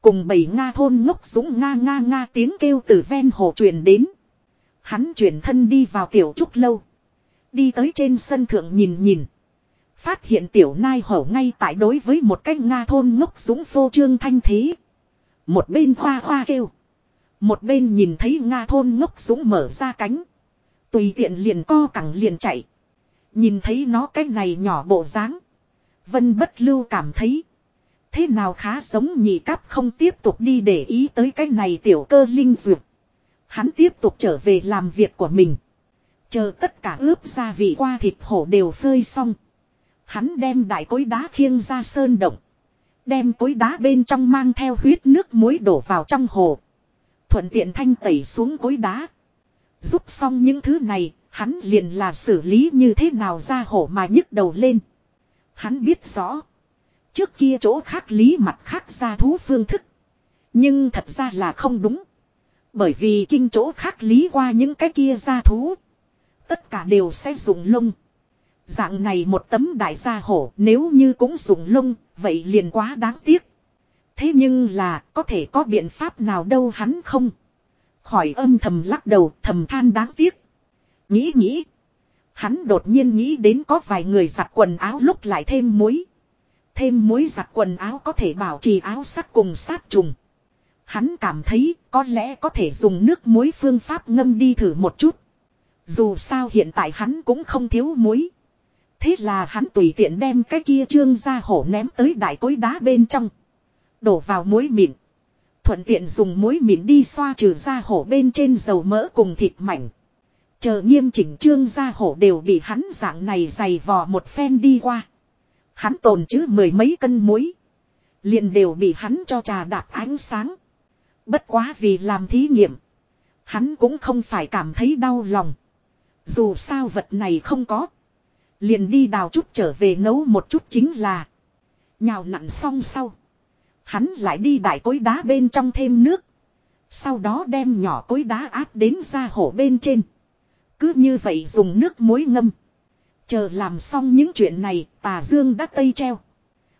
Cùng bầy Nga thôn ngốc súng Nga Nga Nga tiếng kêu từ ven hồ truyền đến. Hắn chuyển thân đi vào tiểu trúc lâu. Đi tới trên sân thượng nhìn nhìn. Phát hiện tiểu nai hổ ngay tại đối với một cái Nga thôn ngốc súng phô trương thanh thế. Một bên hoa hoa kêu. Một bên nhìn thấy Nga thôn ngốc súng mở ra cánh. Tùy tiện liền co cẳng liền chạy. Nhìn thấy nó cái này nhỏ bộ dáng Vân bất lưu cảm thấy. Thế nào khá giống nhị cáp không tiếp tục đi để ý tới cái này tiểu cơ linh duyệt. Hắn tiếp tục trở về làm việc của mình. Chờ tất cả ướp gia vị qua thịt hổ đều phơi xong. Hắn đem đại cối đá khiêng ra sơn động. Đem cối đá bên trong mang theo huyết nước muối đổ vào trong hồ. Thuận tiện thanh tẩy xuống cối đá. Giúp xong những thứ này, hắn liền là xử lý như thế nào ra hổ mà nhức đầu lên. Hắn biết rõ. Trước kia chỗ khác lý mặt khác ra thú phương thức. Nhưng thật ra là không đúng. Bởi vì kinh chỗ khác lý qua những cái kia ra thú. Tất cả đều sẽ dùng lông. Dạng này một tấm đại gia hổ nếu như cũng dùng lông, vậy liền quá đáng tiếc. Thế nhưng là có thể có biện pháp nào đâu hắn không. Khỏi âm thầm lắc đầu thầm than đáng tiếc. Nghĩ nghĩ. Hắn đột nhiên nghĩ đến có vài người giặt quần áo lúc lại thêm muối. Thêm muối giặt quần áo có thể bảo trì áo sắc cùng sát trùng. Hắn cảm thấy có lẽ có thể dùng nước muối phương pháp ngâm đi thử một chút. Dù sao hiện tại hắn cũng không thiếu muối. Thế là hắn tùy tiện đem cái kia trương ra hổ ném tới đại cối đá bên trong. Đổ vào muối mịn. Thuận tiện dùng muối mịn đi xoa trừ ra hổ bên trên dầu mỡ cùng thịt mảnh. Chờ nghiêm chỉnh trương ra hổ đều bị hắn dạng này dày vò một phen đi qua. Hắn tồn chứ mười mấy cân muối. Liền đều bị hắn cho trà đạp ánh sáng. Bất quá vì làm thí nghiệm. Hắn cũng không phải cảm thấy đau lòng. Dù sao vật này không có. Liền đi đào chút trở về nấu một chút chính là. Nhào nặn xong sau. Hắn lại đi đại cối đá bên trong thêm nước. Sau đó đem nhỏ cối đá áp đến ra hổ bên trên. Cứ như vậy dùng nước muối ngâm. Chờ làm xong những chuyện này tà dương đã tây treo.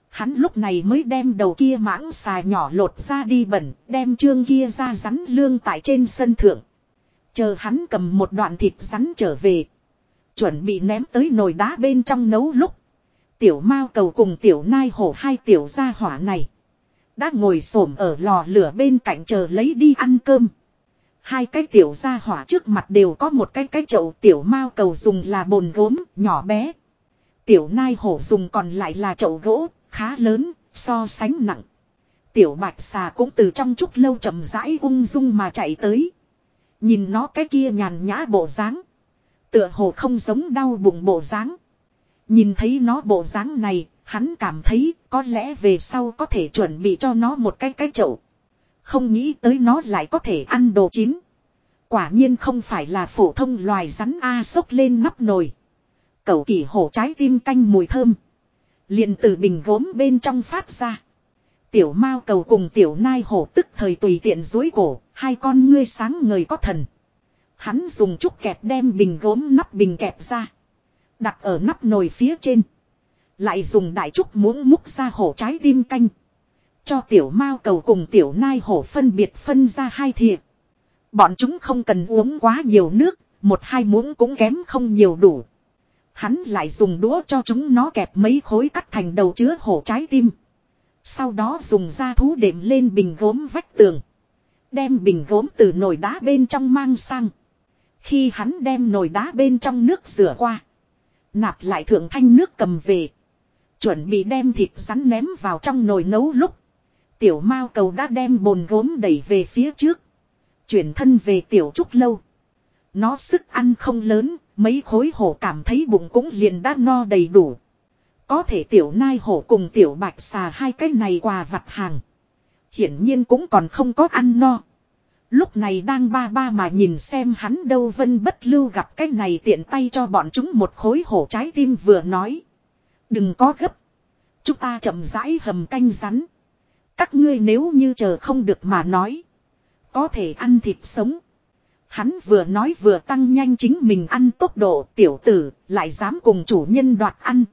Hắn lúc này mới đem đầu kia mãng xà nhỏ lột ra đi bẩn, đem trương kia ra rắn lương tại trên sân thượng. Chờ hắn cầm một đoạn thịt rắn trở về. Chuẩn bị ném tới nồi đá bên trong nấu lúc. Tiểu mao cầu cùng tiểu nai hổ hai tiểu gia hỏa này. Đã ngồi xổm ở lò lửa bên cạnh chờ lấy đi ăn cơm. Hai cái tiểu gia hỏa trước mặt đều có một cái cái chậu tiểu mao cầu dùng là bồn gốm, nhỏ bé. Tiểu nai hổ dùng còn lại là chậu gỗ, khá lớn, so sánh nặng. Tiểu bạch xà cũng từ trong chút lâu chậm rãi ung dung mà chạy tới. Nhìn nó cái kia nhàn nhã bộ dáng Tựa hồ không giống đau bụng bộ dáng Nhìn thấy nó bộ dáng này, hắn cảm thấy có lẽ về sau có thể chuẩn bị cho nó một cái cái chậu. Không nghĩ tới nó lại có thể ăn đồ chín. Quả nhiên không phải là phổ thông loài rắn A sốc lên nắp nồi. Cậu kỳ hổ trái tim canh mùi thơm. liền từ bình gốm bên trong phát ra. Tiểu mao cầu cùng tiểu nai hổ tức thời tùy tiện dối cổ, hai con ngươi sáng người có thần. Hắn dùng chút kẹp đem bình gốm nắp bình kẹp ra. Đặt ở nắp nồi phía trên. Lại dùng đại trúc muỗng múc ra hổ trái tim canh. Cho tiểu mao cầu cùng tiểu nai hổ phân biệt phân ra hai thìa. Bọn chúng không cần uống quá nhiều nước, một hai muỗng cũng kém không nhiều đủ. Hắn lại dùng đũa cho chúng nó kẹp mấy khối cắt thành đầu chứa hổ trái tim. Sau đó dùng da thú đệm lên bình gốm vách tường. Đem bình gốm từ nồi đá bên trong mang sang. Khi hắn đem nồi đá bên trong nước rửa qua. Nạp lại thượng thanh nước cầm về. Chuẩn bị đem thịt rắn ném vào trong nồi nấu lúc. Tiểu mao cầu đã đem bồn gốm đẩy về phía trước. Chuyển thân về tiểu trúc lâu. Nó sức ăn không lớn, mấy khối hổ cảm thấy bụng cũng liền đã no đầy đủ. Có thể tiểu nai hổ cùng tiểu bạch xà hai cái này quà vặt hàng. Hiển nhiên cũng còn không có ăn no. Lúc này đang ba ba mà nhìn xem hắn đâu vân bất lưu gặp cái này tiện tay cho bọn chúng một khối hổ trái tim vừa nói. Đừng có gấp. Chúng ta chậm rãi hầm canh rắn. Các ngươi nếu như chờ không được mà nói. Có thể ăn thịt sống. Hắn vừa nói vừa tăng nhanh chính mình ăn tốc độ, tiểu tử, lại dám cùng chủ nhân đoạt ăn